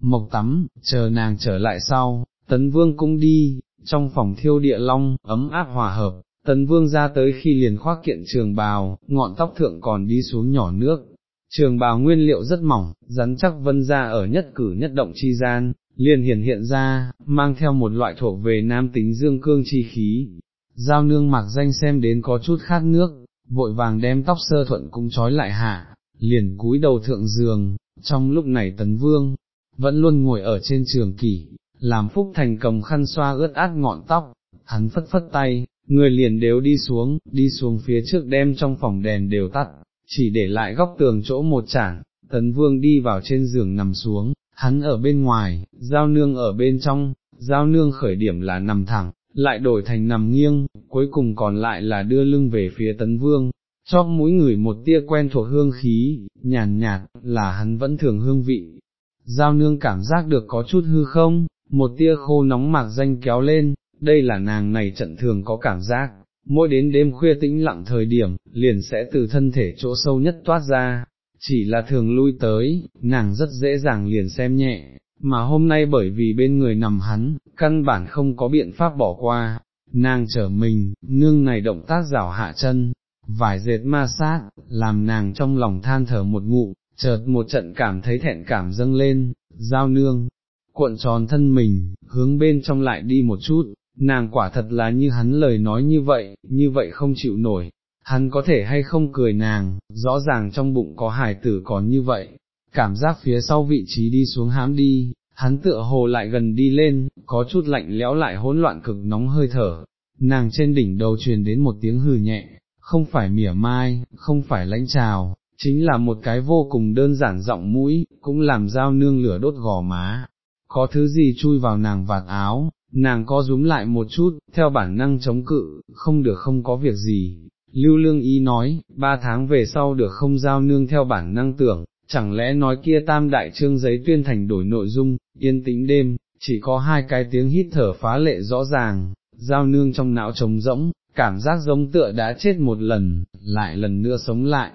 mộc tắm, chờ nàng trở lại sau, tấn vương cũng đi, trong phòng thiêu địa long, ấm áp hòa hợp, tấn vương ra tới khi liền khoác kiện trường bào, ngọn tóc thượng còn đi xuống nhỏ nước, trường bào nguyên liệu rất mỏng, rắn chắc vân ra ở nhất cử nhất động chi gian, liền hiển hiện ra, mang theo một loại thuộc về nam tính dương cương chi khí. Giao nương mặc danh xem đến có chút khát nước, vội vàng đem tóc sơ thuận cũng trói lại hạ, liền cúi đầu thượng giường, trong lúc này tấn vương, vẫn luôn ngồi ở trên trường kỷ, làm phúc thành cầm khăn xoa ướt át ngọn tóc, hắn phất phất tay, người liền đều đi xuống, đi xuống phía trước đem trong phòng đèn đều tắt, chỉ để lại góc tường chỗ một chảng, tấn vương đi vào trên giường nằm xuống, hắn ở bên ngoài, giao nương ở bên trong, giao nương khởi điểm là nằm thẳng, lại đổi thành nằm nghiêng, cuối cùng còn lại là đưa lưng về phía tấn vương, cho mũi người một tia quen thuộc hương khí, nhàn nhạt, là hắn vẫn thường hương vị. Giao nương cảm giác được có chút hư không, một tia khô nóng mạc danh kéo lên, đây là nàng này trận thường có cảm giác, mỗi đến đêm khuya tĩnh lặng thời điểm, liền sẽ từ thân thể chỗ sâu nhất toát ra, chỉ là thường lui tới, nàng rất dễ dàng liền xem nhẹ, mà hôm nay bởi vì bên người nằm hắn, căn bản không có biện pháp bỏ qua, nàng trở mình, nương này động tác rảo hạ chân, vải dệt ma sát, làm nàng trong lòng than thở một ngụ, chợt một trận cảm thấy thẹn cảm dâng lên, giao nương, cuộn tròn thân mình, hướng bên trong lại đi một chút, nàng quả thật là như hắn lời nói như vậy, như vậy không chịu nổi, hắn có thể hay không cười nàng, rõ ràng trong bụng có hài tử còn như vậy, cảm giác phía sau vị trí đi xuống hám đi, hắn tựa hồ lại gần đi lên, có chút lạnh lẽo lại hỗn loạn cực nóng hơi thở, nàng trên đỉnh đầu truyền đến một tiếng hừ nhẹ, không phải mỉa mai, không phải lãnh trào, chính là một cái vô cùng đơn giản giọng mũi, cũng làm dao nương lửa đốt gò má, có thứ gì chui vào nàng vạt áo, nàng co rúm lại một chút, theo bản năng chống cự, không được không có việc gì. Lưu Lương Y nói, ba tháng về sau được không giao nương theo bản năng tưởng, chẳng lẽ nói kia tam đại trương giấy tuyên thành đổi nội dung, yên tĩnh đêm, chỉ có hai cái tiếng hít thở phá lệ rõ ràng, giao nương trong não trống rỗng, cảm giác giống tựa đã chết một lần, lại lần nữa sống lại,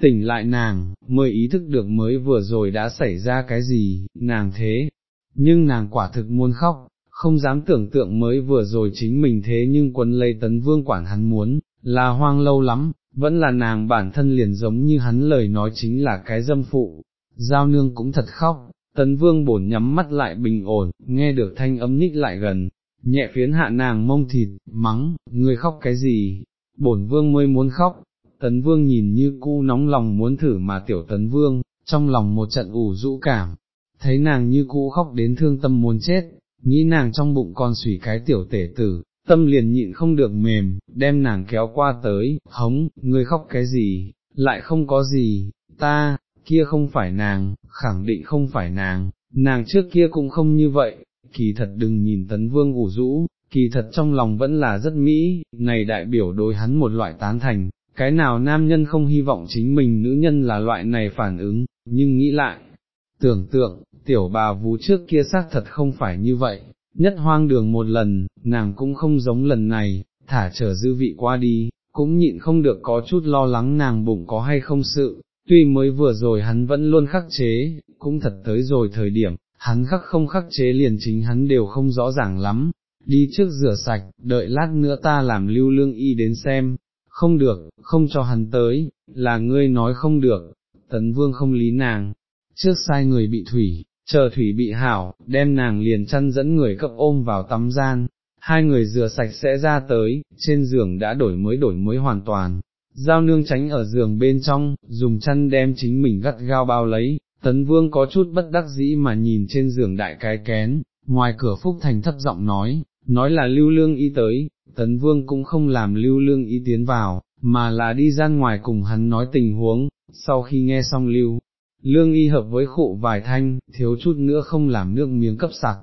tỉnh lại nàng, mới ý thức được mới vừa rồi đã xảy ra cái gì, nàng thế, nhưng nàng quả thực muốn khóc, không dám tưởng tượng mới vừa rồi chính mình thế nhưng quân lấy tấn vương quản hắn muốn, là hoang lâu lắm, vẫn là nàng bản thân liền giống như hắn lời nói chính là cái dâm phụ, giao nương cũng thật khóc, tấn vương bổn nhắm mắt lại bình ổn, nghe được thanh âm ních lại gần, nhẹ phiến hạ nàng mông thịt, mắng, người khóc cái gì, bổn vương mới muốn khóc, tấn vương nhìn như cu nóng lòng muốn thử mà tiểu tấn vương, trong lòng một trận ủ rũ cảm, thấy nàng như cũ khóc đến thương tâm muốn chết, nghĩ nàng trong bụng còn sủy cái tiểu tể tử, tâm liền nhịn không được mềm, đem nàng kéo qua tới, hống, ngươi khóc cái gì, lại không có gì, ta, kia không phải nàng, khẳng định không phải nàng, nàng trước kia cũng không như vậy, kỳ thật đừng nhìn tấn vương ủ rũ, kỳ thật trong lòng vẫn là rất mỹ, này đại biểu đối hắn một loại tán thành, cái nào nam nhân không hy vọng chính mình nữ nhân là loại này phản ứng, nhưng nghĩ lại, tưởng tượng, tiểu bà vú trước kia xác thật không phải như vậy, nhất hoang đường một lần, nàng cũng không giống lần này, thả trở dư vị qua đi, cũng nhịn không được có chút lo lắng nàng bụng có hay không sự, tuy mới vừa rồi hắn vẫn luôn khắc chế, cũng thật tới rồi thời điểm, hắn khắc không khắc chế liền chính hắn đều không rõ ràng lắm, đi trước rửa sạch, đợi lát nữa ta làm lưu lương y đến xem, không được, không cho hắn tới, là ngươi nói không được, tấn vương không lý nàng, trước sai người bị thủy, chờ thủy bị hảo, đem nàng liền chăn dẫn người cấp ôm vào tắm gian, hai người rửa sạch sẽ ra tới, trên giường đã đổi mới đổi mới hoàn toàn, giao nương tránh ở giường bên trong, dùng chăn đem chính mình gắt gao bao lấy, tấn vương có chút bất đắc dĩ mà nhìn trên giường đại cái kén, ngoài cửa Phúc Thành thấp giọng nói, nói là lưu lương y tới, tấn vương cũng không làm lưu lương y tiến vào, mà là đi ra ngoài cùng hắn nói tình huống, sau khi nghe xong lưu lương y hợp với khụ vài thanh, thiếu chút nữa không làm nước miếng cấp sặc,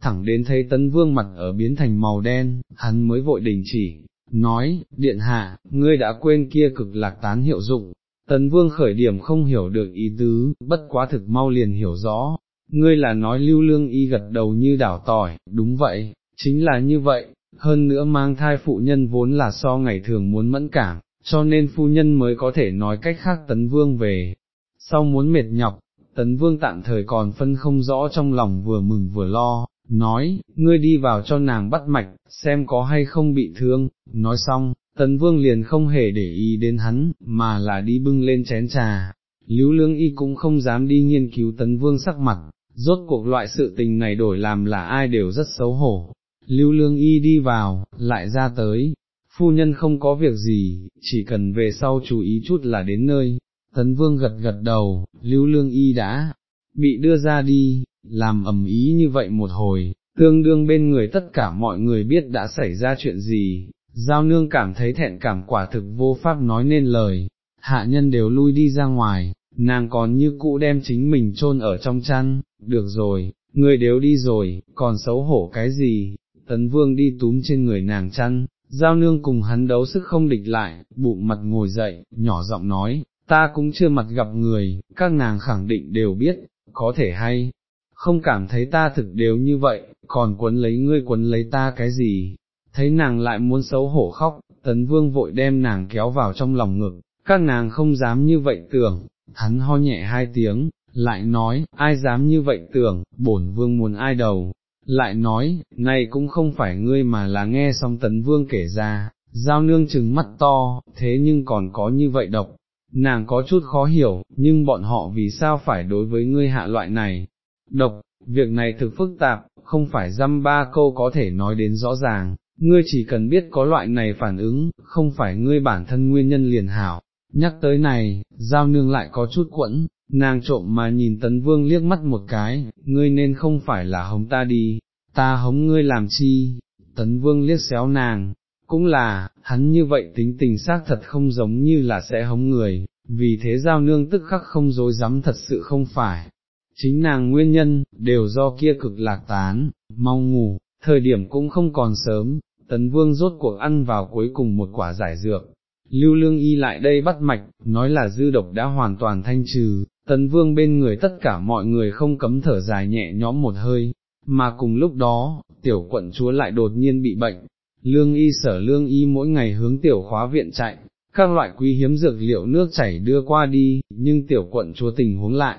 thẳng đến thấy tấn vương mặt ở biến thành màu đen, hắn mới vội đình chỉ, nói, điện hạ, ngươi đã quên kia cực lạc tán hiệu dụng, tấn vương khởi điểm không hiểu được ý tứ, bất quá thực mau liền hiểu rõ, ngươi là nói lưu lương y gật đầu như đảo tỏi, đúng vậy, chính là như vậy, hơn nữa mang thai phụ nhân vốn là so ngày thường muốn mẫn cảm, cho nên phu nhân mới có thể nói cách khác tấn vương về, sau muốn mệt nhọc, tấn vương tạm thời còn phân không rõ trong lòng vừa mừng vừa lo, nói, ngươi đi vào cho nàng bắt mạch, xem có hay không bị thương, nói xong, tấn vương liền không hề để ý đến hắn, mà là đi bưng lên chén trà, lưu lương y cũng không dám đi nghiên cứu tấn vương sắc mặt, rốt cuộc loại sự tình này đổi làm là ai đều rất xấu hổ. Lưu lương y đi vào, lại ra tới, phu nhân không có việc gì, chỉ cần về sau chú ý chút là đến nơi, Tấn Vương gật gật đầu, Lưu Lương Y đã bị đưa ra đi, làm ầm ý như vậy một hồi, tương đương bên người tất cả mọi người biết đã xảy ra chuyện gì, Giao Nương cảm thấy thẹn cảm quả thực vô pháp nói nên lời, hạ nhân đều lui đi ra ngoài, nàng còn như cũ đem chính mình chôn ở trong chăn, được rồi, người đều đi rồi, còn xấu hổ cái gì, Tấn Vương đi túm trên người nàng chăn, giao nương cùng hắn đấu sức không địch lại, bụng mặt ngồi dậy, nhỏ giọng nói, ta cũng chưa mặt gặp người, các nàng khẳng định đều biết, có thể hay, không cảm thấy ta thực đều như vậy, còn quấn lấy ngươi quấn lấy ta cái gì, thấy nàng lại muốn xấu hổ khóc, tấn vương vội đem nàng kéo vào trong lòng ngực, các nàng không dám như vậy tưởng, hắn ho nhẹ hai tiếng, lại nói, ai dám như vậy tưởng, bổn vương muốn ai đầu, lại nói, này cũng không phải ngươi mà là nghe xong tấn vương kể ra, giao nương chừng mắt to, thế nhưng còn có như vậy độc, nàng có chút khó hiểu, nhưng bọn họ vì sao phải đối với ngươi hạ loại này, độc, việc này thực phức tạp, không phải dăm ba câu có thể nói đến rõ ràng, ngươi chỉ cần biết có loại này phản ứng, không phải ngươi bản thân nguyên nhân liền hảo. Nhắc tới này, giao nương lại có chút quẫn, nàng trộm mà nhìn tấn vương liếc mắt một cái, ngươi nên không phải là hống ta đi, ta hống ngươi làm chi, tấn vương liếc xéo nàng, cũng là, hắn như vậy tính tình xác thật không giống như là sẽ hống người, vì thế giao nương tức khắc không dối dám thật sự không phải. Chính nàng nguyên nhân, đều do kia cực lạc tán, mau ngủ, thời điểm cũng không còn sớm, tấn vương rốt cuộc ăn vào cuối cùng một quả giải dược. Lưu lương y lại đây bắt mạch, nói là dư độc đã hoàn toàn thanh trừ, tấn vương bên người tất cả mọi người không cấm thở dài nhẹ nhõm một hơi, mà cùng lúc đó, tiểu quận chúa lại đột nhiên bị bệnh, lương y sở lương y mỗi ngày hướng tiểu khóa viện chạy, các loại quý hiếm dược liệu nước chảy đưa qua đi, nhưng tiểu quận chúa tình huống lại,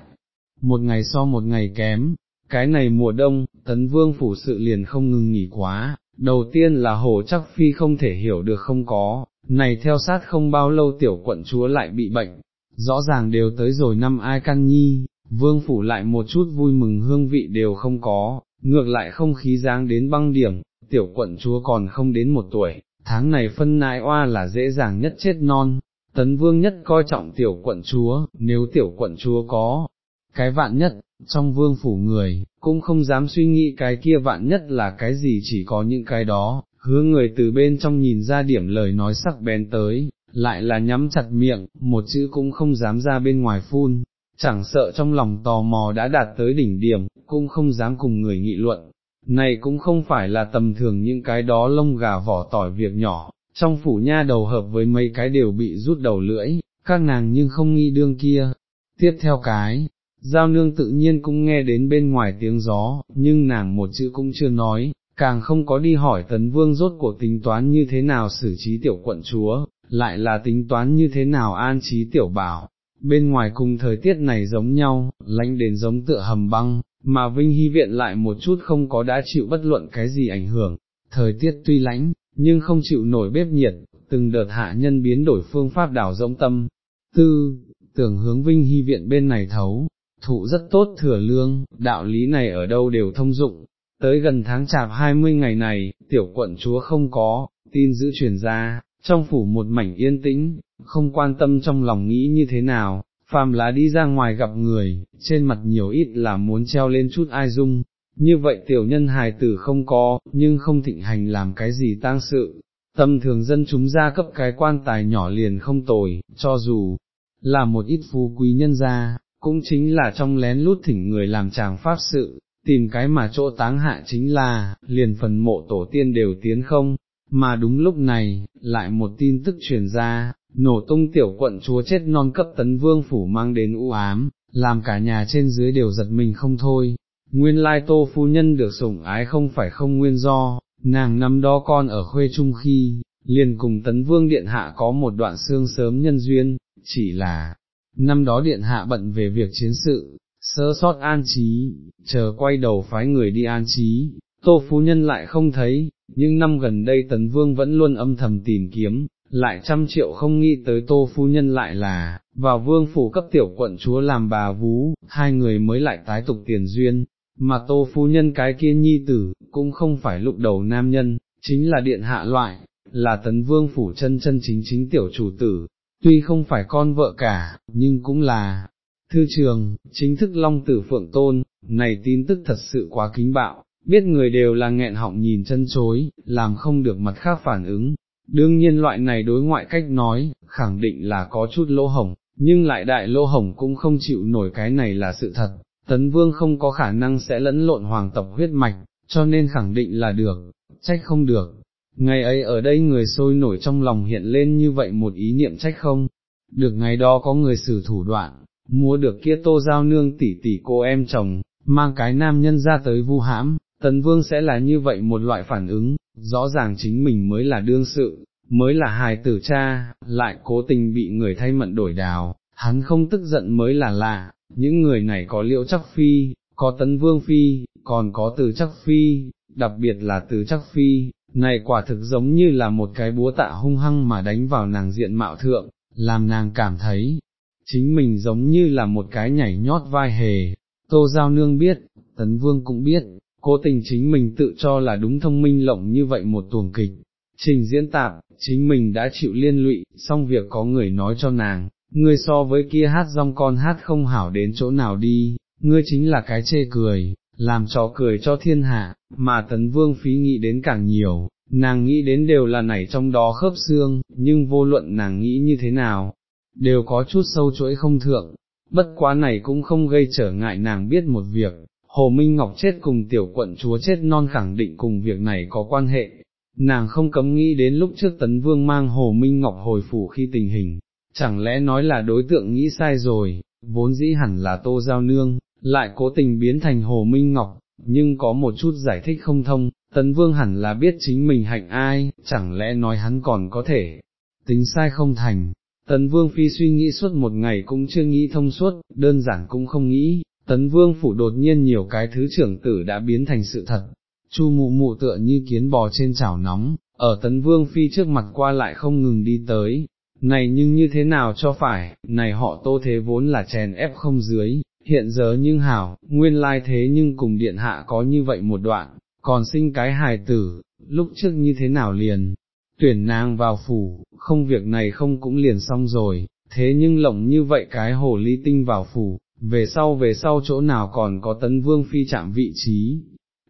một ngày so một ngày kém, cái này mùa đông, tấn vương phủ sự liền không ngừng nghỉ quá, đầu tiên là hồ chắc phi không thể hiểu được không có, này theo sát không bao lâu tiểu quận chúa lại bị bệnh, rõ ràng đều tới rồi năm ai căn nhi, vương phủ lại một chút vui mừng hương vị đều không có, ngược lại không khí dáng đến băng điểm, tiểu quận chúa còn không đến một tuổi, tháng này phân nại oa là dễ dàng nhất chết non, tấn vương nhất coi trọng tiểu quận chúa, nếu tiểu quận chúa có, cái vạn nhất, trong vương phủ người, cũng không dám suy nghĩ cái kia vạn nhất là cái gì chỉ có những cái đó, hứa người từ bên trong nhìn ra điểm lời nói sắc bén tới, lại là nhắm chặt miệng, một chữ cũng không dám ra bên ngoài phun, chẳng sợ trong lòng tò mò đã đạt tới đỉnh điểm, cũng không dám cùng người nghị luận. Này cũng không phải là tầm thường những cái đó lông gà vỏ tỏi việc nhỏ, trong phủ nha đầu hợp với mấy cái đều bị rút đầu lưỡi, các nàng nhưng không nghĩ đương kia. Tiếp theo cái, giao nương tự nhiên cũng nghe đến bên ngoài tiếng gió, nhưng nàng một chữ cũng chưa nói, càng không có đi hỏi tấn vương rốt cuộc tính toán như thế nào xử trí tiểu quận chúa, lại là tính toán như thế nào an trí tiểu bảo, bên ngoài cùng thời tiết này giống nhau, lạnh đến giống tựa hầm băng, mà Vinh Hy Viện lại một chút không có đã chịu bất luận cái gì ảnh hưởng, thời tiết tuy lánh, nhưng không chịu nổi bếp nhiệt, từng đợt hạ nhân biến đổi phương pháp đảo rỗng tâm. Tư, tưởng hướng Vinh Hy Viện bên này thấu, thụ rất tốt thừa lương, đạo lý này ở đâu đều thông dụng. Tới gần tháng chạp 20 ngày này, tiểu quận chúa không có, tin giữ truyền ra, trong phủ một mảnh yên tĩnh, không quan tâm trong lòng nghĩ như thế nào, phàm là đi ra ngoài gặp người, trên mặt nhiều ít là muốn treo lên chút ai dung, như vậy tiểu nhân hài tử không có, nhưng không thịnh hành làm cái gì tang sự, tâm thường dân chúng ra cấp cái quan tài nhỏ liền không tồi, cho dù là một ít phú quý nhân gia, cũng chính là trong lén lút thỉnh người làm chàng pháp sự, tìm cái mà chỗ táng hạ chính là, liền phần mộ tổ tiên đều tiến không, mà đúng lúc này, lại một tin tức truyền ra, nổ tung tiểu quận chúa chết non cấp tấn vương phủ mang đến u ám, làm cả nhà trên dưới đều giật mình không thôi. Nguyên lai tô phu nhân được sủng ái không phải không nguyên do, nàng năm đó con ở khuê trung khi, liền cùng tấn vương điện hạ có một đoạn xương sớm nhân duyên, chỉ là, năm đó điện hạ bận về việc chiến sự, sơ sót an trí, chờ quay đầu phái người đi an trí, tô phu nhân lại không thấy, nhưng năm gần đây tấn vương vẫn luôn âm thầm tìm kiếm, lại trăm triệu không nghĩ tới tô phu nhân lại là, vào vương phủ cấp tiểu quận chúa làm bà vú, hai người mới lại tái tục tiền duyên, mà tô phu nhân cái kia nhi tử, cũng không phải lục đầu nam nhân, chính là điện hạ loại, là tấn vương phủ chân chân chính chính tiểu chủ tử, tuy không phải con vợ cả, nhưng cũng là, thư trường, chính thức long tử phượng tôn, này tin tức thật sự quá kính bạo, biết người đều là nghẹn họng nhìn chân chối, làm không được mặt khác phản ứng. Đương nhiên loại này đối ngoại cách nói, khẳng định là có chút lỗ hổng, nhưng lại đại lỗ hổng cũng không chịu nổi cái này là sự thật, tấn vương không có khả năng sẽ lẫn lộn hoàng tộc huyết mạch, cho nên khẳng định là được, trách không được, ngày ấy ở đây người sôi nổi trong lòng hiện lên như vậy một ý niệm trách không, được ngày đó có người xử thủ đoạn, mua được kia tô giao nương tỷ tỷ cô em chồng, mang cái nam nhân ra tới vu hãm, tấn vương sẽ là như vậy một loại phản ứng, rõ ràng chính mình mới là đương sự, mới là hài tử cha, lại cố tình bị người thay mận đổi đào, hắn không tức giận mới là lạ, những người này có liễu chắc phi, có tấn vương phi, còn có từ chắc phi, đặc biệt là từ chắc phi, này quả thực giống như là một cái búa tạ hung hăng mà đánh vào nàng diện mạo thượng, làm nàng cảm thấy, chính mình giống như là một cái nhảy nhót vai hề, tô giao nương biết, tấn vương cũng biết, cố tình chính mình tự cho là đúng thông minh lộng như vậy một tuồng kịch, trình diễn tạp, chính mình đã chịu liên lụy, xong việc có người nói cho nàng, ngươi so với kia hát rong con hát không hảo đến chỗ nào đi, ngươi chính là cái chê cười, làm trò cười cho thiên hạ, mà tấn vương phí nghĩ đến càng nhiều, nàng nghĩ đến đều là nảy trong đó khớp xương, nhưng vô luận nàng nghĩ như thế nào, đều có chút sâu chuỗi không thượng, bất quá này cũng không gây trở ngại nàng biết một việc, Hồ Minh Ngọc chết cùng tiểu quận chúa chết non khẳng định cùng việc này có quan hệ, nàng không cấm nghĩ đến lúc trước tấn vương mang Hồ Minh Ngọc hồi phủ khi tình hình, chẳng lẽ nói là đối tượng nghĩ sai rồi, vốn dĩ hẳn là tô giao nương, lại cố tình biến thành Hồ Minh Ngọc, nhưng có một chút giải thích không thông, tấn vương hẳn là biết chính mình hạnh ai, chẳng lẽ nói hắn còn có thể, tính sai không thành. Tấn Vương Phi suy nghĩ suốt một ngày cũng chưa nghĩ thông suốt, đơn giản cũng không nghĩ, Tấn Vương phủ đột nhiên nhiều cái thứ trưởng tử đã biến thành sự thật, Chu mụ mụ tựa như kiến bò trên chảo nóng, ở Tấn Vương Phi trước mặt qua lại không ngừng đi tới, này nhưng như thế nào cho phải, này họ tô thế vốn là chèn ép không dưới, hiện giờ nhưng hảo, nguyên lai thế nhưng cùng điện hạ có như vậy một đoạn, còn sinh cái hài tử, lúc trước như thế nào liền, tuyển nàng vào phủ, không việc này không cũng liền xong rồi, thế nhưng lộng như vậy cái hồ ly tinh vào phủ, về sau về sau chỗ nào còn có tấn vương phi chạm vị trí.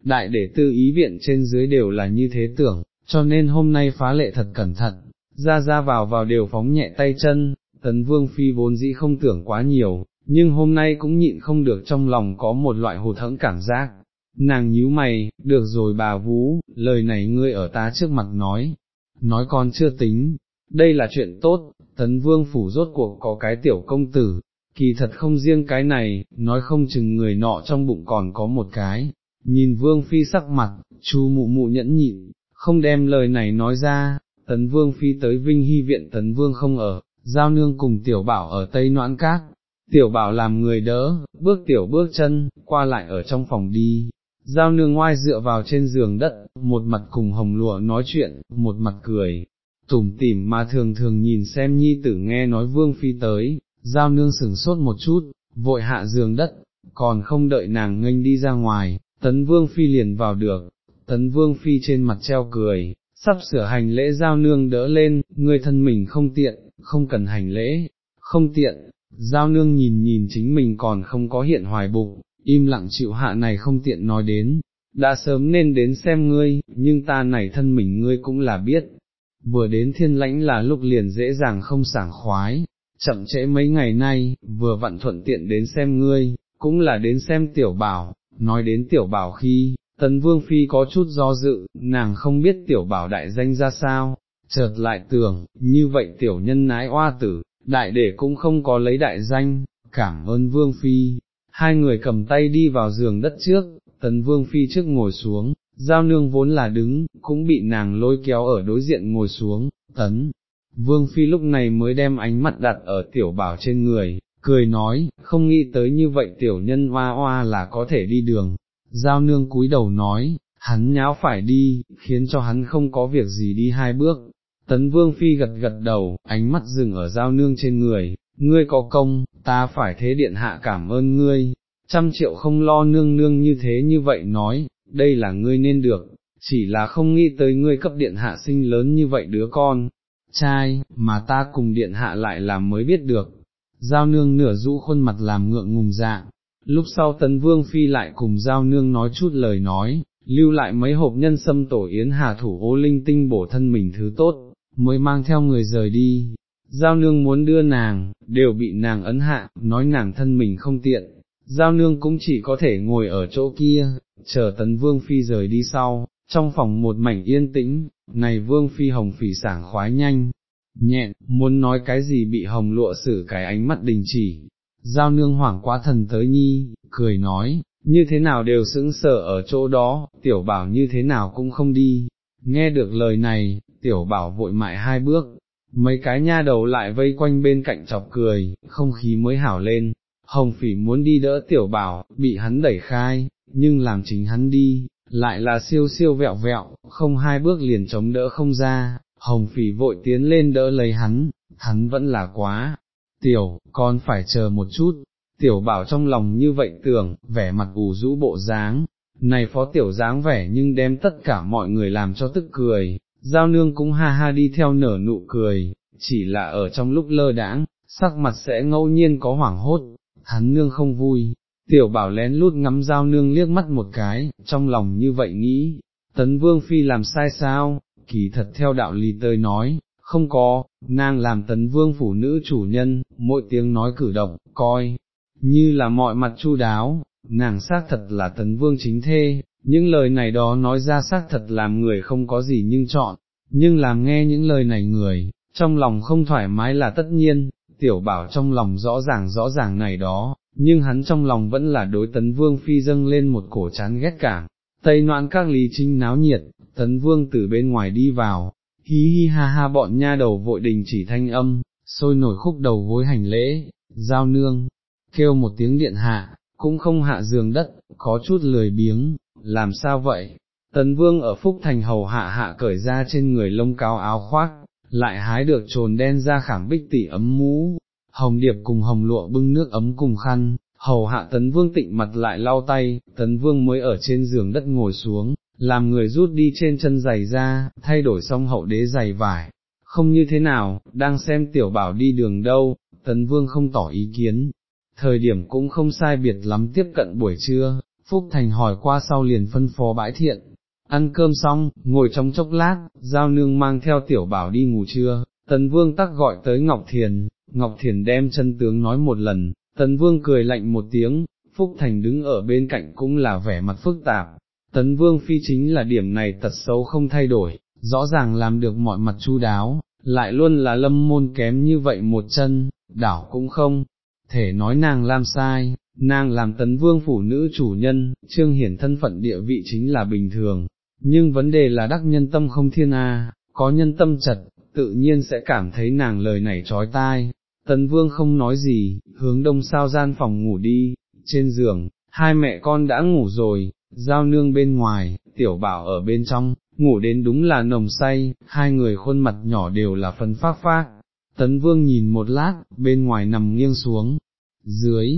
Đại để tư ý viện trên dưới đều là như thế tưởng, cho nên hôm nay phá lệ thật cẩn thận, ra ra vào vào đều phóng nhẹ tay chân, tấn vương phi vốn dĩ không tưởng quá nhiều, nhưng hôm nay cũng nhịn không được trong lòng có một loại hụt hẫng cảm giác. Nàng nhíu mày, được rồi bà Vũ, lời này ngươi ở ta trước mặt nói, nói con chưa tính, đây là chuyện tốt, tấn vương phủ rốt cuộc có cái tiểu công tử, kỳ thật không riêng cái này, nói không chừng người nọ trong bụng còn có một cái, nhìn vương phi sắc mặt, chu mụ mụ nhẫn nhịn, không đem lời này nói ra, tấn vương phi tới vinh hy viện tấn vương không ở, giao nương cùng tiểu bảo ở tây noãn cát, tiểu bảo làm người đỡ, bước tiểu bước chân, qua lại ở trong phòng đi. Giao nương ngoai dựa vào trên giường đất, một mặt cùng hồng lụa nói chuyện, một mặt cười, tủm tỉm mà thường thường nhìn xem nhi tử nghe nói vương phi tới, giao nương sửng sốt một chút, vội hạ giường đất, còn không đợi nàng nghênh đi ra ngoài, tấn vương phi liền vào được, tấn vương phi trên mặt treo cười, sắp sửa hành lễ giao nương đỡ lên, người thân mình không tiện, không cần hành lễ, không tiện, giao nương nhìn nhìn chính mình còn không có hiện hoài bụng, im lặng chịu hạ này không tiện nói đến, đã sớm nên đến xem ngươi, nhưng ta này thân mình ngươi cũng là biết, vừa đến thiên lãnh là lúc liền dễ dàng không sảng khoái, chậm trễ mấy ngày nay, vừa vặn thuận tiện đến xem ngươi, cũng là đến xem tiểu bảo, nói đến tiểu bảo khi, tấn vương phi có chút do dự, nàng không biết tiểu bảo đại danh ra sao, chợt lại tưởng, như vậy tiểu nhân nái oa tử, đại để cũng không có lấy đại danh, cảm ơn vương phi, hai người cầm tay đi vào giường đất trước, tấn vương phi trước ngồi xuống, giao nương vốn là đứng, cũng bị nàng lôi kéo ở đối diện ngồi xuống, tấn. Vương Phi lúc này mới đem ánh mắt đặt ở tiểu bảo trên người, cười nói, không nghĩ tới như vậy tiểu nhân hoa hoa là có thể đi đường. Giao nương cúi đầu nói, hắn nháo phải đi, khiến cho hắn không có việc gì đi hai bước. Tấn Vương Phi gật gật đầu, ánh mắt dừng ở giao nương trên người, ngươi có công, ta phải thế điện hạ cảm ơn ngươi, trăm triệu không lo nương nương như thế như vậy nói, đây là ngươi nên được, chỉ là không nghĩ tới ngươi cấp điện hạ sinh lớn như vậy đứa con, trai, mà ta cùng điện hạ lại làm mới biết được. Giao nương nửa rũ khuôn mặt làm ngượng ngùng dạng, lúc sau tấn vương phi lại cùng giao nương nói chút lời nói, lưu lại mấy hộp nhân sâm tổ yến hà thủ ô linh tinh bổ thân mình thứ tốt, mới mang theo người rời đi. Giao nương muốn đưa nàng, đều bị nàng ấn hạ, nói nàng thân mình không tiện, giao nương cũng chỉ có thể ngồi ở chỗ kia, chờ tấn vương phi rời đi sau, trong phòng một mảnh yên tĩnh, này vương phi hồng phỉ sảng khoái nhanh, nhẹn, muốn nói cái gì bị hồng lụa xử cái ánh mắt đình chỉ, giao nương hoảng quá thần tới nhi, cười nói, như thế nào đều sững sờ ở chỗ đó, tiểu bảo như thế nào cũng không đi, nghe được lời này, tiểu bảo vội mại hai bước, mấy cái nha đầu lại vây quanh bên cạnh chọc cười, không khí mới hảo lên, hồng phỉ muốn đi đỡ tiểu bảo, bị hắn đẩy khai, nhưng làm chính hắn đi, lại là siêu siêu vẹo vẹo, không hai bước liền chống đỡ không ra, hồng phỉ vội tiến lên đỡ lấy hắn, hắn vẫn là quá, tiểu, con phải chờ một chút, tiểu bảo trong lòng như vậy tưởng, vẻ mặt ủ rũ bộ dáng, này phó tiểu dáng vẻ nhưng đem tất cả mọi người làm cho tức cười, giao nương cũng ha ha đi theo nở nụ cười, chỉ là ở trong lúc lơ đãng, sắc mặt sẽ ngẫu nhiên có hoảng hốt, hắn nương không vui, tiểu bảo lén lút ngắm giao nương liếc mắt một cái, trong lòng như vậy nghĩ, tấn vương phi làm sai sao, kỳ thật theo đạo lý tơi nói, không có, nàng làm tấn vương phủ nữ chủ nhân, mỗi tiếng nói cử động, coi, như là mọi mặt chu đáo, nàng xác thật là tấn vương chính thê, những lời này đó nói ra xác thật làm người không có gì nhưng chọn, nhưng làm nghe những lời này người, trong lòng không thoải mái là tất nhiên, tiểu bảo trong lòng rõ ràng rõ ràng này đó, nhưng hắn trong lòng vẫn là đối tấn vương phi dâng lên một cổ chán ghét cảm. Tây noãn các lý trinh náo nhiệt, tấn vương từ bên ngoài đi vào, hí hi ha ha bọn nha đầu vội đình chỉ thanh âm, sôi nổi khúc đầu gối hành lễ, giao nương, kêu một tiếng điện hạ, cũng không hạ giường đất, có chút lười biếng, làm sao vậy? Tấn vương ở Phúc Thành hầu hạ hạ cởi ra trên người lông cao áo khoác, lại hái được trồn đen ra khảm bích tỷ ấm mũ, hồng điệp cùng hồng lụa bưng nước ấm cùng khăn, hầu hạ tấn vương tịnh mặt lại lau tay, tấn vương mới ở trên giường đất ngồi xuống, làm người rút đi trên chân giày ra, thay đổi xong hậu đế giày vải, không như thế nào, đang xem tiểu bảo đi đường đâu, tấn vương không tỏ ý kiến, thời điểm cũng không sai biệt lắm tiếp cận buổi trưa, Phúc Thành hỏi qua sau liền phân phó bãi thiện, ăn cơm xong, ngồi trong chốc lát, giao nương mang theo tiểu bảo đi ngủ trưa, tấn vương tắc gọi tới Ngọc Thiền, Ngọc Thiền đem chân tướng nói một lần, tấn vương cười lạnh một tiếng, Phúc Thành đứng ở bên cạnh cũng là vẻ mặt phức tạp, tấn vương phi chính là điểm này tật xấu không thay đổi, rõ ràng làm được mọi mặt chu đáo, lại luôn là lâm môn kém như vậy một chân, đảo cũng không, thể nói nàng làm sai, nàng làm tấn vương phụ nữ chủ nhân, trương hiển thân phận địa vị chính là bình thường, nhưng vấn đề là đắc nhân tâm không thiên a, có nhân tâm chật, tự nhiên sẽ cảm thấy nàng lời này trói tai. Tấn vương không nói gì, hướng đông sao gian phòng ngủ đi, trên giường, hai mẹ con đã ngủ rồi, giao nương bên ngoài, tiểu bảo ở bên trong, ngủ đến đúng là nồng say, hai người khuôn mặt nhỏ đều là phấn phát phát. Tấn vương nhìn một lát, bên ngoài nằm nghiêng xuống, dưới,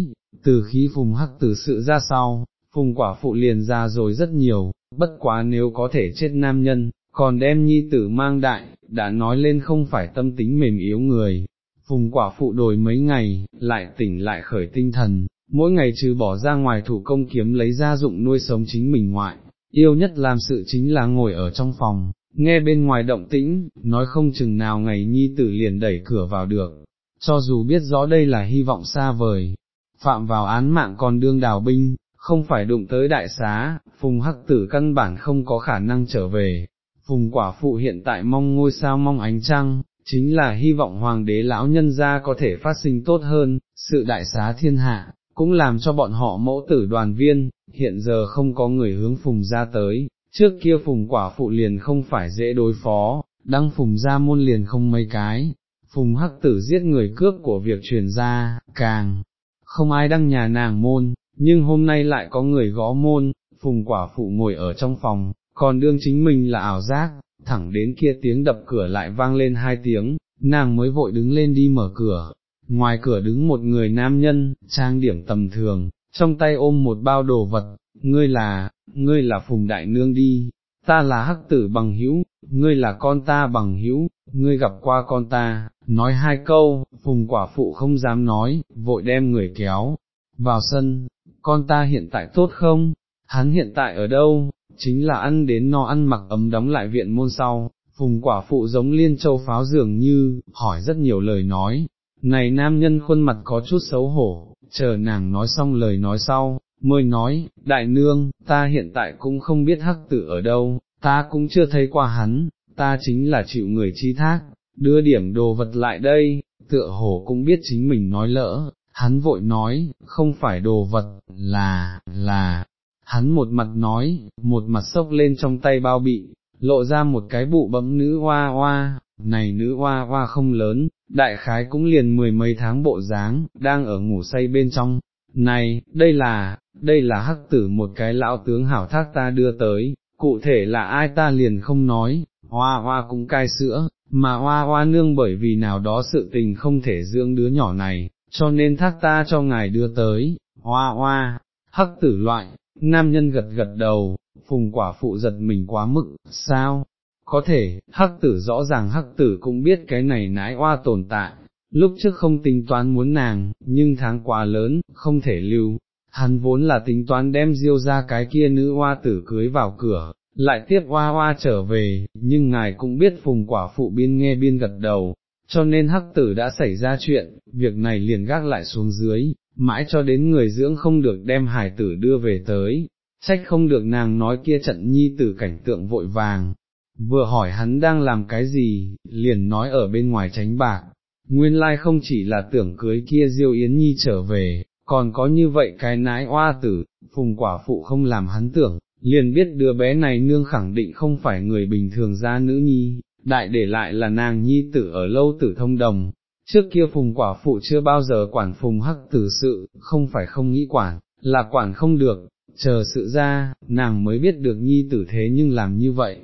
từ khí phùng hắc từ sự ra sau, phùng quả phụ liền ra rồi rất nhiều, bất quá nếu có thể chết nam nhân, còn đem nhi tử mang đại, đã nói lên không phải tâm tính mềm yếu người. Phùng quả phụ đồi mấy ngày, lại tỉnh lại khởi tinh thần, mỗi ngày trừ bỏ ra ngoài thủ công kiếm lấy gia dụng nuôi sống chính mình ngoại, yêu nhất làm sự chính là ngồi ở trong phòng, nghe bên ngoài động tĩnh, nói không chừng nào ngày nhi tử liền đẩy cửa vào được, cho dù biết rõ đây là hy vọng xa vời, phạm vào án mạng còn đương đào binh, không phải đụng tới đại xá, phùng hắc tử căn bản không có khả năng trở về, phùng quả phụ hiện tại mong ngôi sao mong ánh trăng, chính là hy vọng hoàng đế lão nhân gia có thể phát sinh tốt hơn, sự đại xá thiên hạ, cũng làm cho bọn họ mẫu tử đoàn viên, hiện giờ không có người hướng phùng ra tới, trước kia phùng quả phụ liền không phải dễ đối phó, đăng phùng ra môn liền không mấy cái, phùng hắc tử giết người cướp của việc truyền ra, càng, không ai đăng nhà nàng môn, nhưng hôm nay lại có người gõ môn, phùng quả phụ ngồi ở trong phòng, còn đương chính mình là ảo giác, thẳng đến kia tiếng đập cửa lại vang lên hai tiếng, nàng mới vội đứng lên đi mở cửa, ngoài cửa đứng một người nam nhân, trang điểm tầm thường, trong tay ôm một bao đồ vật, ngươi là, ngươi là phùng đại nương đi, ta là hắc tử bằng hữu, ngươi là con ta bằng hữu, ngươi gặp qua con ta, nói hai câu, phùng quả phụ không dám nói, vội đem người kéo, vào sân, con ta hiện tại tốt không, hắn hiện tại ở đâu, chính là ăn đến no ăn mặc ấm đóng lại viện môn sau, phùng quả phụ giống liên châu pháo dường như, hỏi rất nhiều lời nói, này nam nhân khuôn mặt có chút xấu hổ, chờ nàng nói xong lời nói sau, mới nói, đại nương, ta hiện tại cũng không biết hắc tử ở đâu, ta cũng chưa thấy qua hắn, ta chính là chịu người chi thác, đưa điểm đồ vật lại đây, tựa hồ cũng biết chính mình nói lỡ, hắn vội nói, không phải đồ vật, là, là, hắn một mặt nói, một mặt sốc lên trong tay bao bị, lộ ra một cái bụ bấm nữ hoa hoa, này nữ hoa hoa không lớn, đại khái cũng liền mười mấy tháng bộ dáng, đang ở ngủ say bên trong, này, đây là, đây là hắc tử một cái lão tướng hảo thác ta đưa tới, cụ thể là ai ta liền không nói, hoa hoa cũng cai sữa, mà hoa hoa nương bởi vì nào đó sự tình không thể dưỡng đứa nhỏ này, cho nên thác ta cho ngài đưa tới, hoa hoa, hắc tử loại, nam nhân gật gật đầu, phùng quả phụ giật mình quá mức, sao? Có thể, hắc tử rõ ràng hắc tử cũng biết cái này nái oa tồn tại, lúc trước không tính toán muốn nàng, nhưng tháng quá lớn, không thể lưu, hắn vốn là tính toán đem diêu ra cái kia nữ oa tử cưới vào cửa, lại tiếp oa oa trở về, nhưng ngài cũng biết phùng quả phụ biên nghe biên gật đầu, cho nên hắc tử đã xảy ra chuyện, việc này liền gác lại xuống dưới, mãi cho đến người dưỡng không được đem hải tử đưa về tới, trách không được nàng nói kia trận nhi tử cảnh tượng vội vàng, vừa hỏi hắn đang làm cái gì, liền nói ở bên ngoài tránh bạc, nguyên lai không chỉ là tưởng cưới kia diêu yến nhi trở về, còn có như vậy cái nái oa tử, phùng quả phụ không làm hắn tưởng, liền biết đứa bé này nương khẳng định không phải người bình thường ra nữ nhi, đại để lại là nàng nhi tử ở lâu tử thông đồng. Trước kia phùng quả phụ chưa bao giờ quản phùng hắc tử sự, không phải không nghĩ quản, là quản không được, chờ sự ra, nàng mới biết được nhi tử thế nhưng làm như vậy.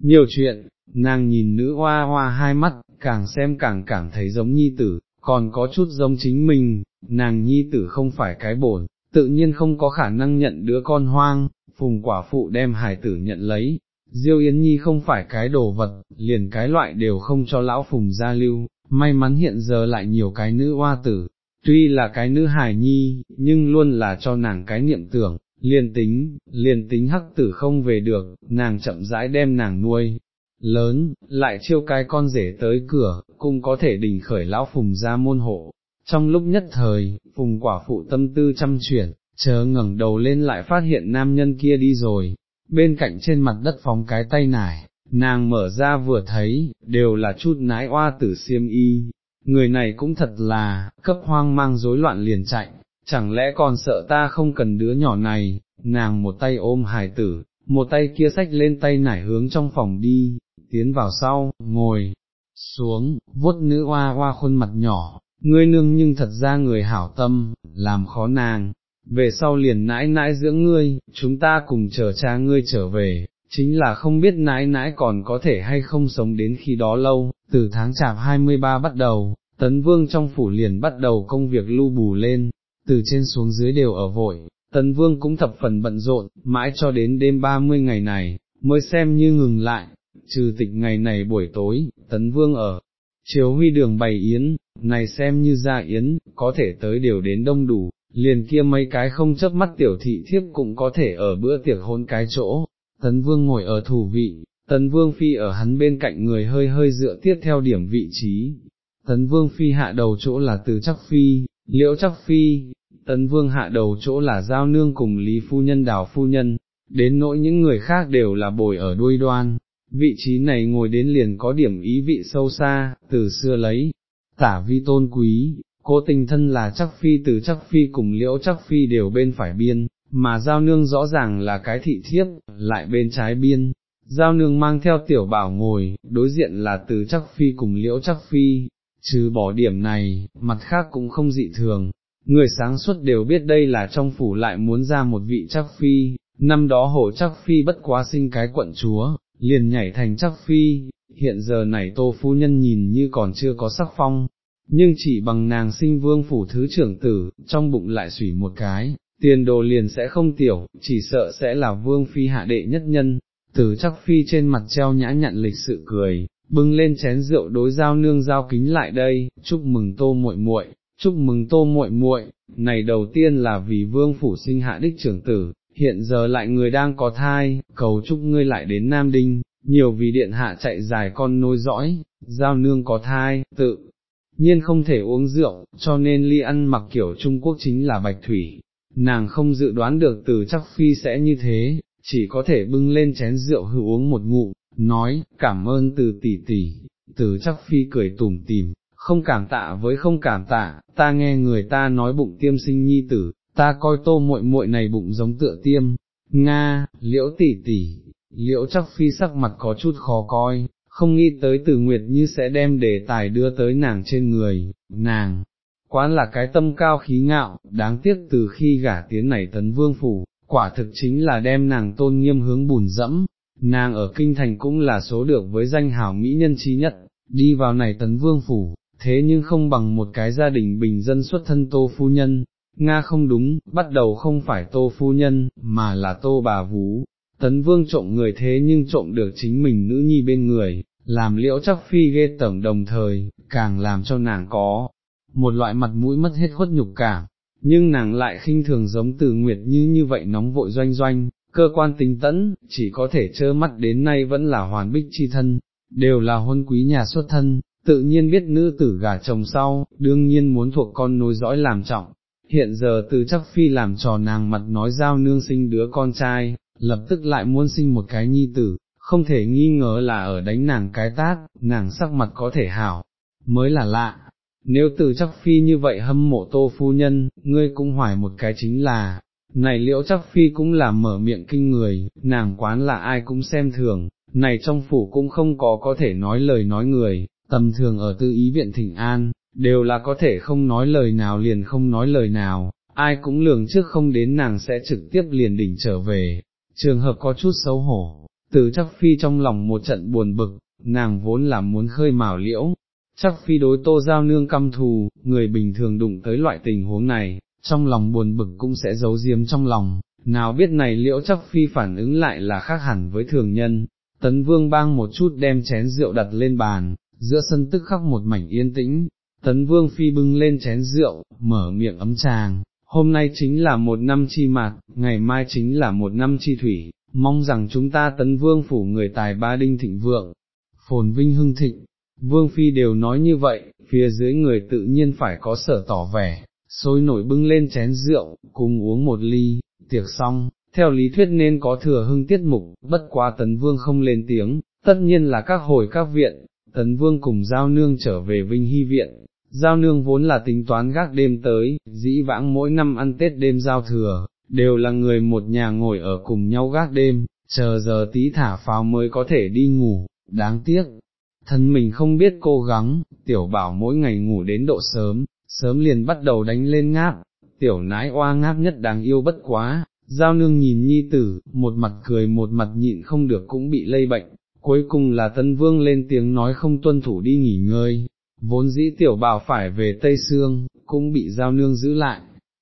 Nhiều chuyện, nàng nhìn nữ hoa hoa hai mắt, càng xem càng cảm thấy giống nhi tử, còn có chút giống chính mình, nàng nhi tử không phải cái bổn, tự nhiên không có khả năng nhận đứa con hoang, phùng quả phụ đem hải tử nhận lấy, Diêu Yến Nhi không phải cái đồ vật, liền cái loại đều không cho lão phùng gia lưu, may mắn hiện giờ lại nhiều cái nữ hoa tử, tuy là cái nữ hài nhi, nhưng luôn là cho nàng cái niệm tưởng, liền tính, liền tính hắc tử không về được, nàng chậm rãi đem nàng nuôi. Lớn, lại chiêu cái con rể tới cửa, cũng có thể đình khởi lão phùng ra môn hộ. Trong lúc nhất thời, phùng quả phụ tâm tư chăm chuyển, chờ ngẩng đầu lên lại phát hiện nam nhân kia đi rồi, bên cạnh trên mặt đất phóng cái tay nải, nàng mở ra vừa thấy, đều là chút nái oa tử xiêm y, người này cũng thật là, cấp hoang mang rối loạn liền chạy, chẳng lẽ còn sợ ta không cần đứa nhỏ này, nàng một tay ôm hài tử, một tay kia xách lên tay nải hướng trong phòng đi, tiến vào sau, ngồi, xuống, vuốt nữ oa oa khuôn mặt nhỏ, ngươi nương nhưng thật ra người hảo tâm, làm khó nàng, về sau liền nãi nãi dưỡng ngươi, chúng ta cùng chờ cha ngươi trở về, chính là không biết nãi nãi còn có thể hay không sống đến khi đó lâu, từ tháng chạp 23 bắt đầu, tấn vương trong phủ liền bắt đầu công việc lưu bù lên, từ trên xuống dưới đều ở vội, tấn vương cũng thập phần bận rộn, mãi cho đến đêm 30 ngày này, mới xem như ngừng lại, trừ tịch ngày này buổi tối, tấn vương ở. Chiếu huy đường bày yến, này xem như ra yến, có thể tới đều đến đông đủ, liền kia mấy cái không chấp mắt tiểu thị thiếp cũng có thể ở bữa tiệc hôn cái chỗ, tấn vương ngồi ở thủ vị, tấn vương phi ở hắn bên cạnh người hơi hơi dựa tiếp theo điểm vị trí, tấn vương phi hạ đầu chỗ là từ chắc phi, liễu chắc phi, tấn vương hạ đầu chỗ là giao nương cùng lý phu nhân đào phu nhân, đến nỗi những người khác đều là bồi ở đuôi đoan. Vị trí này ngồi đến liền có điểm ý vị sâu xa, từ xưa lấy, tả vi tôn quý, cố tình thân là chắc phi từ chắc phi cùng liễu chắc phi đều bên phải biên, mà giao nương rõ ràng là cái thị thiếp, lại bên trái biên. Giao nương mang theo tiểu bảo ngồi, đối diện là từ chắc phi cùng liễu chắc phi, trừ bỏ điểm này, mặt khác cũng không dị thường. Người sáng suốt đều biết đây là trong phủ lại muốn ra một vị chắc phi, năm đó hổ chắc phi bất quá sinh cái quận chúa, liền nhảy thành chắc phi, hiện giờ này tô phu nhân nhìn như còn chưa có sắc phong, nhưng chỉ bằng nàng sinh vương phủ thứ trưởng tử, trong bụng lại sủy một cái, tiền đồ liền sẽ không tiểu, chỉ sợ sẽ là vương phi hạ đệ nhất nhân, tử chắc phi trên mặt treo nhã nhặn lịch sự cười, bưng lên chén rượu đối giao nương giao kính lại đây, chúc mừng tô muội muội, chúc mừng tô muội muội, này đầu tiên là vì vương phủ sinh hạ đích trưởng tử, hiện giờ lại người đang có thai, cầu chúc ngươi lại đến Nam Đinh, nhiều vì điện hạ chạy dài con nối dõi, giao nương có thai, tự nhiên không thể uống rượu, cho nên ly ăn mặc kiểu Trung Quốc chính là bạch thủy, nàng không dự đoán được từ chắc phi sẽ như thế, chỉ có thể bưng lên chén rượu hư uống một ngụm, nói, cảm ơn từ tỷ tỷ, từ chắc phi cười tủm tỉm, không cảm tạ với không cảm tạ, ta nghe người ta nói bụng tiêm sinh nhi tử, ta coi tô muội muội này bụng giống tựa tiêm, Nga, liễu tỷ tỷ, liễu chắc phi sắc mặt có chút khó coi, không nghĩ tới từ Nguyệt Như sẽ đem đề tài đưa tới nàng trên người, nàng, quán là cái tâm cao khí ngạo, đáng tiếc từ khi gả tiến này tấn vương phủ, quả thực chính là đem nàng tôn nghiêm hướng bùn dẫm, nàng ở kinh thành cũng là số được với danh hảo mỹ nhân trí nhất, đi vào này tấn vương phủ, thế nhưng không bằng một cái gia đình bình dân xuất thân tô phu nhân, Nga không đúng, bắt đầu không phải tô phu nhân, mà là tô bà vú, tấn vương trộm người thế nhưng trộm được chính mình nữ nhi bên người, làm liễu chắc phi ghê tởm đồng thời, càng làm cho nàng có một loại mặt mũi mất hết khuất nhục cảm, nhưng nàng lại khinh thường giống từ nguyệt như như vậy nóng vội doanh doanh, cơ quan tính tẫn, chỉ có thể trơ mắt đến nay vẫn là hoàn bích chi thân, đều là huân quý nhà xuất thân, tự nhiên biết nữ tử gả chồng sau, đương nhiên muốn thuộc con nối dõi làm trọng. Hiện giờ từ chắc phi làm trò nàng mặt nói giao nương sinh đứa con trai, lập tức lại muốn sinh một cái nhi tử, không thể nghi ngờ là ở đánh nàng cái tát, nàng sắc mặt có thể hảo, mới là lạ. Nếu từ chắc phi như vậy hâm mộ tô phu nhân, ngươi cũng hoài một cái chính là, này liễu chắc phi cũng là mở miệng kinh người, nàng quán là ai cũng xem thường, này trong phủ cũng không có có thể nói lời nói người, tầm thường ở tư ý viện thỉnh an, đều là có thể không nói lời nào liền không nói lời nào, ai cũng lường trước không đến nàng sẽ trực tiếp liền đỉnh trở về, trường hợp có chút xấu hổ, từ chắc phi trong lòng một trận buồn bực, nàng vốn là muốn khơi mào liễu, chắc phi đối tô giao nương căm thù, người bình thường đụng tới loại tình huống này, trong lòng buồn bực cũng sẽ giấu diếm trong lòng, nào biết này liễu chắc phi phản ứng lại là khác hẳn với thường nhân, tấn vương bang một chút đem chén rượu đặt lên bàn, giữa sân tức khắc một mảnh yên tĩnh, tấn vương phi bưng lên chén rượu, mở miệng ấm tràng, hôm nay chính là một năm chi mạc, ngày mai chính là một năm chi thủy, mong rằng chúng ta tấn vương phủ người tài ba đinh thịnh vượng, phồn vinh hưng thịnh, vương phi đều nói như vậy, phía dưới người tự nhiên phải có sở tỏ vẻ, sôi nổi bưng lên chén rượu, cùng uống một ly, tiệc xong, theo lý thuyết nên có thừa hưng tiết mục, bất quá tấn vương không lên tiếng, tất nhiên là các hồi các viện, tấn vương cùng giao nương trở về Vinh Hy viện, giao nương vốn là tính toán gác đêm tới, dĩ vãng mỗi năm ăn Tết đêm giao thừa, đều là người một nhà ngồi ở cùng nhau gác đêm, chờ giờ tí thả pháo mới có thể đi ngủ, đáng tiếc. Thân mình không biết cố gắng, tiểu bảo mỗi ngày ngủ đến độ sớm, sớm liền bắt đầu đánh lên ngáp, tiểu nái oa ngáp nhất đáng yêu bất quá, giao nương nhìn nhi tử, một mặt cười một mặt nhịn không được cũng bị lây bệnh, cuối cùng là tân vương lên tiếng nói không tuân thủ đi nghỉ ngơi, vốn dĩ tiểu bảo phải về Tây Sương, cũng bị giao nương giữ lại,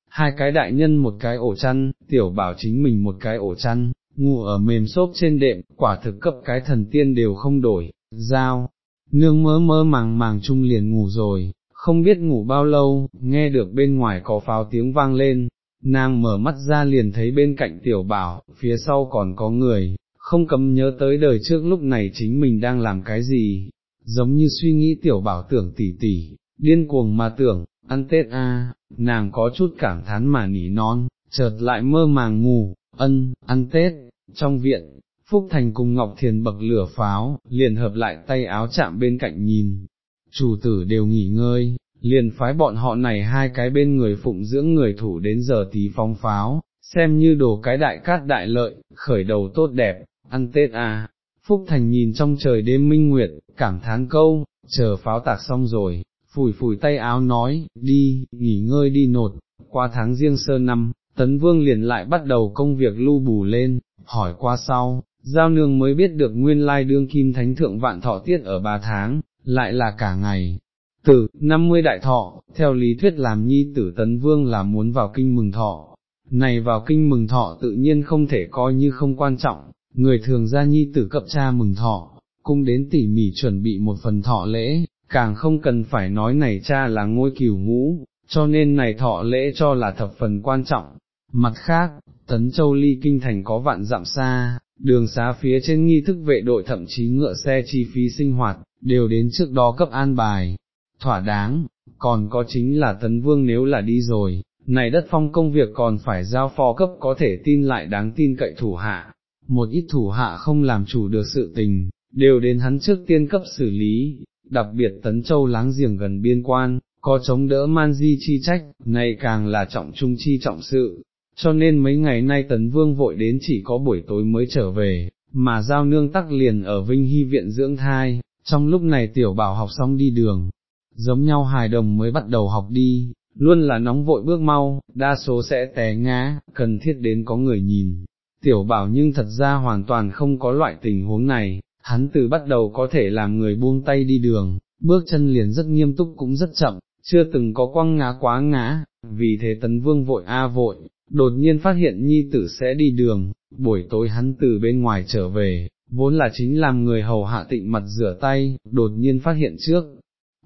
hai cái đại nhân một cái ổ chăn, tiểu bảo chính mình một cái ổ chăn, ngủ ở mềm xốp trên đệm, quả thực cấp cái thần tiên đều không đổi, giao, nương mơ mơ màng màng chung liền ngủ rồi, không biết ngủ bao lâu, nghe được bên ngoài có pháo tiếng vang lên, nàng mở mắt ra liền thấy bên cạnh tiểu bảo, phía sau còn có người, không cấm nhớ tới đời trước lúc này chính mình đang làm cái gì, giống như suy nghĩ tiểu bảo tưởng tỉ tỉ, điên cuồng mà tưởng, ăn Tết a, nàng có chút cảm thán mà nỉ non, chợt lại mơ màng ngủ, ân, ăn Tết, trong viện, Phúc Thành cùng Ngọc Thiền bậc lửa pháo, liền hợp lại tay áo chạm bên cạnh nhìn, chủ tử đều nghỉ ngơi, liền phái bọn họ này hai cái bên người phụng dưỡng người thủ đến giờ tí phong pháo, xem như đồ cái đại cát đại lợi, khởi đầu tốt đẹp, ăn Tết à. Phúc Thành nhìn trong trời đêm minh nguyệt, cảm thán câu, chờ pháo tạc xong rồi, phủi phủi tay áo nói, đi, nghỉ ngơi đi nột, qua tháng riêng sơ năm, Tấn Vương liền lại bắt đầu công việc lưu bù lên, hỏi qua sau, Giao Nương mới biết được nguyên lai đương kim thánh thượng vạn thọ tiết ở ba tháng, lại là cả ngày. Từ, 50 đại thọ, theo lý thuyết làm nhi tử Tấn Vương là muốn vào kinh mừng thọ, này vào kinh mừng thọ tự nhiên không thể coi như không quan trọng, người thường ra nhi tử cập cha mừng thọ, cung đến tỉ mỉ chuẩn bị một phần thọ lễ, càng không cần phải nói này cha là ngôi cửu ngũ, cho nên này thọ lễ cho là thập phần quan trọng. Mặt khác, Tấn Châu ly kinh thành có vạn dặm xa, đường xá phía trên nghi thức vệ đội thậm chí ngựa xe chi phí sinh hoạt, đều đến trước đó cấp an bài, thỏa đáng, còn có chính là Tấn Vương nếu là đi rồi, này đất phong công việc còn phải giao phó cấp có thể tin lại đáng tin cậy thủ hạ, một ít thủ hạ không làm chủ được sự tình, đều đến hắn trước tiên cấp xử lý, đặc biệt Tấn Châu láng giềng gần biên quan, có chống đỡ man di chi trách, này càng là trọng trung chi trọng sự, cho nên mấy ngày nay Tấn Vương vội đến chỉ có buổi tối mới trở về, mà giao nương tắc liền ở Vinh Hy viện dưỡng thai, trong lúc này tiểu bảo học xong đi đường, giống nhau hài đồng mới bắt đầu học đi, luôn là nóng vội bước mau, đa số sẽ té ngã, cần thiết đến có người nhìn. Tiểu bảo nhưng thật ra hoàn toàn không có loại tình huống này, hắn từ bắt đầu có thể làm người buông tay đi đường, bước chân liền rất nghiêm túc cũng rất chậm, chưa từng có quăng ngã quá ngã, vì thế tấn vương vội a vội, đột nhiên phát hiện nhi tử sẽ đi đường, buổi tối hắn từ bên ngoài trở về, vốn là chính làm người hầu hạ tịnh mặt rửa tay, đột nhiên phát hiện trước,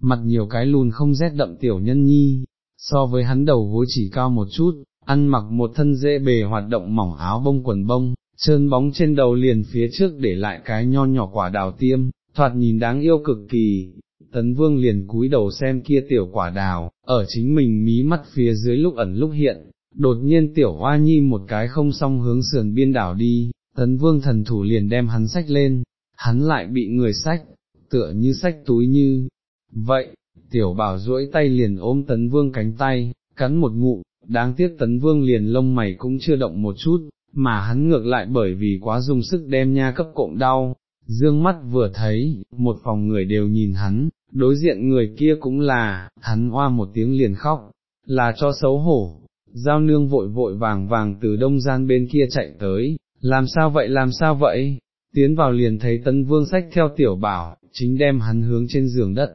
mặt nhiều cái lùn không rét đậm tiểu nhân nhi, so với hắn đầu gối chỉ cao một chút, ăn mặc một thân dễ bề hoạt động mỏng áo bông quần bông, trơn bóng trên đầu liền phía trước để lại cái nho nhỏ quả đào tiêm, thoạt nhìn đáng yêu cực kỳ. Tấn vương liền cúi đầu xem kia tiểu quả đào, ở chính mình mí mắt phía dưới lúc ẩn lúc hiện, đột nhiên tiểu hoa nhi một cái không song hướng sườn biên đảo đi, tấn vương thần thủ liền đem hắn sách lên, hắn lại bị người sách, tựa như sách túi như, vậy, tiểu bảo duỗi tay liền ôm tấn vương cánh tay, cắn một ngụ, đáng tiếc tấn vương liền lông mày cũng chưa động một chút, mà hắn ngược lại bởi vì quá dùng sức đem nha cấp cộng đau, dương mắt vừa thấy, một phòng người đều nhìn hắn, đối diện người kia cũng là, hắn hoa một tiếng liền khóc, là cho xấu hổ, giao nương vội vội vàng vàng từ đông gian bên kia chạy tới, làm sao vậy làm sao vậy, tiến vào liền thấy tấn vương sách theo tiểu bảo, chính đem hắn hướng trên giường đất,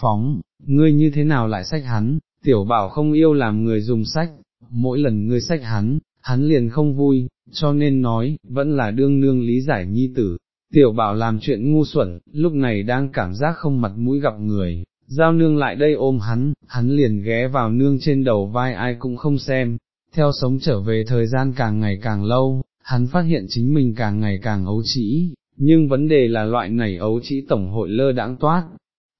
phóng, ngươi như thế nào lại sách hắn, tiểu bảo không yêu làm người dùng sách, mỗi lần ngươi sách hắn, hắn liền không vui, cho nên nói, vẫn là đương nương lý giải nhi tử. Tiểu bảo làm chuyện ngu xuẩn, lúc này đang cảm giác không mặt mũi gặp người, giao nương lại đây ôm hắn, hắn liền ghé vào nương trên đầu vai ai cũng không xem, theo sống trở về thời gian càng ngày càng lâu, hắn phát hiện chính mình càng ngày càng ấu trĩ, nhưng vấn đề là loại này ấu trĩ tổng hội lơ đãng toát.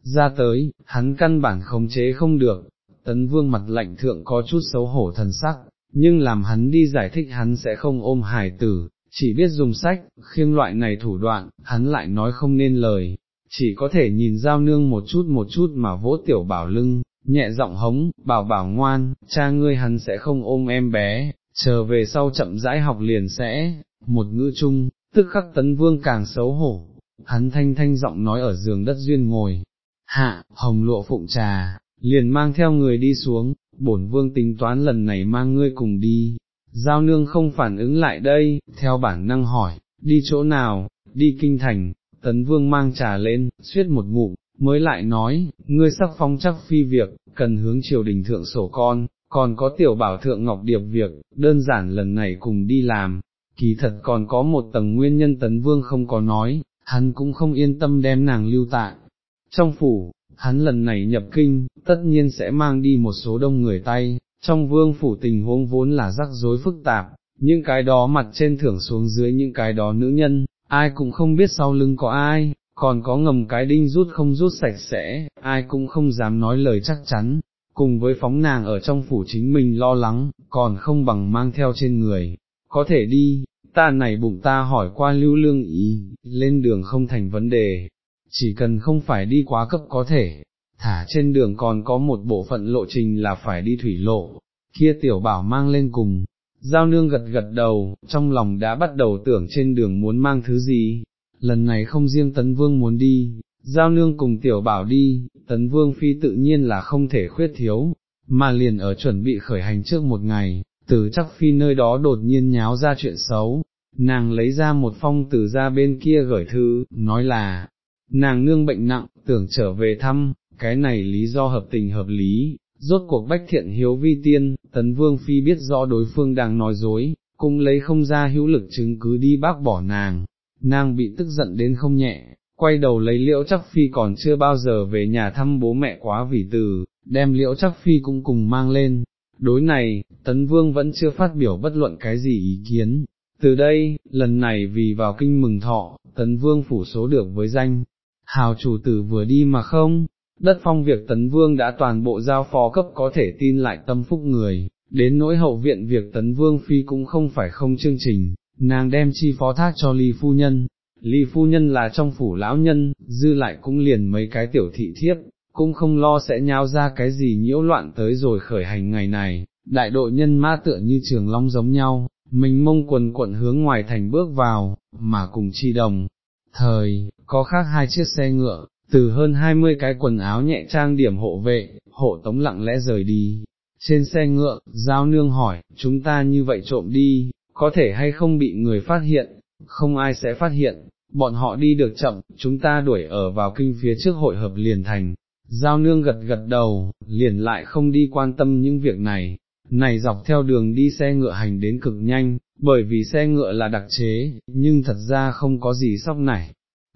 Ra tới, hắn căn bản khống chế không được, tấn vương mặt lạnh thượng có chút xấu hổ thần sắc, nhưng làm hắn đi giải thích hắn sẽ không ôm hài tử, chỉ biết dùng sách, khiêng loại này thủ đoạn, hắn lại nói không nên lời, chỉ có thể nhìn giao nương một chút một chút mà vỗ tiểu bảo lưng, nhẹ giọng hống, bảo bảo ngoan, cha ngươi hắn sẽ không ôm em bé, chờ về sau chậm rãi học liền sẽ, một ngữ chung, tức khắc tấn vương càng xấu hổ, hắn thanh thanh giọng nói ở giường đất duyên ngồi, hạ, hồng lụa phụng trà, liền mang theo người đi xuống, bổn vương tính toán lần này mang ngươi cùng đi, giao nương không phản ứng lại đây, theo bản năng hỏi, đi chỗ nào, đi kinh thành, tấn vương mang trà lên, suyết một ngụm, mới lại nói, ngươi sắc phong chắc phi việc, cần hướng triều đình thượng sổ con, còn có tiểu bảo thượng ngọc điệp việc, đơn giản lần này cùng đi làm, kỳ thật còn có một tầng nguyên nhân tấn vương không có nói, hắn cũng không yên tâm đem nàng lưu tại. Trong phủ, hắn lần này nhập kinh, tất nhiên sẽ mang đi một số đông người tay, trong vương phủ tình huống vốn là rắc rối phức tạp, những cái đó mặt trên thưởng xuống dưới những cái đó nữ nhân, ai cũng không biết sau lưng có ai, còn có ngầm cái đinh rút không rút sạch sẽ, ai cũng không dám nói lời chắc chắn, cùng với phóng nàng ở trong phủ chính mình lo lắng, còn không bằng mang theo trên người, có thể đi, ta này bụng ta hỏi qua lưu lương ý, lên đường không thành vấn đề, chỉ cần không phải đi quá cấp có thể, thả trên đường còn có một bộ phận lộ trình là phải đi thủy lộ, kia tiểu bảo mang lên cùng, giao nương gật gật đầu, trong lòng đã bắt đầu tưởng trên đường muốn mang thứ gì, lần này không riêng tấn vương muốn đi, giao nương cùng tiểu bảo đi, tấn vương phi tự nhiên là không thể khuyết thiếu, mà liền ở chuẩn bị khởi hành trước một ngày, từ chắc phi nơi đó đột nhiên nháo ra chuyện xấu, nàng lấy ra một phong từ ra bên kia gửi thư, nói là, nàng nương bệnh nặng, tưởng trở về thăm, cái này lý do hợp tình hợp lý, rốt cuộc bách thiện hiếu vi tiên, tấn vương phi biết rõ đối phương đang nói dối, cũng lấy không ra hữu lực chứng cứ đi bác bỏ nàng, nàng bị tức giận đến không nhẹ, quay đầu lấy liễu chắc phi còn chưa bao giờ về nhà thăm bố mẹ quá vì từ, đem liễu chắc phi cũng cùng mang lên. Đối này, Tấn Vương vẫn chưa phát biểu bất luận cái gì ý kiến. Từ đây, lần này vì vào kinh mừng thọ, Tấn Vương phủ số được với danh, hào chủ tử vừa đi mà không, đất phong việc Tấn Vương đã toàn bộ giao phó cấp có thể tin lại tâm phúc người, đến nỗi hậu viện việc Tấn Vương Phi cũng không phải không chương trình, nàng đem chi phó thác cho ly phu nhân, ly phu nhân là trong phủ lão nhân, dư lại cũng liền mấy cái tiểu thị thiếp, cũng không lo sẽ nhao ra cái gì nhiễu loạn tới rồi khởi hành ngày này, đại đội nhân ma tựa như trường long giống nhau, mình mông quần quận hướng ngoài thành bước vào, mà cùng chi đồng. Thời, có khác hai chiếc xe ngựa, từ hơn hai mươi cái quần áo nhẹ trang điểm hộ vệ, hộ tống lặng lẽ rời đi. Trên xe ngựa, giao nương hỏi, chúng ta như vậy trộm đi, có thể hay không bị người phát hiện, không ai sẽ phát hiện, bọn họ đi được chậm, chúng ta đuổi ở vào kinh phía trước hội hợp liền thành. Giao nương gật gật đầu, liền lại không đi quan tâm những việc này, này dọc theo đường đi xe ngựa hành đến cực nhanh, bởi vì xe ngựa là đặc chế, nhưng thật ra không có gì sóc nảy.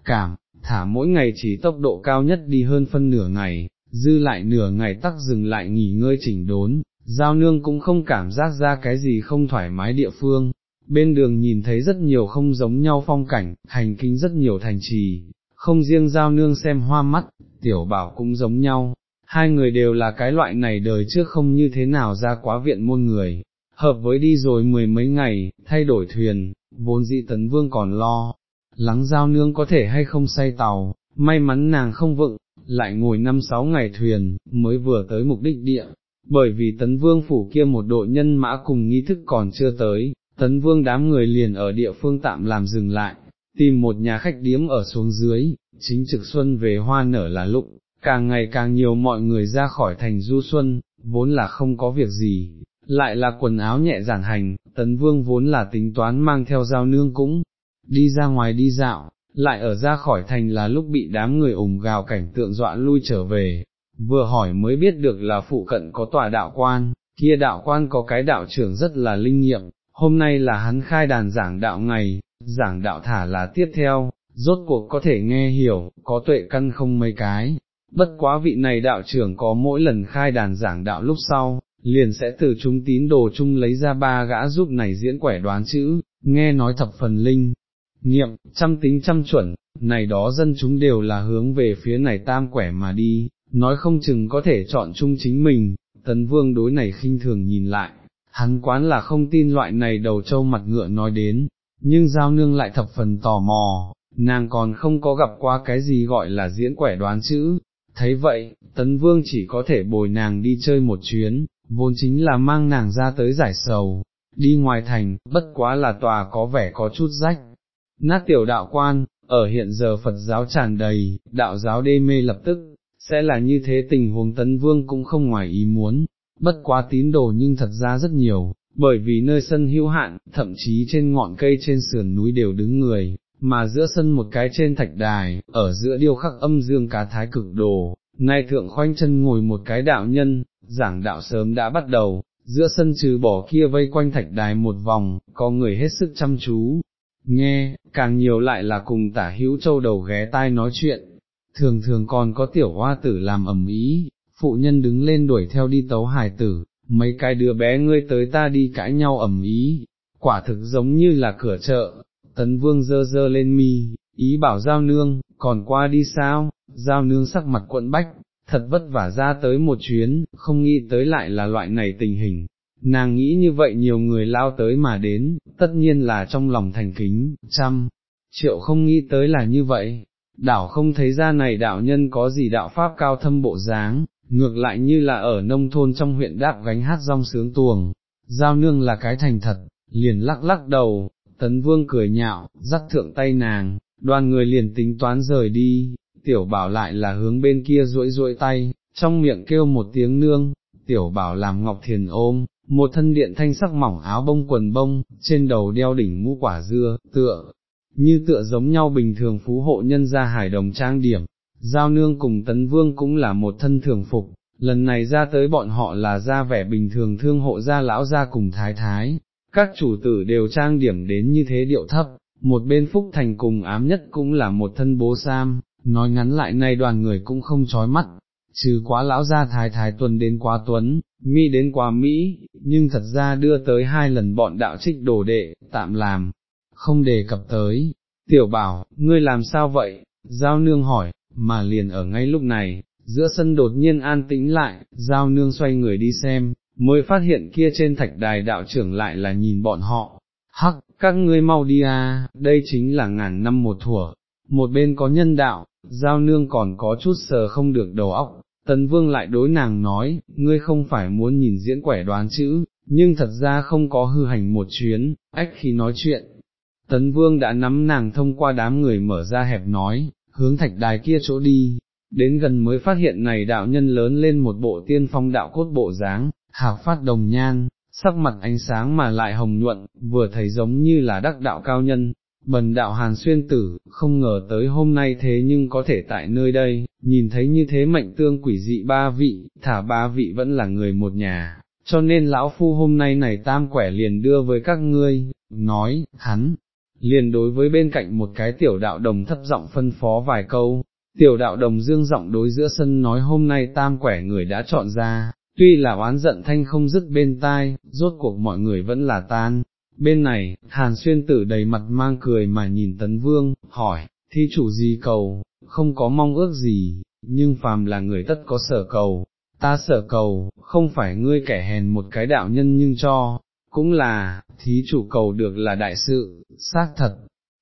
Cảm, thả mỗi ngày chỉ tốc độ cao nhất đi hơn phân nửa ngày, dư lại nửa ngày tắc dừng lại nghỉ ngơi chỉnh đốn, giao nương cũng không cảm giác ra cái gì không thoải mái địa phương. Bên đường nhìn thấy rất nhiều không giống nhau phong cảnh, hành kinh rất nhiều thành trì, không riêng giao nương xem hoa mắt, tiểu bảo cũng giống nhau, hai người đều là cái loại này đời trước không như thế nào ra quá viện môn người, hợp với đi rồi mười mấy ngày, thay đổi thuyền, vốn dĩ tấn vương còn lo, lắng giao nương có thể hay không say tàu, may mắn nàng không vựng, lại ngồi năm sáu ngày thuyền, mới vừa tới mục đích địa, bởi vì tấn vương phủ kia một đội nhân mã cùng nghi thức còn chưa tới, tấn vương đám người liền ở địa phương tạm làm dừng lại, tìm một nhà khách điếm ở xuống dưới, chính trực xuân về hoa nở là lúc, càng ngày càng nhiều mọi người ra khỏi thành du xuân, vốn là không có việc gì, lại là quần áo nhẹ giản hành, tấn vương vốn là tính toán mang theo giao nương cũng, đi ra ngoài đi dạo, lại ở ra khỏi thành là lúc bị đám người ủng gào cảnh tượng dọa lui trở về, vừa hỏi mới biết được là phụ cận có tòa đạo quan, kia đạo quan có cái đạo trưởng rất là linh nghiệm, hôm nay là hắn khai đàn giảng đạo ngày, giảng đạo thả là tiếp theo, rốt cuộc có thể nghe hiểu, có tuệ căn không mấy cái, bất quá vị này đạo trưởng có mỗi lần khai đàn giảng đạo lúc sau, liền sẽ từ chúng tín đồ chung lấy ra ba gã giúp này diễn quẻ đoán chữ, nghe nói thập phần linh, nghiệm, trăm tính trăm chuẩn, này đó dân chúng đều là hướng về phía này tam quẻ mà đi, nói không chừng có thể chọn chung chính mình, tấn vương đối này khinh thường nhìn lại, hắn quán là không tin loại này đầu trâu mặt ngựa nói đến, nhưng giao nương lại thập phần tò mò, nàng còn không có gặp qua cái gì gọi là diễn quẻ đoán chữ, thấy vậy, tấn vương chỉ có thể bồi nàng đi chơi một chuyến, vốn chính là mang nàng ra tới giải sầu, đi ngoài thành, bất quá là tòa có vẻ có chút rách. Nát tiểu đạo quan, ở hiện giờ Phật giáo tràn đầy, đạo giáo đê mê lập tức, sẽ là như thế tình huống tấn vương cũng không ngoài ý muốn, bất quá tín đồ nhưng thật ra rất nhiều, bởi vì nơi sân hữu hạn, thậm chí trên ngọn cây trên sườn núi đều đứng người, mà giữa sân một cái trên thạch đài, ở giữa điêu khắc âm dương cá thái cực đồ, nay thượng khoanh chân ngồi một cái đạo nhân, giảng đạo sớm đã bắt đầu, giữa sân trừ bỏ kia vây quanh thạch đài một vòng, có người hết sức chăm chú, nghe, càng nhiều lại là cùng tả hữu châu đầu ghé tai nói chuyện, thường thường còn có tiểu hoa tử làm ẩm ý, phụ nhân đứng lên đuổi theo đi tấu hài tử, mấy cái đứa bé ngươi tới ta đi cãi nhau ẩm ý, quả thực giống như là cửa chợ, tấn vương dơ dơ lên mi, ý bảo giao nương, còn qua đi sao, giao nương sắc mặt quận bách, thật vất vả ra tới một chuyến, không nghĩ tới lại là loại này tình hình. Nàng nghĩ như vậy nhiều người lao tới mà đến, tất nhiên là trong lòng thành kính, trăm, triệu không nghĩ tới là như vậy, đảo không thấy ra này đạo nhân có gì đạo pháp cao thâm bộ dáng, ngược lại như là ở nông thôn trong huyện đạp gánh hát rong sướng tuồng, giao nương là cái thành thật, liền lắc lắc đầu, tấn vương cười nhạo, dắt thượng tay nàng, đoàn người liền tính toán rời đi, tiểu bảo lại là hướng bên kia duỗi duỗi tay, trong miệng kêu một tiếng nương, tiểu bảo làm ngọc thiền ôm, một thân điện thanh sắc mỏng áo bông quần bông, trên đầu đeo đỉnh mũ quả dưa, tựa, như tựa giống nhau bình thường phú hộ nhân gia hải đồng trang điểm, giao nương cùng tấn vương cũng là một thân thường phục, lần này ra tới bọn họ là ra vẻ bình thường thương hộ gia lão gia cùng thái thái, các chủ tử đều trang điểm đến như thế điệu thấp, một bên Phúc Thành cùng ám nhất cũng là một thân bố sam, nói ngắn lại nay đoàn người cũng không chói mắt, trừ quá lão gia thái thái tuần đến quá tuấn, mi đến quá Mỹ, nhưng thật ra đưa tới hai lần bọn đạo trích đổ đệ, tạm làm, không đề cập tới. Tiểu bảo, ngươi làm sao vậy? Giao nương hỏi, mà liền ở ngay lúc này, giữa sân đột nhiên an tĩnh lại, giao nương xoay người đi xem, mới phát hiện kia trên thạch đài đạo trưởng lại là nhìn bọn họ, hắc, các ngươi mau đi à, đây chính là ngàn năm một thủa, một bên có nhân đạo, giao nương còn có chút sờ không được đầu óc, tấn vương lại đối nàng nói, ngươi không phải muốn nhìn diễn quẻ đoán chữ, nhưng thật ra không có hư hành một chuyến, ách khi nói chuyện. Tấn vương đã nắm nàng thông qua đám người mở ra hẹp nói, hướng thạch đài kia chỗ đi, đến gần mới phát hiện này đạo nhân lớn lên một bộ tiên phong đạo cốt bộ dáng, hào phát đồng nhan, sắc mặt ánh sáng mà lại hồng nhuận, vừa thấy giống như là đắc đạo cao nhân, bần đạo hàn xuyên tử, không ngờ tới hôm nay thế nhưng có thể tại nơi đây, nhìn thấy như thế mệnh tương quỷ dị ba vị, thả ba vị vẫn là người một nhà, cho nên lão phu hôm nay này tam quẻ liền đưa với các ngươi, nói, hắn, liền đối với bên cạnh một cái tiểu đạo đồng thấp giọng phân phó vài câu, tiểu đạo đồng dương giọng đối giữa sân nói hôm nay tam quẻ người đã chọn ra, tuy là oán giận thanh không dứt bên tai, rốt cuộc mọi người vẫn là tan. Bên này, Hàn Xuyên Tử đầy mặt mang cười mà nhìn Tấn Vương, hỏi, thi chủ gì cầu, không có mong ước gì, nhưng phàm là người tất có sở cầu, ta sở cầu, không phải ngươi kẻ hèn một cái đạo nhân nhưng cho, cũng là, thí chủ cầu được là đại sự, xác thật,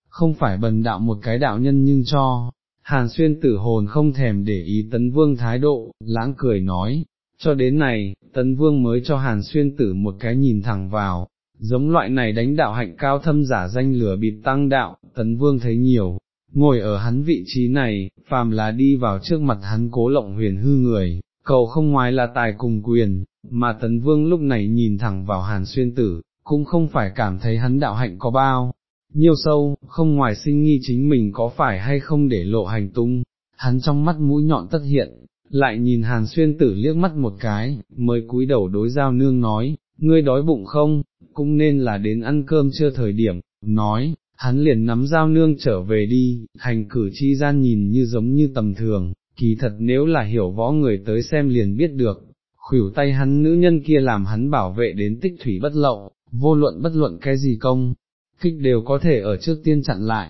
không phải bần đạo một cái đạo nhân nhưng cho. Hàn xuyên tử hồn không thèm để ý tấn vương thái độ, lãng cười nói, cho đến này, tấn vương mới cho hàn xuyên tử một cái nhìn thẳng vào, giống loại này đánh đạo hạnh cao thâm giả danh lửa bịp tăng đạo, tấn vương thấy nhiều, ngồi ở hắn vị trí này, phàm là đi vào trước mặt hắn cố lộng huyền hư người, cầu không ngoài là tài cùng quyền, mà tấn vương lúc này nhìn thẳng vào hàn xuyên tử, cũng không phải cảm thấy hắn đạo hạnh có bao, nhiêu sâu, không ngoài sinh nghi chính mình có phải hay không để lộ hành tung, hắn trong mắt mũi nhọn tất hiện, lại nhìn hàn xuyên tử liếc mắt một cái, mới cúi đầu đối giao nương nói, ngươi đói bụng không, cũng nên là đến ăn cơm chưa thời điểm, nói, hắn liền nắm dao nương trở về đi, hành cử chi gian nhìn như giống như tầm thường, kỳ thật nếu là hiểu võ người tới xem liền biết được, khủyểu tay hắn nữ nhân kia làm hắn bảo vệ đến tích thủy bất lậu, vô luận bất luận cái gì công, kích đều có thể ở trước tiên chặn lại,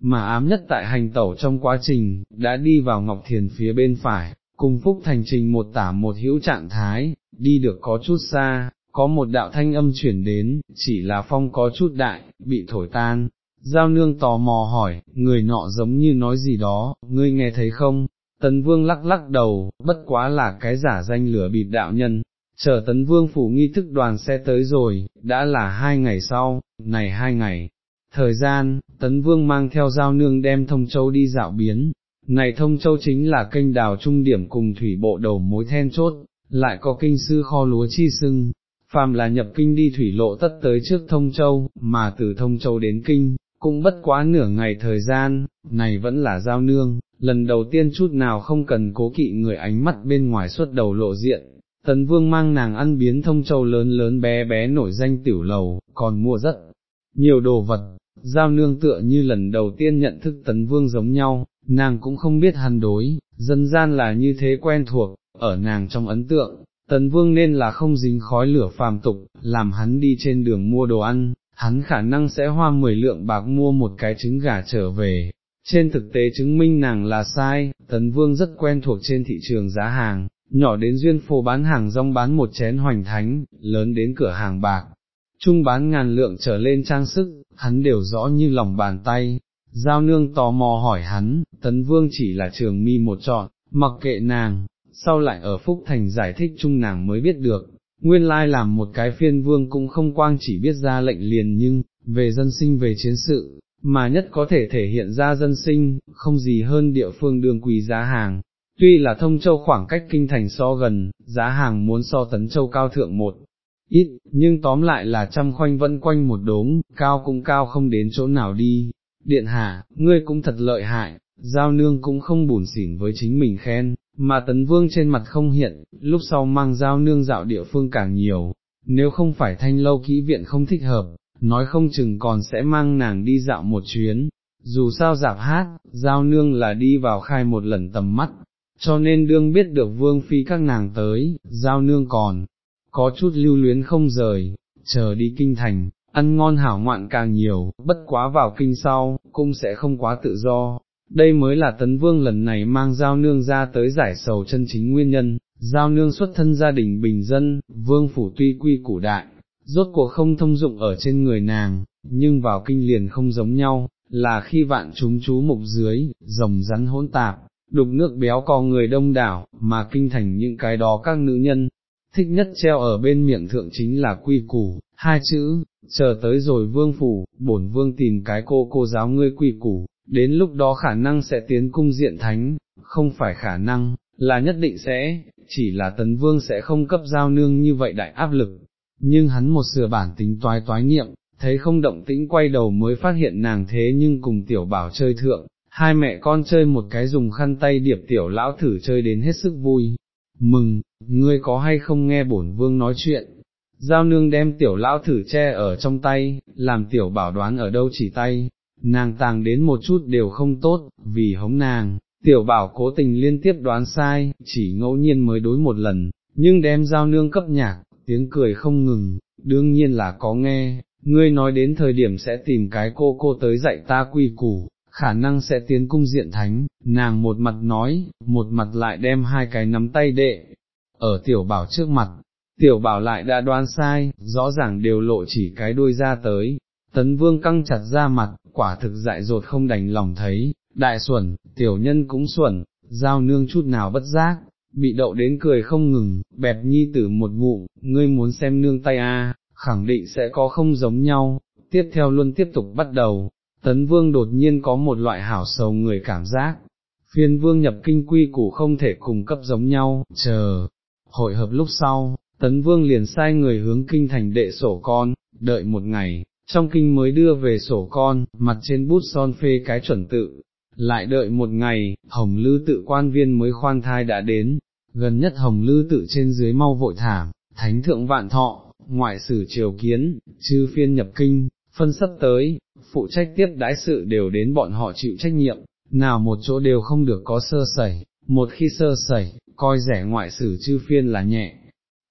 mà ám nhất tại hành tẩu trong quá trình, đã đi vào Ngọc Thiền phía bên phải, cùng Phúc thành trình một tả một hữu trạng thái, đi được có chút xa, có một đạo thanh âm chuyển đến, chỉ là phong có chút đại, bị thổi tan. Giao nương tò mò hỏi, người nọ giống như nói gì đó, ngươi nghe thấy không? Tấn vương lắc lắc đầu, bất quá là cái giả danh lửa bịp đạo nhân, chờ tấn vương phủ nghi thức đoàn xe tới rồi, đã là hai ngày sau, này hai ngày. Thời gian, tấn vương mang theo giao nương đem thông châu đi dạo biến, này thông châu chính là kênh đào trung điểm cùng thủy bộ đầu mối then chốt, lại có kinh sư kho lúa chi sưng, phàm là nhập kinh đi thủy lộ tất tới trước thông châu, mà từ thông châu đến kinh, cũng bất quá nửa ngày thời gian, này vẫn là giao nương, lần đầu tiên chút nào không cần cố kỵ người ánh mắt bên ngoài suốt đầu lộ diện, tấn vương mang nàng ăn biến thông châu lớn lớn bé bé nổi danh tiểu lầu, còn mua rất nhiều đồ vật, giao nương tựa như lần đầu tiên nhận thức tấn vương giống nhau, nàng cũng không biết hàn đối, dân gian là như thế quen thuộc, ở nàng trong ấn tượng, tấn vương nên là không dính khói lửa phàm tục, làm hắn đi trên đường mua đồ ăn, hắn khả năng sẽ hoa 10 lượng bạc mua một cái trứng gà trở về. Trên thực tế chứng minh nàng là sai, tấn vương rất quen thuộc trên thị trường giá hàng, nhỏ đến duyên phố bán hàng rong bán một chén hoành thánh, lớn đến cửa hàng bạc, trung bán ngàn lượng trở lên trang sức, hắn đều rõ như lòng bàn tay. Giao nương tò mò hỏi hắn, tấn vương chỉ là trường mi một chọn, mặc kệ nàng, sau lại ở Phúc Thành giải thích chung nàng mới biết được, nguyên lai làm một cái phiên vương cũng không quang chỉ biết ra lệnh liền nhưng, về dân sinh về chiến sự, mà nhất có thể thể hiện ra dân sinh, không gì hơn địa phương đường quỳ giá hàng. Tuy là thông châu khoảng cách kinh thành so gần, giá hàng muốn so tấn châu cao thượng một ít, nhưng tóm lại là trăm khoanh vẫn quanh một đốm, cao cũng cao không đến chỗ nào đi. Điện hạ, ngươi cũng thật lợi hại, giao nương cũng không buồn xỉn với chính mình khen, mà tấn vương trên mặt không hiện, lúc sau mang giao nương dạo địa phương càng nhiều, nếu không phải thanh lâu kỹ viện không thích hợp, nói không chừng còn sẽ mang nàng đi dạo một chuyến, dù sao dạp hát, giao nương là đi vào khai một lần tầm mắt, cho nên đương biết được vương phi các nàng tới, giao nương còn, có chút lưu luyến không rời, chờ đi kinh thành, ăn ngon hảo ngoạn càng nhiều, bất quá vào kinh sau, cũng sẽ không quá tự do. Đây mới là tấn vương lần này mang giao nương ra tới giải sầu chân chính nguyên nhân, giao nương xuất thân gia đình bình dân, vương phủ tuy quy củ đại, rốt cuộc không thông dụng ở trên người nàng, nhưng vào kinh liền không giống nhau, là khi vạn chúng chú mục dưới, rồng rắn hỗn tạp, đục nước béo co người đông đảo, mà kinh thành những cái đó các nữ nhân, thích nhất treo ở bên miệng thượng chính là quy củ, hai chữ, chờ tới rồi vương phủ, bổn vương tìm cái cô cô giáo ngươi quy củ, đến lúc đó khả năng sẽ tiến cung diện thánh, không phải khả năng, là nhất định sẽ, chỉ là tấn vương sẽ không cấp giao nương như vậy đại áp lực, nhưng hắn một sửa bản tính toái toái niệm, thấy không động tĩnh quay đầu mới phát hiện nàng thế nhưng cùng tiểu bảo chơi thượng, hai mẹ con chơi một cái dùng khăn tay điệp tiểu lão thử chơi đến hết sức vui. Mừng, ngươi có hay không nghe bổn vương nói chuyện? Giao nương đem tiểu lão thử che ở trong tay, làm tiểu bảo đoán ở đâu chỉ tay, nàng tàng đến một chút đều không tốt, vì hống nàng, tiểu bảo cố tình liên tiếp đoán sai, chỉ ngẫu nhiên mới đối một lần, nhưng đem giao nương cấp nhạc, tiếng cười không ngừng, đương nhiên là có nghe, ngươi nói đến thời điểm sẽ tìm cái cô cô tới dạy ta quy củ, khả năng sẽ tiến cung diện thánh, nàng một mặt nói, một mặt lại đem hai cái nắm tay đệ, ở tiểu bảo trước mặt, tiểu bảo lại đã đoán sai, rõ ràng đều lộ chỉ cái đuôi ra tới, tấn vương căng chặt ra mặt, quả thực dại dột không đành lòng thấy, đại xuẩn, tiểu nhân cũng xuẩn, giao nương chút nào bất giác, bị đậu đến cười không ngừng, bẹp nhi tử một ngụm, ngươi muốn xem nương tay a, khẳng định sẽ có không giống nhau, tiếp theo luôn tiếp tục bắt đầu, tấn vương đột nhiên có một loại hảo sầu người cảm giác, phiên vương nhập kinh quy củ không thể cùng cấp giống nhau, chờ, hội hợp lúc sau, tấn vương liền sai người hướng kinh thành đệ sổ con, đợi một ngày, trong kinh mới đưa về sổ con, mặt trên bút son phê cái chuẩn tự, lại đợi một ngày, hồng lư tự quan viên mới khoan thai đã đến, gần nhất hồng lư tự trên dưới mau vội thảm, thánh thượng vạn thọ, ngoại sử triều kiến, chư phiên nhập kinh, phân sắp tới, phụ trách tiếp đái sự đều đến bọn họ chịu trách nhiệm, nào một chỗ đều không được có sơ sẩy, một khi sơ sẩy, coi rẻ ngoại sử chư phiên là nhẹ.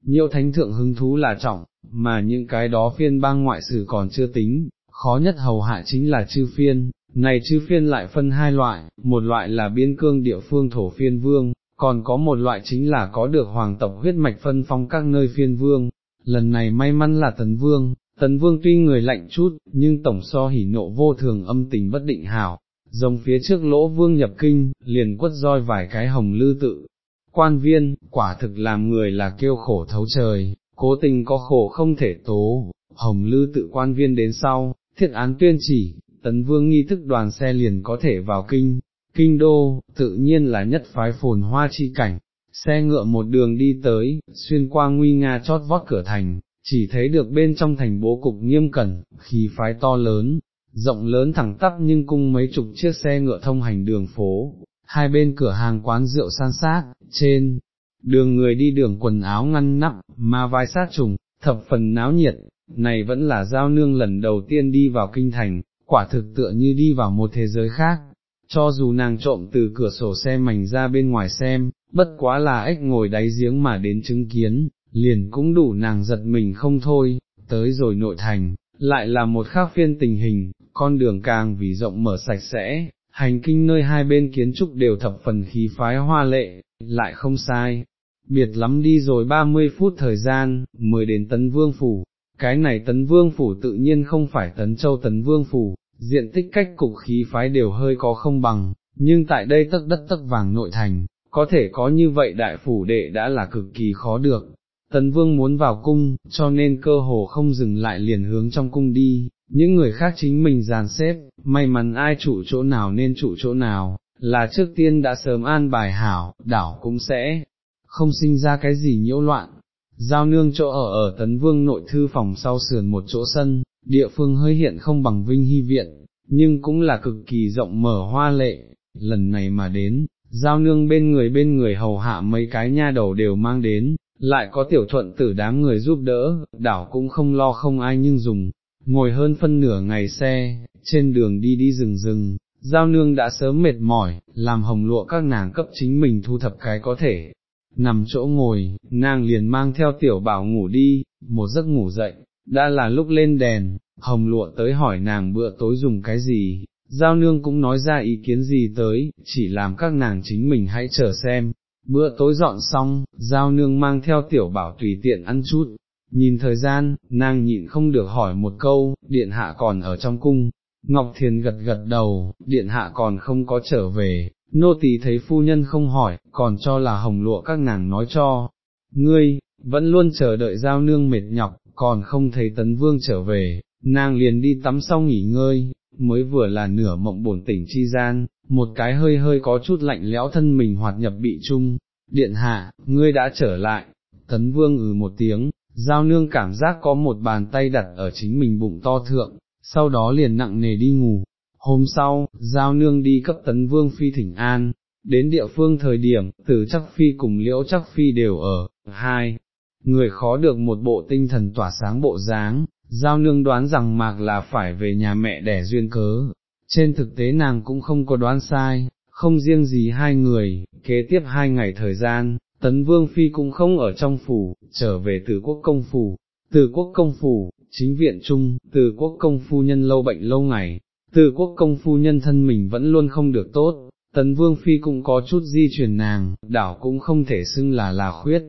Nhiều thánh thượng hứng thú là trọng, mà những cái đó phiên bang ngoại sử còn chưa tính, khó nhất hầu hạ chính là chư phiên, này chư phiên lại phân hai loại, một loại là biên cương địa phương thổ phiên vương, còn có một loại chính là có được hoàng tộc huyết mạch phân phong các nơi phiên vương, lần này may mắn là tấn vương, tấn vương tuy người lạnh chút, nhưng tổng so hỉ nộ vô thường âm tình bất định hảo, dòng phía trước lỗ vương nhập kinh, liền quất roi vài cái hồng lư tự. Quan viên, quả thực làm người là kêu khổ thấu trời, cố tình có khổ không thể tố, hồng lư tự quan viên đến sau, thiết án tuyên chỉ, tấn vương nghi thức đoàn xe liền có thể vào kinh, kinh đô, tự nhiên là nhất phái phồn hoa chi cảnh, xe ngựa một đường đi tới, xuyên qua nguy nga chót vót cửa thành, chỉ thấy được bên trong thành bố cục nghiêm cẩn, khí phái to lớn, rộng lớn thẳng tắp nhưng cung mấy chục chiếc xe ngựa thông hành đường phố, hai bên cửa hàng quán rượu san sát, trên, đường người đi đường quần áo ngăn nắp, ma vai sát trùng, thập phần náo nhiệt, này vẫn là giao nương lần đầu tiên đi vào kinh thành, quả thực tựa như đi vào một thế giới khác, cho dù nàng trộm từ cửa sổ xe mảnh ra bên ngoài xem, bất quá là ếch ngồi đáy giếng mà đến chứng kiến, liền cũng đủ nàng giật mình không thôi, tới rồi nội thành, lại là một khác phiên tình hình, con đường càng vì rộng mở sạch sẽ, hành kinh nơi hai bên kiến trúc đều thập phần khí phái hoa lệ, lại không sai. Biệt lắm đi rồi 30 phút thời gian, mới đến Tấn Vương Phủ, cái này Tấn Vương Phủ tự nhiên không phải Tấn Châu Tấn Vương Phủ, diện tích cách cục khí phái đều hơi có không bằng, nhưng tại đây tất đất tất vàng nội thành, có thể có như vậy đại phủ đệ đã là cực kỳ khó được. Tấn vương muốn vào cung, cho nên cơ hồ không dừng lại liền hướng trong cung đi, những người khác chính mình dàn xếp, may mắn ai chủ chỗ nào nên chủ chỗ nào, là trước tiên đã sớm an bài hảo, đảo cũng sẽ không sinh ra cái gì nhiễu loạn. Giao nương chỗ ở ở tấn vương nội thư phòng sau sườn một chỗ sân, địa phương hơi hiện không bằng vinh hy viện, nhưng cũng là cực kỳ rộng mở hoa lệ, lần này mà đến, giao nương bên người bên người hầu hạ mấy cái nha đầu đều mang đến, lại có tiểu thuận tử đám người giúp đỡ, đảo cũng không lo không ai nhưng dùng, ngồi hơn phân nửa ngày xe, trên đường đi đi rừng rừng, giao nương đã sớm mệt mỏi, làm hồng lụa các nàng cấp chính mình thu thập cái có thể. Nằm chỗ ngồi, nàng liền mang theo tiểu bảo ngủ đi, một giấc ngủ dậy, đã là lúc lên đèn, hồng lụa tới hỏi nàng bữa tối dùng cái gì, giao nương cũng nói ra ý kiến gì tới, chỉ làm các nàng chính mình hãy chờ xem. Bữa tối dọn xong, giao nương mang theo tiểu bảo tùy tiện ăn chút, nhìn thời gian, nàng nhịn không được hỏi một câu, điện hạ còn ở trong cung, Ngọc Thiền gật gật đầu, điện hạ còn không có trở về, nô tỳ thấy phu nhân không hỏi, còn cho là hồng lụa các nàng nói cho, ngươi, vẫn luôn chờ đợi giao nương mệt nhọc, còn không thấy tấn vương trở về, nàng liền đi tắm xong nghỉ ngơi, mới vừa là nửa mộng bổn tỉnh chi gian, một cái hơi hơi có chút lạnh lẽo thân mình hoạt nhập bị chung, điện hạ, ngươi đã trở lại, tấn vương ừ một tiếng, giao nương cảm giác có một bàn tay đặt ở chính mình bụng to thượng, sau đó liền nặng nề đi ngủ. Hôm sau, giao nương đi cấp tấn vương phi thỉnh an, đến địa phương thời điểm, tử chắc phi cùng liễu chắc phi đều ở, hai, người khó được một bộ tinh thần tỏa sáng bộ dáng, giao nương đoán rằng mạc là phải về nhà mẹ đẻ duyên cớ, trên thực tế nàng cũng không có đoán sai, không riêng gì hai người, kế tiếp hai ngày thời gian, tấn vương phi cũng không ở trong phủ, trở về từ quốc công phủ, từ quốc công phủ, chính viện trung, từ quốc công phu nhân lâu bệnh lâu ngày, từ quốc công phu nhân thân mình vẫn luôn không được tốt, tấn vương phi cũng có chút di truyền nàng, đảo cũng không thể xưng là là khuyết.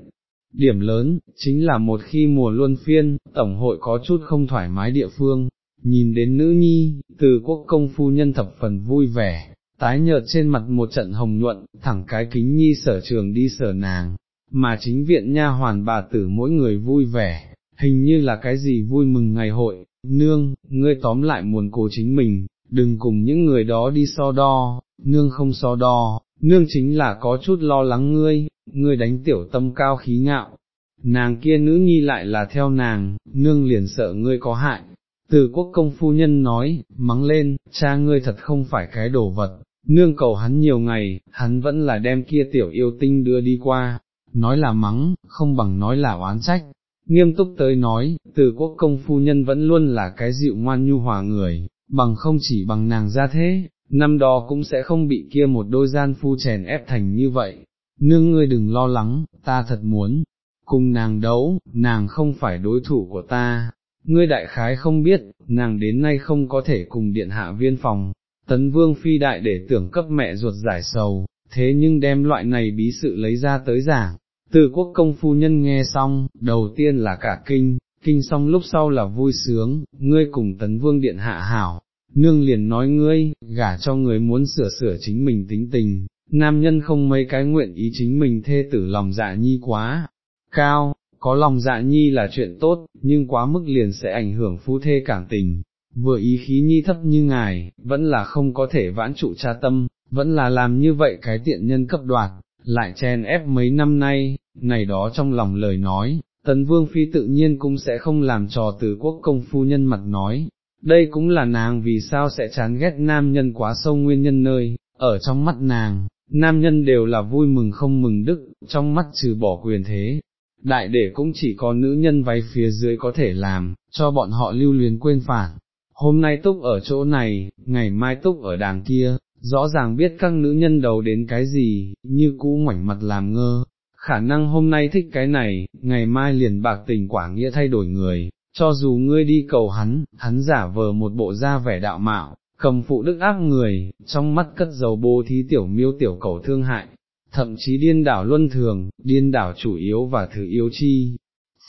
Điểm lớn, chính là một khi mùa luân phiên, tổng hội có chút không thoải mái địa phương, nhìn đến nữ nhi, từ quốc công phu nhân thập phần vui vẻ, tái nhợt trên mặt một trận hồng nhuận, thẳng cái kính nhi sở trường đi sở nàng, mà chính viện nha hoàn bà tử mỗi người vui vẻ, hình như là cái gì vui mừng ngày hội, nương, ngươi tóm lại muốn cố chính mình, đừng cùng những người đó đi so đo, nương không so đo, nương chính là có chút lo lắng ngươi, ngươi đánh tiểu tâm cao khí ngạo, nàng kia nữ nhi lại là theo nàng, nương liền sợ ngươi có hại. Từ quốc công phu nhân nói, mắng lên, cha ngươi thật không phải cái đồ vật, nương cầu hắn nhiều ngày, hắn vẫn là đem kia tiểu yêu tinh đưa đi qua, nói là mắng, không bằng nói là oán trách, nghiêm túc tới nói, từ quốc công phu nhân vẫn luôn là cái dịu ngoan nhu hòa người, bằng không chỉ bằng nàng ra thế, năm đó cũng sẽ không bị kia một đôi gian phu chèn ép thành như vậy, nương ngươi đừng lo lắng, ta thật muốn, cùng nàng đấu, nàng không phải đối thủ của ta, ngươi đại khái không biết, nàng đến nay không có thể cùng điện hạ viên phòng, tấn vương phi đại để tưởng cấp mẹ ruột giải sầu, thế nhưng đem loại này bí sự lấy ra tới giảng, từ quốc công phu nhân nghe xong, đầu tiên là cả kinh, kinh xong lúc sau là vui sướng, ngươi cùng tấn vương điện hạ hảo, nương liền nói ngươi, gả cho người muốn sửa sửa chính mình tính tình, nam nhân không mấy cái nguyện ý chính mình thê tử lòng dạ nhi quá, cao, có lòng dạ nhi là chuyện tốt, nhưng quá mức liền sẽ ảnh hưởng phu thê cảm tình, vừa ý khí nhi thấp như ngài, vẫn là không có thể vãn trụ cha tâm, vẫn là làm như vậy cái tiện nhân cấp đoạt, lại chen ép mấy năm nay, này đó trong lòng lời nói, tấn vương phi tự nhiên cũng sẽ không làm trò từ quốc công phu nhân mặt nói, đây cũng là nàng vì sao sẽ chán ghét nam nhân quá sâu nguyên nhân nơi, ở trong mắt nàng, nam nhân đều là vui mừng không mừng đức, trong mắt trừ bỏ quyền thế. Đại để cũng chỉ có nữ nhân váy phía dưới có thể làm, cho bọn họ lưu luyến quên phản. Hôm nay túc ở chỗ này, ngày mai túc ở đàng kia, rõ ràng biết các nữ nhân đầu đến cái gì, như cũ ngoảnh mặt làm ngơ, khả năng hôm nay thích cái này, ngày mai liền bạc tình quả nghĩa thay đổi người, cho dù ngươi đi cầu hắn, hắn giả vờ một bộ da vẻ đạo mạo, cầm phụ đức ác người, trong mắt cất dầu bố thí tiểu miêu tiểu cầu thương hại, thậm chí điên đảo luân thường, điên đảo chủ yếu và thứ yếu chi,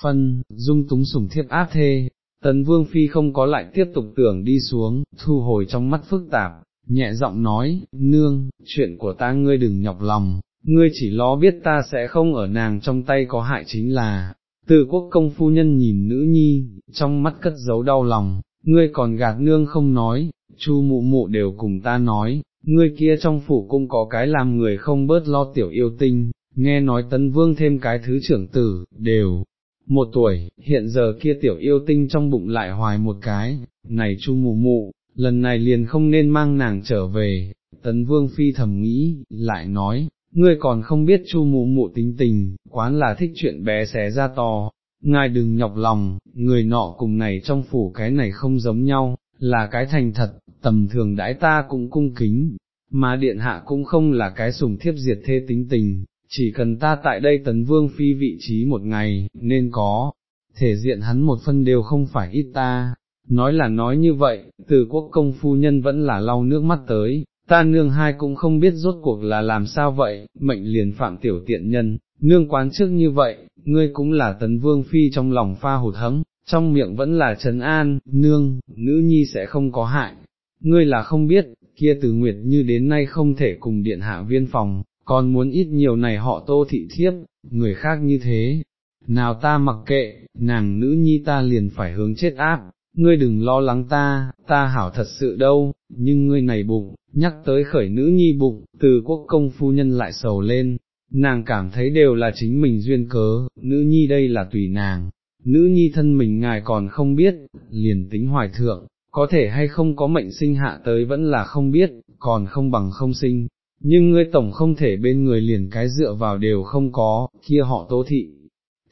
phân, dung túng sủng thiếp áp thê. Tấn Vương Phi không có lại tiếp tục tưởng đi xuống, thu hồi trong mắt phức tạp, nhẹ giọng nói, nương, chuyện của ta ngươi đừng nhọc lòng, ngươi chỉ lo biết ta sẽ không ở nàng trong tay có hại chính là, từ quốc công phu nhân nhìn nữ nhi, trong mắt cất giấu đau lòng, ngươi còn gạt nương không nói, chu mụ mụ đều cùng ta nói, ngươi kia trong phủ cũng có cái làm người không bớt lo tiểu yêu tinh, nghe nói tấn vương thêm cái thứ trưởng tử, đều, một tuổi, hiện giờ kia tiểu yêu tinh trong bụng lại hoài một cái, này chu mù mụ, lần này liền không nên mang nàng trở về, tấn vương phi thầm nghĩ, lại nói, ngươi còn không biết chu mù mụ tính tình, quán là thích chuyện bé xé ra to, ngài đừng nhọc lòng, người nọ cùng này trong phủ cái này không giống nhau, là cái thành thật, tầm thường đãi ta cũng cung kính, mà điện hạ cũng không là cái sùng thiếp diệt thê tính tình, chỉ cần ta tại đây tấn vương phi vị trí một ngày, nên có, thể diện hắn một phân đều không phải ít ta, nói là nói như vậy, từ quốc công phu nhân vẫn là lau nước mắt tới, ta nương hai cũng không biết rốt cuộc là làm sao vậy, mệnh liền phạm tiểu tiện nhân, nương quán trước như vậy, ngươi cũng là tấn vương phi trong lòng pha hụt hẫng, trong miệng vẫn là trấn an, nương, nữ nhi sẽ không có hại, ngươi là không biết, kia từ nguyệt như đến nay không thể cùng điện hạ viên phòng, còn muốn ít nhiều này họ tô thị thiếp, người khác như thế, nào ta mặc kệ, nàng nữ nhi ta liền phải hướng chết áp, ngươi đừng lo lắng ta, ta hảo thật sự đâu, nhưng ngươi này bụng, nhắc tới khởi nữ nhi bụng, từ quốc công phu nhân lại sầu lên, nàng cảm thấy đều là chính mình duyên cớ, nữ nhi đây là tùy nàng, nữ nhi thân mình ngài còn không biết, liền tính hoài thượng, có thể hay không có mệnh sinh hạ tới vẫn là không biết, còn không bằng không sinh, nhưng ngươi tổng không thể bên người liền cái dựa vào đều không có, kia họ tố thị,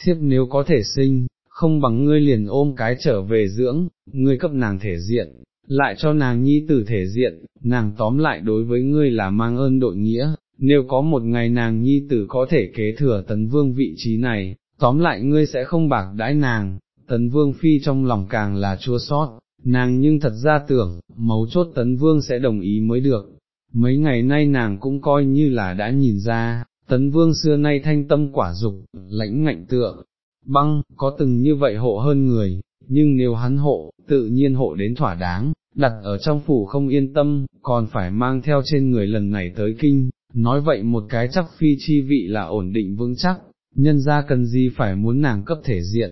thiếp nếu có thể sinh, không bằng ngươi liền ôm cái trở về dưỡng, ngươi cấp nàng thể diện, lại cho nàng nhi tử thể diện, nàng tóm lại đối với ngươi là mang ơn đội nghĩa, nếu có một ngày nàng nhi tử có thể kế thừa tấn vương vị trí này, tóm lại ngươi sẽ không bạc đãi nàng, tấn vương phi trong lòng càng là chua sót, nàng nhưng thật ra tưởng, mấu chốt tấn vương sẽ đồng ý mới được, mấy ngày nay nàng cũng coi như là đã nhìn ra, tấn vương xưa nay thanh tâm quả dục, lãnh ngạnh tựa, băng, có từng như vậy hộ hơn người, nhưng nếu hắn hộ, tự nhiên hộ đến thỏa đáng, đặt ở trong phủ không yên tâm, còn phải mang theo trên người lần này tới kinh, nói vậy một cái chắc phi chi vị là ổn định vững chắc, nhân ra cần gì phải muốn nàng cấp thể diện,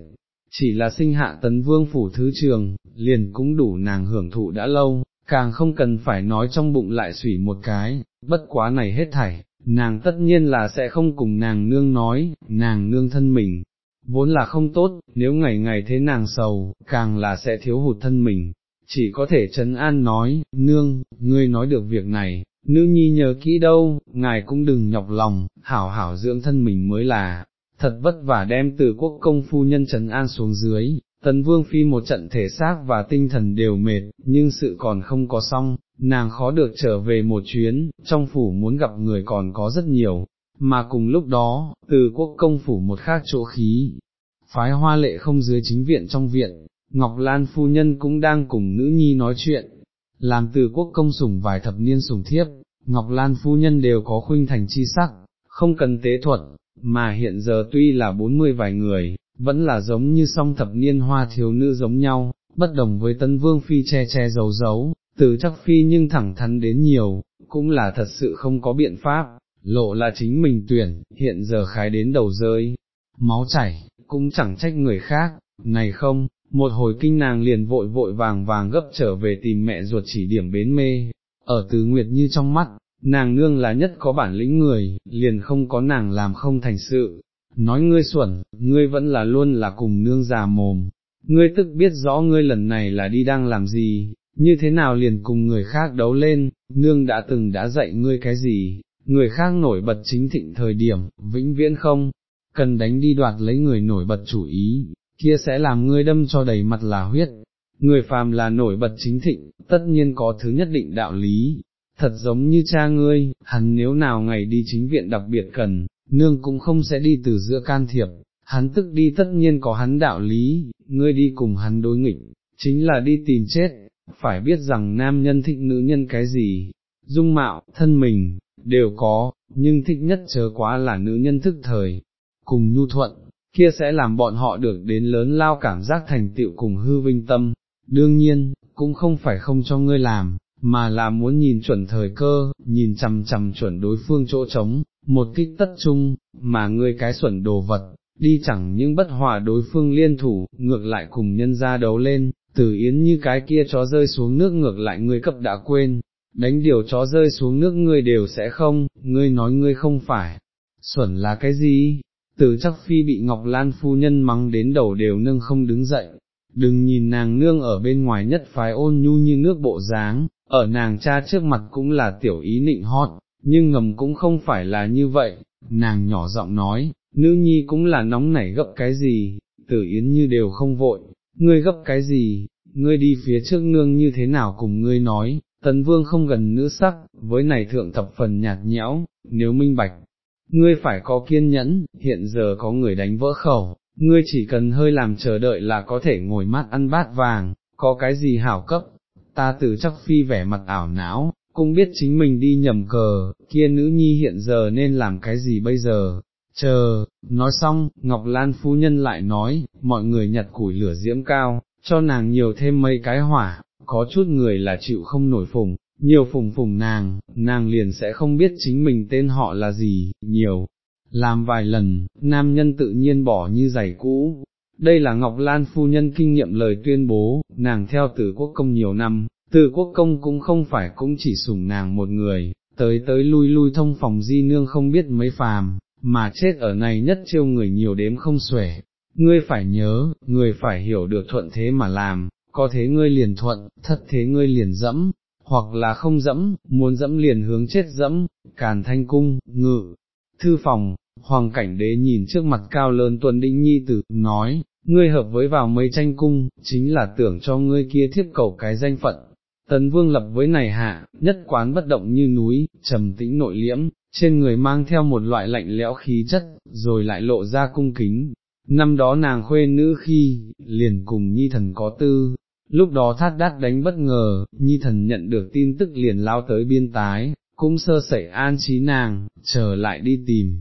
chỉ là sinh hạ tấn vương phủ thứ trường, liền cũng đủ nàng hưởng thụ đã lâu, càng không cần phải nói trong bụng lại sủy một cái, bất quá này hết thảy, nàng tất nhiên là sẽ không cùng nàng nương nói, nàng nương thân mình, vốn là không tốt, nếu ngày ngày thế nàng sầu, càng là sẽ thiếu hụt thân mình, chỉ có thể trấn an nói, nương, ngươi nói được việc này, nữ nhi nhớ kỹ đâu, ngài cũng đừng nhọc lòng, hảo hảo dưỡng thân mình mới là, thật vất vả đem từ quốc công phu nhân trấn an xuống dưới, Tần vương phi một trận thể xác và tinh thần đều mệt, nhưng sự còn không có xong, nàng khó được trở về một chuyến, trong phủ muốn gặp người còn có rất nhiều, mà cùng lúc đó, từ quốc công phủ một khác chỗ khí, phái hoa lệ không dưới chính viện trong viện, Ngọc Lan phu nhân cũng đang cùng nữ nhi nói chuyện, làm từ quốc công sủng vài thập niên sủng thiếp, Ngọc Lan phu nhân đều có khuynh thành chi sắc, không cần tế thuật, mà hiện giờ tuy là bốn mươi vài người, vẫn là giống như song thập niên hoa thiếu nữ giống nhau, bất đồng với tân vương phi che che giấu giấu, từ chắc phi nhưng thẳng thắn đến nhiều, cũng là thật sự không có biện pháp, lộ là chính mình tuyển, hiện giờ khái đến đầu rơi, máu chảy, cũng chẳng trách người khác, này không, một hồi kinh nàng liền vội vội vàng vàng gấp trở về tìm mẹ ruột chỉ điểm bến mê, ở từ nguyệt như trong mắt, nàng nương là nhất có bản lĩnh người, liền không có nàng làm không thành sự, nói ngươi xuẩn, ngươi vẫn là luôn là cùng nương già mồm, ngươi tức biết rõ ngươi lần này là đi đang làm gì, như thế nào liền cùng người khác đấu lên, nương đã từng đã dạy ngươi cái gì, người khác nổi bật chính thịnh thời điểm, vĩnh viễn không, cần đánh đi đoạt lấy người nổi bật chủ ý, kia sẽ làm ngươi đâm cho đầy mặt là huyết. Người phàm là nổi bật chính thịnh, tất nhiên có thứ nhất định đạo lý, thật giống như cha ngươi, hắn nếu nào ngày đi chính viện đặc biệt cần, nương cũng không sẽ đi từ giữa can thiệp, hắn tức đi tất nhiên có hắn đạo lý, ngươi đi cùng hắn đối nghịch, chính là đi tìm chết, phải biết rằng nam nhân thích nữ nhân cái gì, dung mạo, thân mình, đều có, nhưng thích nhất chớ quá là nữ nhân thức thời, cùng nhu thuận, kia sẽ làm bọn họ được đến lớn lao cảm giác thành tựu cùng hư vinh tâm, đương nhiên, cũng không phải không cho ngươi làm, mà là muốn nhìn chuẩn thời cơ, nhìn chằm chằm chuẩn đối phương chỗ trống, một kích tất chung, mà ngươi cái xuẩn đồ vật, đi chẳng những bất hòa đối phương liên thủ, ngược lại cùng nhân ra đấu lên, từ yến như cái kia chó rơi xuống nước ngược lại ngươi cập đã quên, đánh điều chó rơi xuống nước ngươi đều sẽ không, ngươi nói ngươi không phải, xuẩn là cái gì? Từ chắc phi bị Ngọc Lan phu nhân mắng đến đầu đều nâng không đứng dậy, đừng nhìn nàng nương ở bên ngoài nhất phái ôn nhu như nước bộ dáng, ở nàng cha trước mặt cũng là tiểu ý nịnh hót, nhưng ngầm cũng không phải là như vậy, nàng nhỏ giọng nói, nữ nhi cũng là nóng nảy gấp cái gì, tử yến như đều không vội, ngươi gấp cái gì, ngươi đi phía trước nương như thế nào cùng ngươi nói, tần vương không gần nữ sắc, với này thượng thập phần nhạt nhẽo, nếu minh bạch, ngươi phải có kiên nhẫn, hiện giờ có người đánh vỡ khẩu, ngươi chỉ cần hơi làm chờ đợi là có thể ngồi mát ăn bát vàng, có cái gì hảo cấp, ta từ chắc phi vẻ mặt ảo não, cũng biết chính mình đi nhầm cờ, kia nữ nhi hiện giờ nên làm cái gì bây giờ, chờ, nói xong, Ngọc Lan phu nhân lại nói, mọi người nhặt củi lửa diễm cao, cho nàng nhiều thêm mấy cái hỏa, có chút người là chịu không nổi phùng, nhiều phùng phùng nàng, nàng liền sẽ không biết chính mình tên họ là gì, nhiều. Làm vài lần, nam nhân tự nhiên bỏ như giày cũ. Đây là Ngọc Lan phu nhân kinh nghiệm lời tuyên bố, nàng theo tử quốc công nhiều năm, tử quốc công cũng không phải cũng chỉ sủng nàng một người, tới tới lui lui thông phòng di nương không biết mấy phàm, mà chết ở này nhất chiêu người nhiều đếm không xuể. Ngươi phải nhớ, người phải hiểu được thuận thế mà làm, có thế ngươi liền thuận, thất thế ngươi liền dẫm, hoặc là không dẫm, muốn dẫm liền hướng chết dẫm, càn thanh cung, ngự, thư phòng, hoàng cảnh đế nhìn trước mặt cao lớn tuần đĩnh nhi tử, nói, ngươi hợp với vào mấy tranh cung, chính là tưởng cho ngươi kia thiết cầu cái danh phận. Tấn vương lập với này hạ, nhất quán bất động như núi, trầm tĩnh nội liễm, trên người mang theo một loại lạnh lẽo khí chất, rồi lại lộ ra cung kính. Năm đó nàng khuê nữ khi, liền cùng nhi thần có tư, lúc đó thát đát đánh bất ngờ, nhi thần nhận được tin tức liền lao tới biên tái, cũng sơ sẩy an trí nàng, trở lại đi tìm,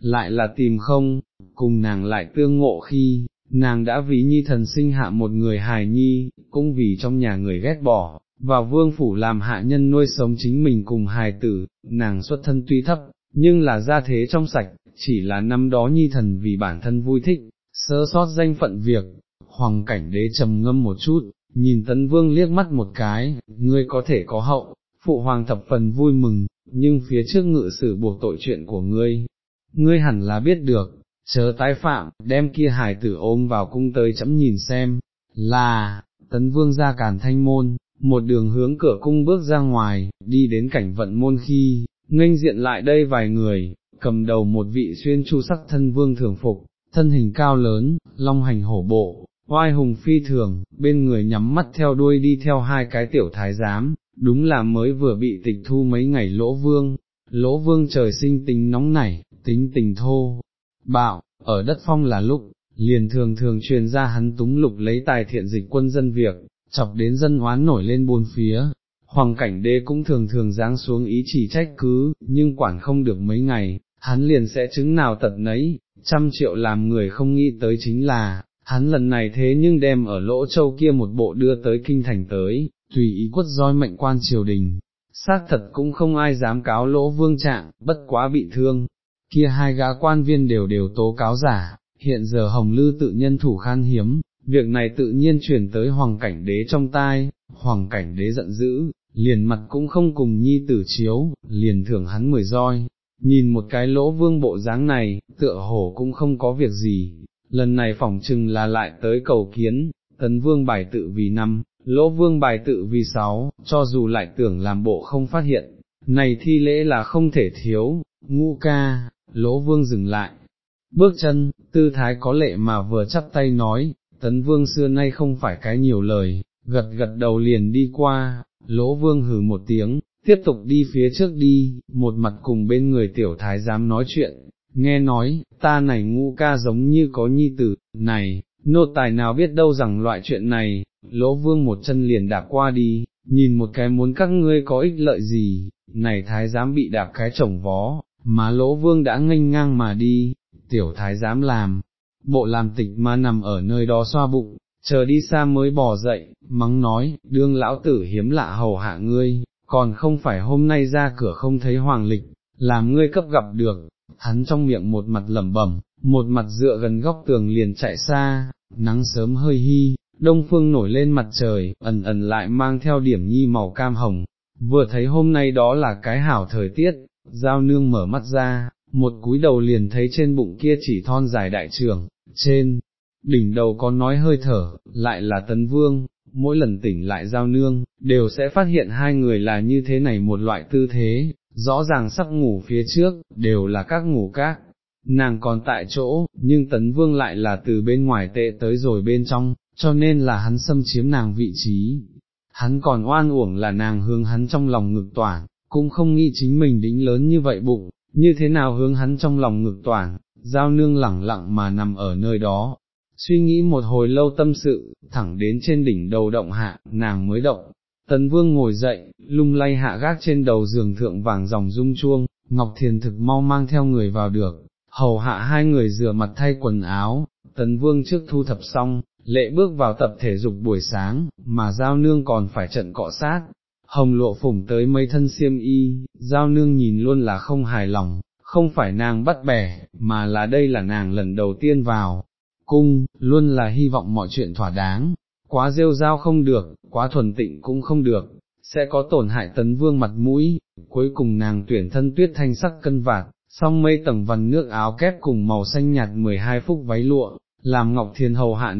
lại là tìm không, cùng nàng lại tương ngộ khi, nàng đã vì nhi thần sinh hạ một người hài nhi, cũng vì trong nhà người ghét bỏ, vào vương phủ làm hạ nhân nuôi sống chính mình cùng hài tử, nàng xuất thân tuy thấp, nhưng là gia thế trong sạch, chỉ là năm đó nhi thần vì bản thân vui thích, sơ sót danh phận việc, hoàng cảnh đế trầm ngâm một chút, nhìn tấn vương liếc mắt một cái, ngươi có thể có hậu, phụ hoàng thập phần vui mừng, nhưng phía trước ngự sử buộc tội chuyện của ngươi, ngươi hẳn là biết được, chớ tái phạm, đem kia hài tử ôm vào cung tới chấm nhìn xem, là, tấn vương ra càn thanh môn, một đường hướng cửa cung bước ra ngoài, đi đến cảnh vận môn khi, nghênh diện lại đây vài người, cầm đầu một vị xuyên chu sắc thân vương thường phục, thân hình cao lớn, long hành hổ bộ, oai hùng phi thường, bên người nhắm mắt theo đuôi đi theo hai cái tiểu thái giám, đúng là mới vừa bị tịch thu mấy ngày lỗ vương, lỗ vương trời sinh tính nóng nảy, tính tình thô, bạo, ở đất phong là lúc, liền thường thường truyền ra hắn túng lục lấy tài thiện dịch quân dân việc, chọc đến dân oán nổi lên buôn phía. Hoàng cảnh đế cũng thường thường giáng xuống ý chỉ trách cứ, nhưng quản không được mấy ngày, hắn liền sẽ chứng nào tật nấy, trăm triệu làm người không nghĩ tới chính là, hắn lần này thế nhưng đem ở lỗ châu kia một bộ đưa tới kinh thành tới, tùy ý quất roi mệnh quan triều đình, xác thật cũng không ai dám cáo lỗ vương trạng, bất quá bị thương, kia hai gã quan viên đều đều tố cáo giả, hiện giờ hồng lư tự nhân thủ khan hiếm, việc này tự nhiên truyền tới hoàng cảnh đế trong tai, hoàng cảnh đế giận dữ, liền mặt cũng không cùng nhi tử chiếu, liền thưởng hắn mười roi, nhìn một cái lỗ vương bộ dáng này, tựa hổ cũng không có việc gì, lần này phỏng chừng là lại tới cầu kiến, tấn vương bài tự vì năm, lỗ vương bài tự vì sáu, cho dù lại tưởng làm bộ không phát hiện, này thi lễ là không thể thiếu, ngu ca, lỗ vương dừng lại, bước chân, tư thái có lệ mà vừa chắp tay nói, tấn vương xưa nay không phải cái nhiều lời, gật gật đầu liền đi qua, lỗ vương hừ một tiếng, tiếp tục đi phía trước đi, một mặt cùng bên người tiểu thái dám nói chuyện, nghe nói, ta này ngu ca giống như có nhi tử, này, nô tài nào biết đâu rằng loại chuyện này, lỗ vương một chân liền đạp qua đi, nhìn một cái muốn các ngươi có ích lợi gì, này thái giám bị đạp cái chồng vó, mà lỗ vương đã nghênh ngang mà đi, tiểu thái giám làm, bộ làm tịch mà nằm ở nơi đó xoa bụng, chờ đi xa mới bò dậy, mắng nói, đương lão tử hiếm lạ hầu hạ ngươi, còn không phải hôm nay ra cửa không thấy hoàng lịch, làm ngươi cấp gặp được, hắn trong miệng một mặt lẩm bẩm, một mặt dựa gần góc tường liền chạy xa, nắng sớm hơi hy, đông phương nổi lên mặt trời, ẩn ẩn lại mang theo điểm nhi màu cam hồng, vừa thấy hôm nay đó là cái hảo thời tiết, giao nương mở mắt ra, một cúi đầu liền thấy trên bụng kia chỉ thon dài đại trường, trên, đỉnh đầu có nói hơi thở, lại là tấn vương, mỗi lần tỉnh lại giao nương, đều sẽ phát hiện hai người là như thế này một loại tư thế, rõ ràng sắp ngủ phía trước, đều là các ngủ các, nàng còn tại chỗ, nhưng tấn vương lại là từ bên ngoài tệ tới rồi bên trong, cho nên là hắn xâm chiếm nàng vị trí. Hắn còn oan uổng là nàng hướng hắn trong lòng ngực toảng, cũng không nghĩ chính mình đính lớn như vậy bụng, như thế nào hướng hắn trong lòng ngực toảng, giao nương lẳng lặng mà nằm ở nơi đó. Suy nghĩ một hồi lâu tâm sự, thẳng đến trên đỉnh đầu động hạ, nàng mới động, Tấn vương ngồi dậy, lung lay hạ gác trên đầu giường thượng vàng dòng rung chuông, Ngọc Thiền thực mau mang theo người vào được, hầu hạ hai người rửa mặt thay quần áo, tấn vương trước thu thập xong, lệ bước vào tập thể dục buổi sáng, mà giao nương còn phải trận cọ sát. Hồng lộ phủng tới mấy thân xiêm y, giao nương nhìn luôn là không hài lòng, không phải nàng bắt bẻ, mà là đây là nàng lần đầu tiên vào, cung, luôn là hy vọng mọi chuyện thỏa đáng, quá rêu rao không được, quá thuần tịnh cũng không được, sẽ có tổn hại tấn vương mặt mũi, cuối cùng nàng tuyển thân tuyết thanh sắc cân vạt, song mây tầng vằn nước áo kép cùng màu xanh nhạt 12 phúc váy lụa, làm Ngọc Thiên hầu hạ